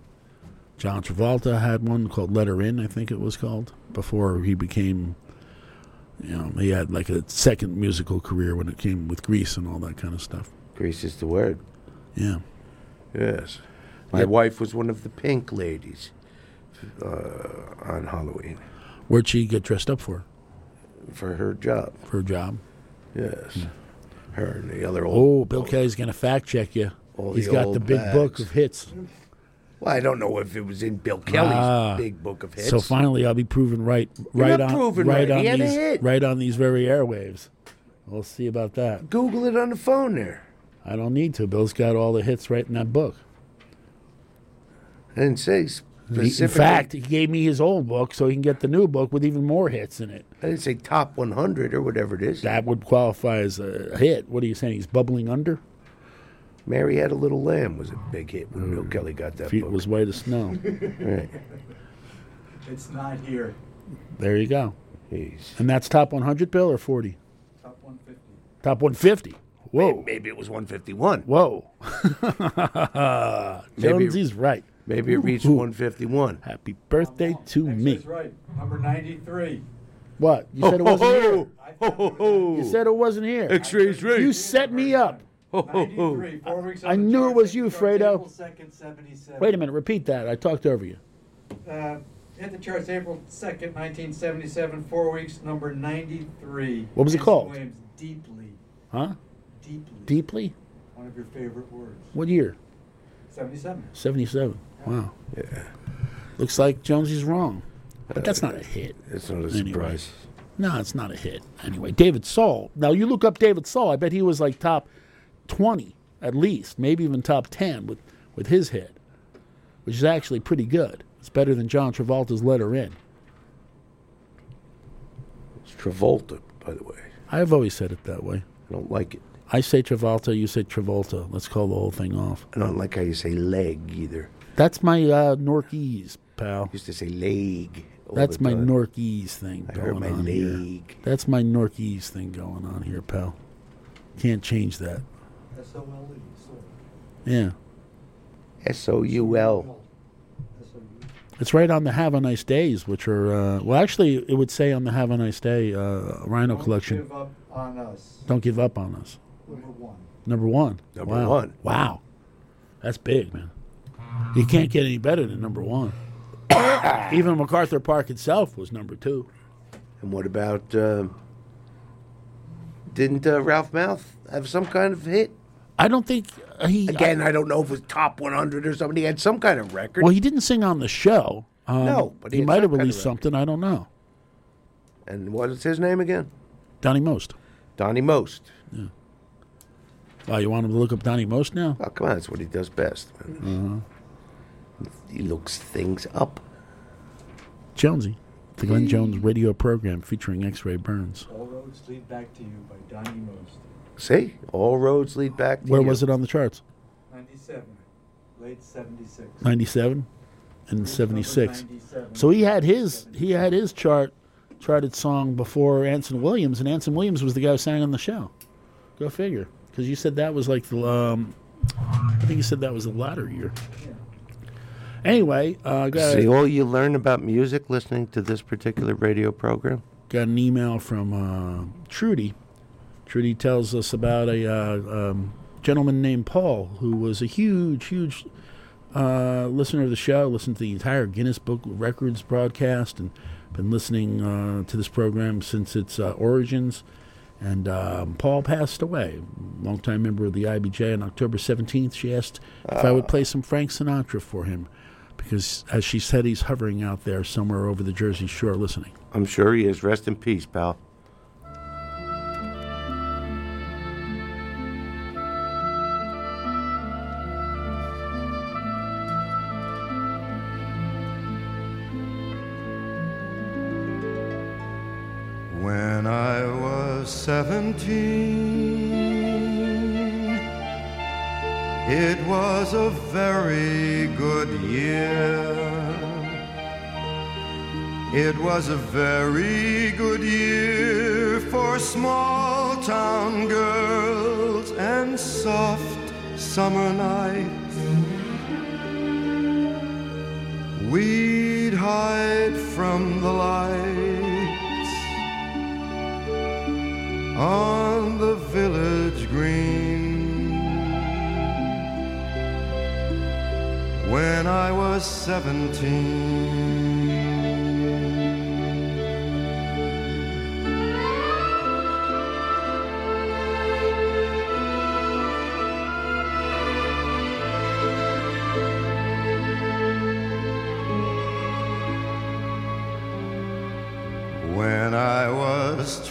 John Travolta had one called Let Her In, I think it was called, before he became, you know, he had like a second musical career when it came with Grease and all that kind of stuff. Grease is the word. Yeah. Yes. My Yep. wife was one of the pink ladies uh, on Halloween Where'd she get dressed up for? for her job. For her job? Yes. Her and the other old. Oh, old. Bill Kelly's going to fact check you. He's the got the big book of hits. Well, I don't know if it was in Bill Kelly's Ah. big book of hits. So finally, I'll be proven right, You're right on, proven right, right. on He had a these, right on these very airwaves. We'll see about that. Google it on the phone there. I don't need to. Bill's got all the hits right in that book. I didn't say He- in fact, he gave me his old book so he can get the new book with even more hits in it. I didn't say top 100 or whatever it is. That would qualify as a hit. What are you saying? He's bubbling under. Mary Had a Little Lamb was a big hit when Bill hmm. Kelly got that Feet book. was white as snow. Right. It's not here. There you go. Jeez. And that's top 100, Bill, or 40? Top 150. Top 150. Whoa. Maybe it was 151. Whoa. Maybe- Jonesy's right. Maybe it reached 151. Happy birthday to me. That's right. Number 93. What? You said it wasn't here. You said it wasn't here. X-rays right. You set me up. 93. Four weeks on I the knew it charts, was you, charts Fredo. April 2nd, 77. Wait a minute. Repeat that. I talked over you. Uh, hit the charts April 2nd, 1977. Four weeks, number 93. What was it Anson called? Williams, Deeply. Huh? Deeply. Deeply? One of your favorite words. What year? 77. 77. Wow. Yeah. Looks like Jonesy's wrong. But that's not a uh, hit. It's not a Anyway. surprise. No, it's not a hit. Anyway, David Soul. Now you look up David Soul. I bet he was like top twenty at least, maybe even top ten with with his hit, which is actually pretty good. It's better than John Travolta's Let Her In." It's Travolta, by the way. I've always said it that way. I don't like it. I say Travolta, you say Travolta. Let's call the whole thing off. I don't like how you say leg either. That's my uh, Norkese, pal. used to say leg. all That's the my time. Norkese thing I going heard my on here. leg. That's my Norkese thing going on here, pal. Can't change that. S-O-L-E. Yeah. S O U L. It's right on the Have a Nice Days, which are uh, well, actually, it would say on the Have a Nice Day uh, Rhino Don't collection. give up on us. Don't give up on us. Number one. Number one. Number wow. one. Wow, that's big, man. You can't get any better than number one. Even MacArthur Park itself was number two. And what about? Uh, didn't uh, Ralph Malph have some kind of hit? I don't think uh, he. Again, I, don't know if it was top 100 or something. He had some kind of record. well, he didn't sing on the show. Um, No, but he he might some have kind of released something. I don't know. and what is his name again? Donny Most. Donny Most. Wow, you want him to look up Donny Most now? Oh, come on, that's what he does best. man. He looks things up. Jonesy, the Glen Jones radio program featuring X-Ray Burns. All roads lead back to you by Donny Most. See, all roads lead back to Where you. was it on the charts? 97. Late 76. 97 and 76 97. so he had his he had his chart charted song before anson williams and anson williams was the guy who sang on the show go figure because you said that was like the um i think you said that was the latter year anyway uh got, See all you learn about music listening to this particular radio program? got an email from uh trudy trudy tells us about a uh, um, gentleman named paul who was a huge huge uh, listener of the show, listened to the entire Guinness Book of Records broadcast, and been listening uh, to this program since its uh, origins. And um, Paul passed away, longtime member of the IBJ. On October 17th, she asked if I would play some Frank Sinatra for him, because, as she said, he's hovering out there somewhere over the Jersey Shore listening. I'm sure he is. Rest in peace, pal. When I was 17 It was a very good year for small town girls and soft summer nights. we'd hide from the lights on the village green. When I was seventeen.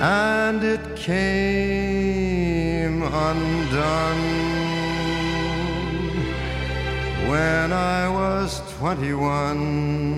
And it came undone when I was 21.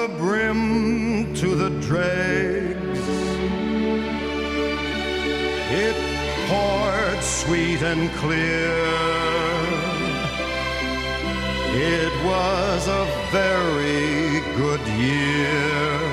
the brim to the dregs, it poured sweet and clear. It was a very good year.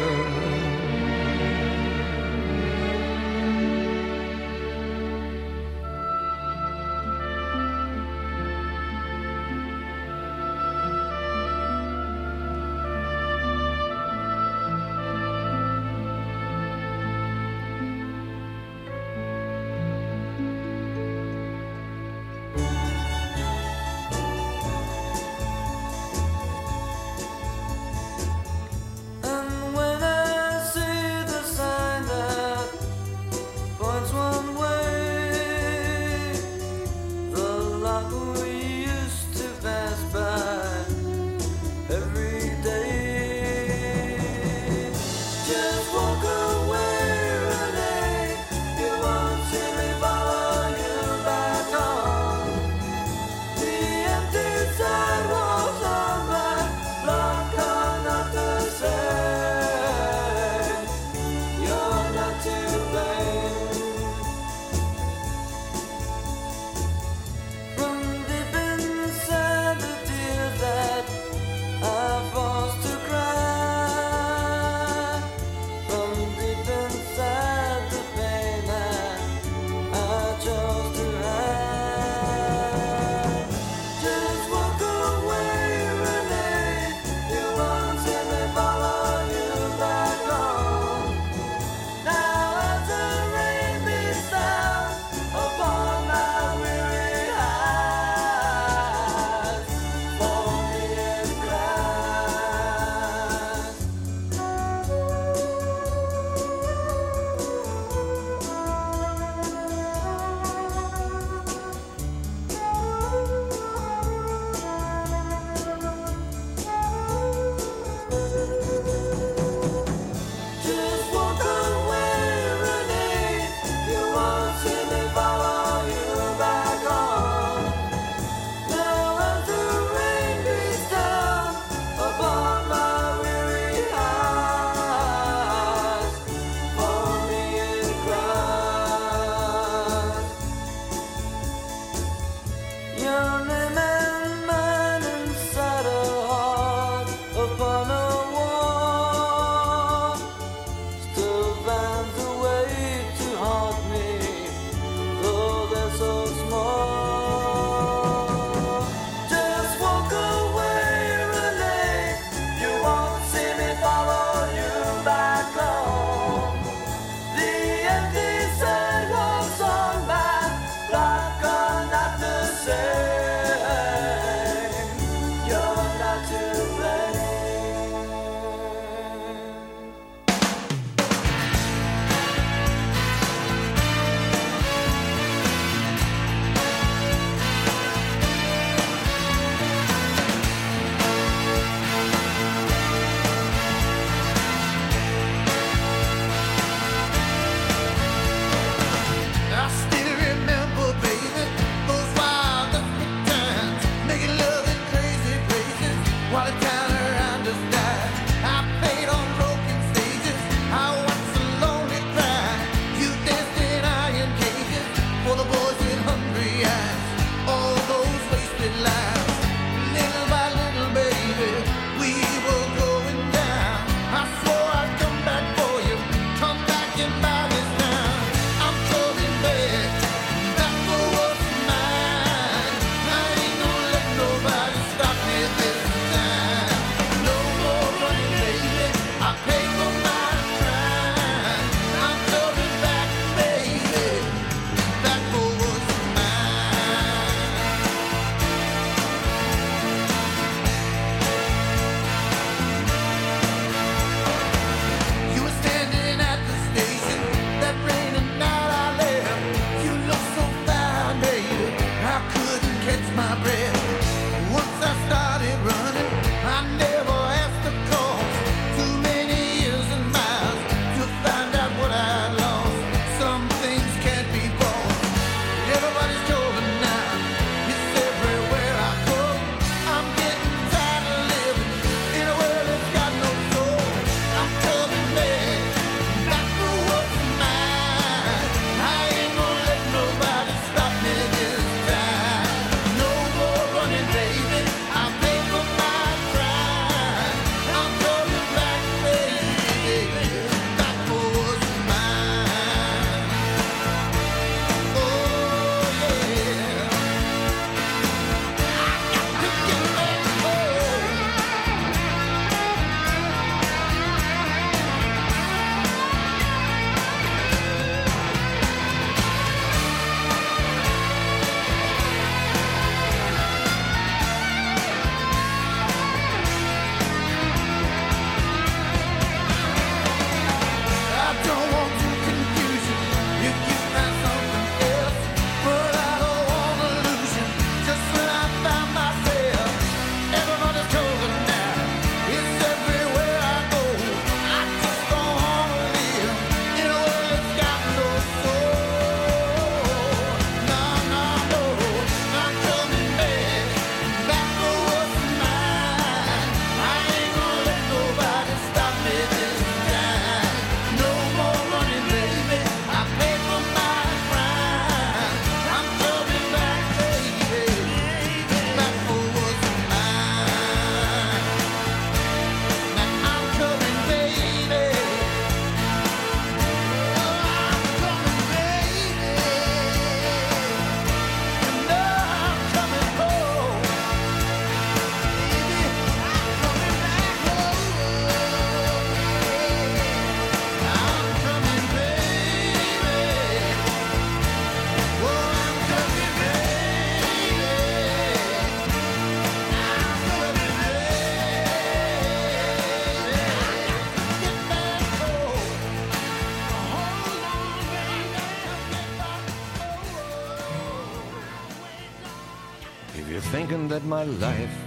My life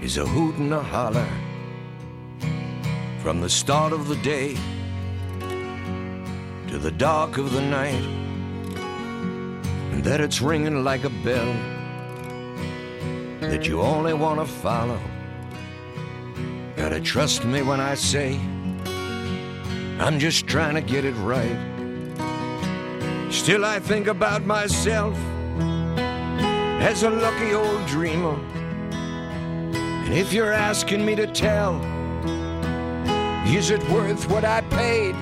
is a hoot and a holler from the start of the day to the dark of the night, and that it's ringing like a bell that you only want to follow. Gotta trust me when I say I'm just trying to get it right. Still, I think about myself as a lucky old dreamer. And if you're asking me to tell, is it worth what I paid?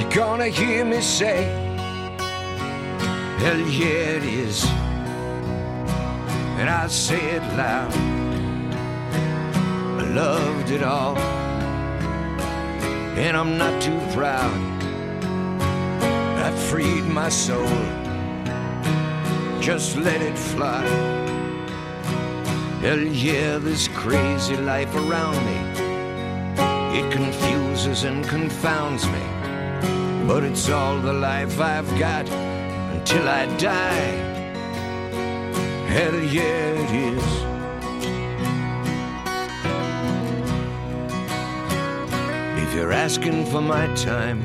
You're gonna hear me say, Hell yeah, it is. And I say it loud. I loved it all. And I'm not too proud. I freed my soul. Just let it fly. Hell yeah, this crazy life around me. It confuses and confounds me. But it's all the life I've got until I die. Hell yeah, it is. If you're asking for my time,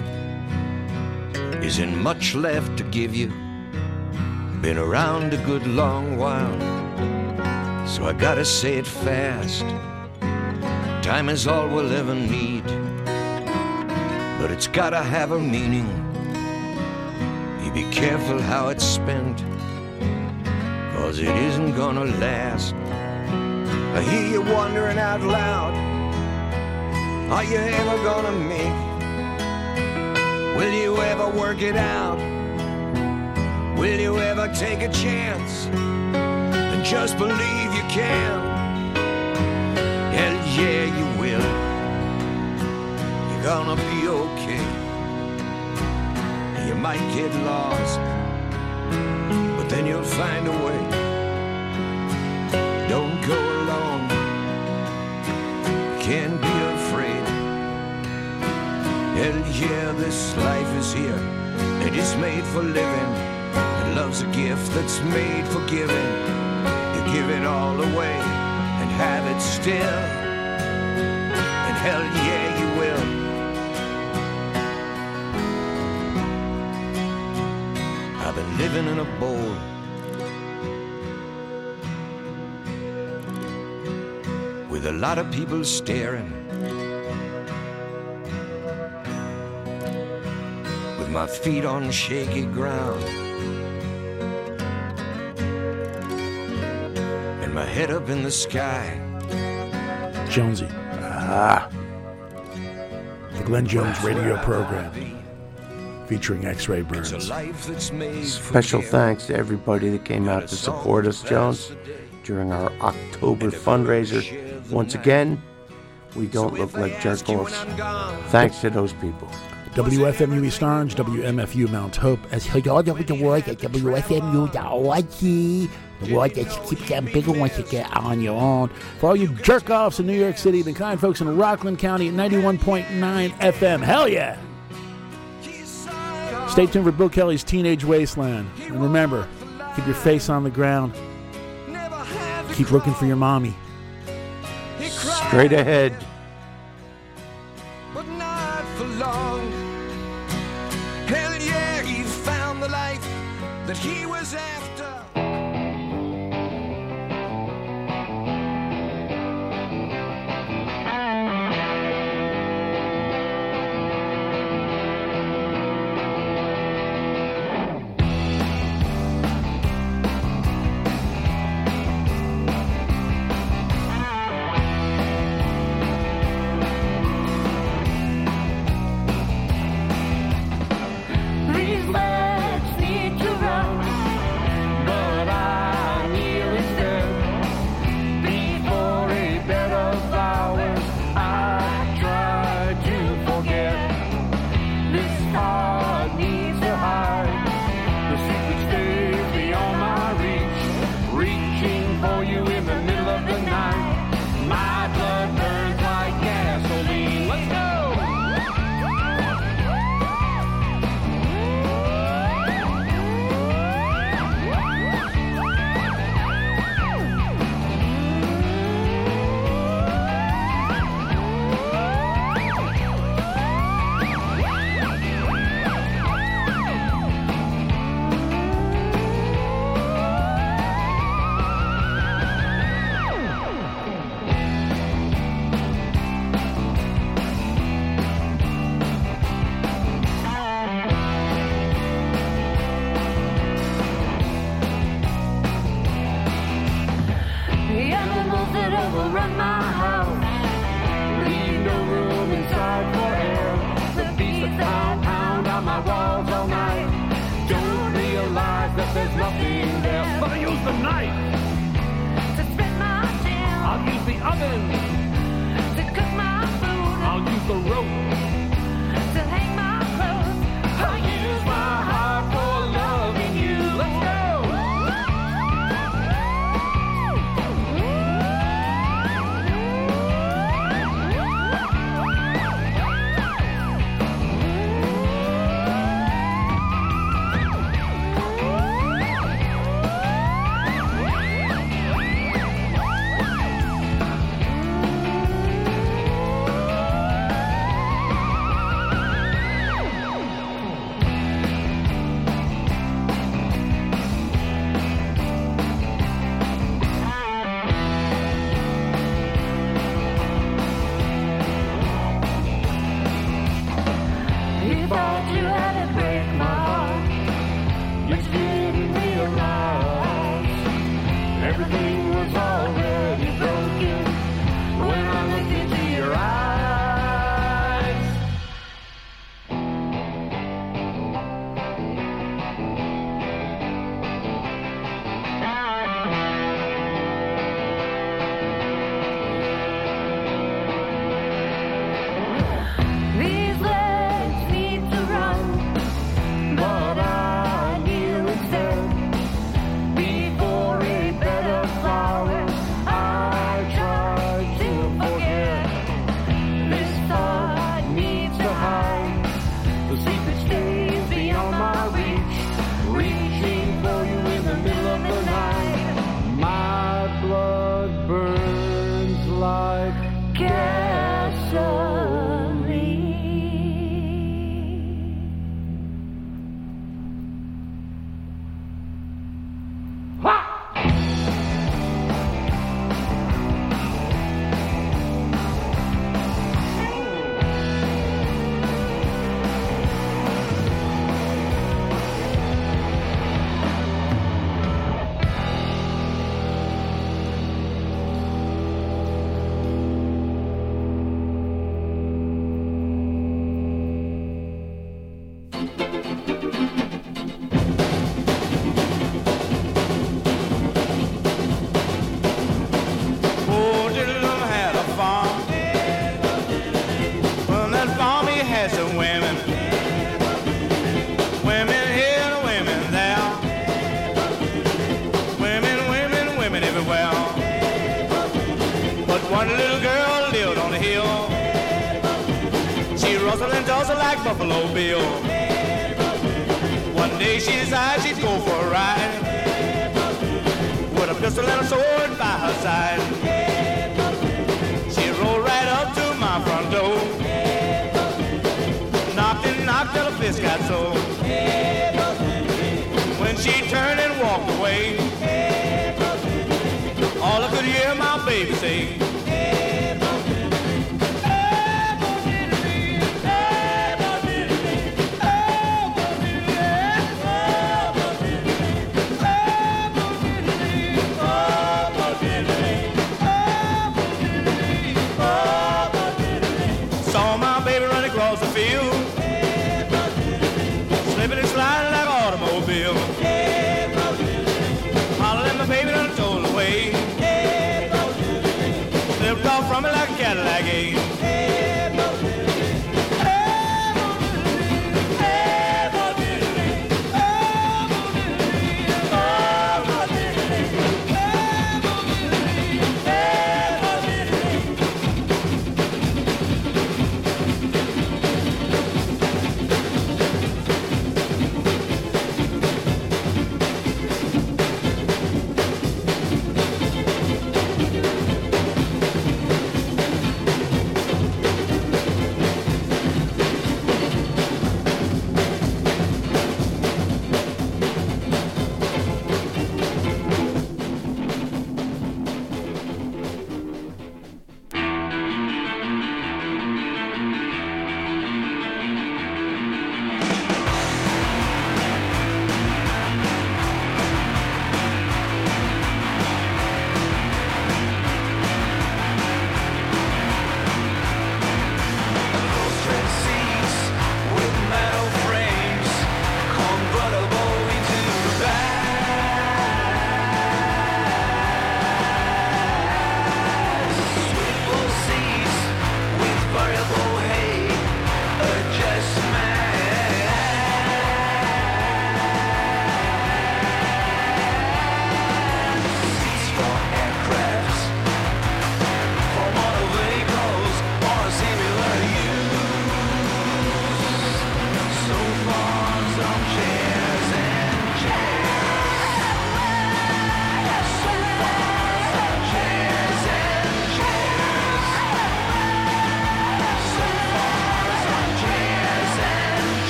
isn't much left to give you. Been around a good long while, so I gotta say it fast. Time is all we'll ever need, but it's gotta have a meaning. You be careful how it's spent, cause it isn't gonna last. I hear you wondering out loud, are you ever gonna make? Will you ever work it out? Will you ever take a chance and just believe you can? Hell yeah, you will. You're gonna be okay. You might get lost, but then you'll find a way. Don't go alone. Can't be afraid. Hell yeah, this life is here. It is made for living. Love's a gift that's made for giving. You give it all away and have it still. And hell yeah, you will. I've been living in a bowl. With a lot of people staring. With my feet on shaky ground. Head up in the sky. Jonesy. Ah. The Glen Jones radio program featuring X Ray Burns. It's a life that's made for Special thanks to everybody that came out to support us, Jones, during our October fundraiser. Once again, we don't look like jerk offs. Thanks to those people. WFMU East Orange, WMFU Mount Hope. As you all know the word at WFMU.org. Word that keeps getting bigger once you get on your own. For all you jerk offs in New York City, the kind folks in Rockland County at 91.9 FM. Hell yeah! Stay tuned for Bill Kelly's Teenage Wasteland. And remember, keep your face on the ground. Keep looking for your mommy. Straight ahead.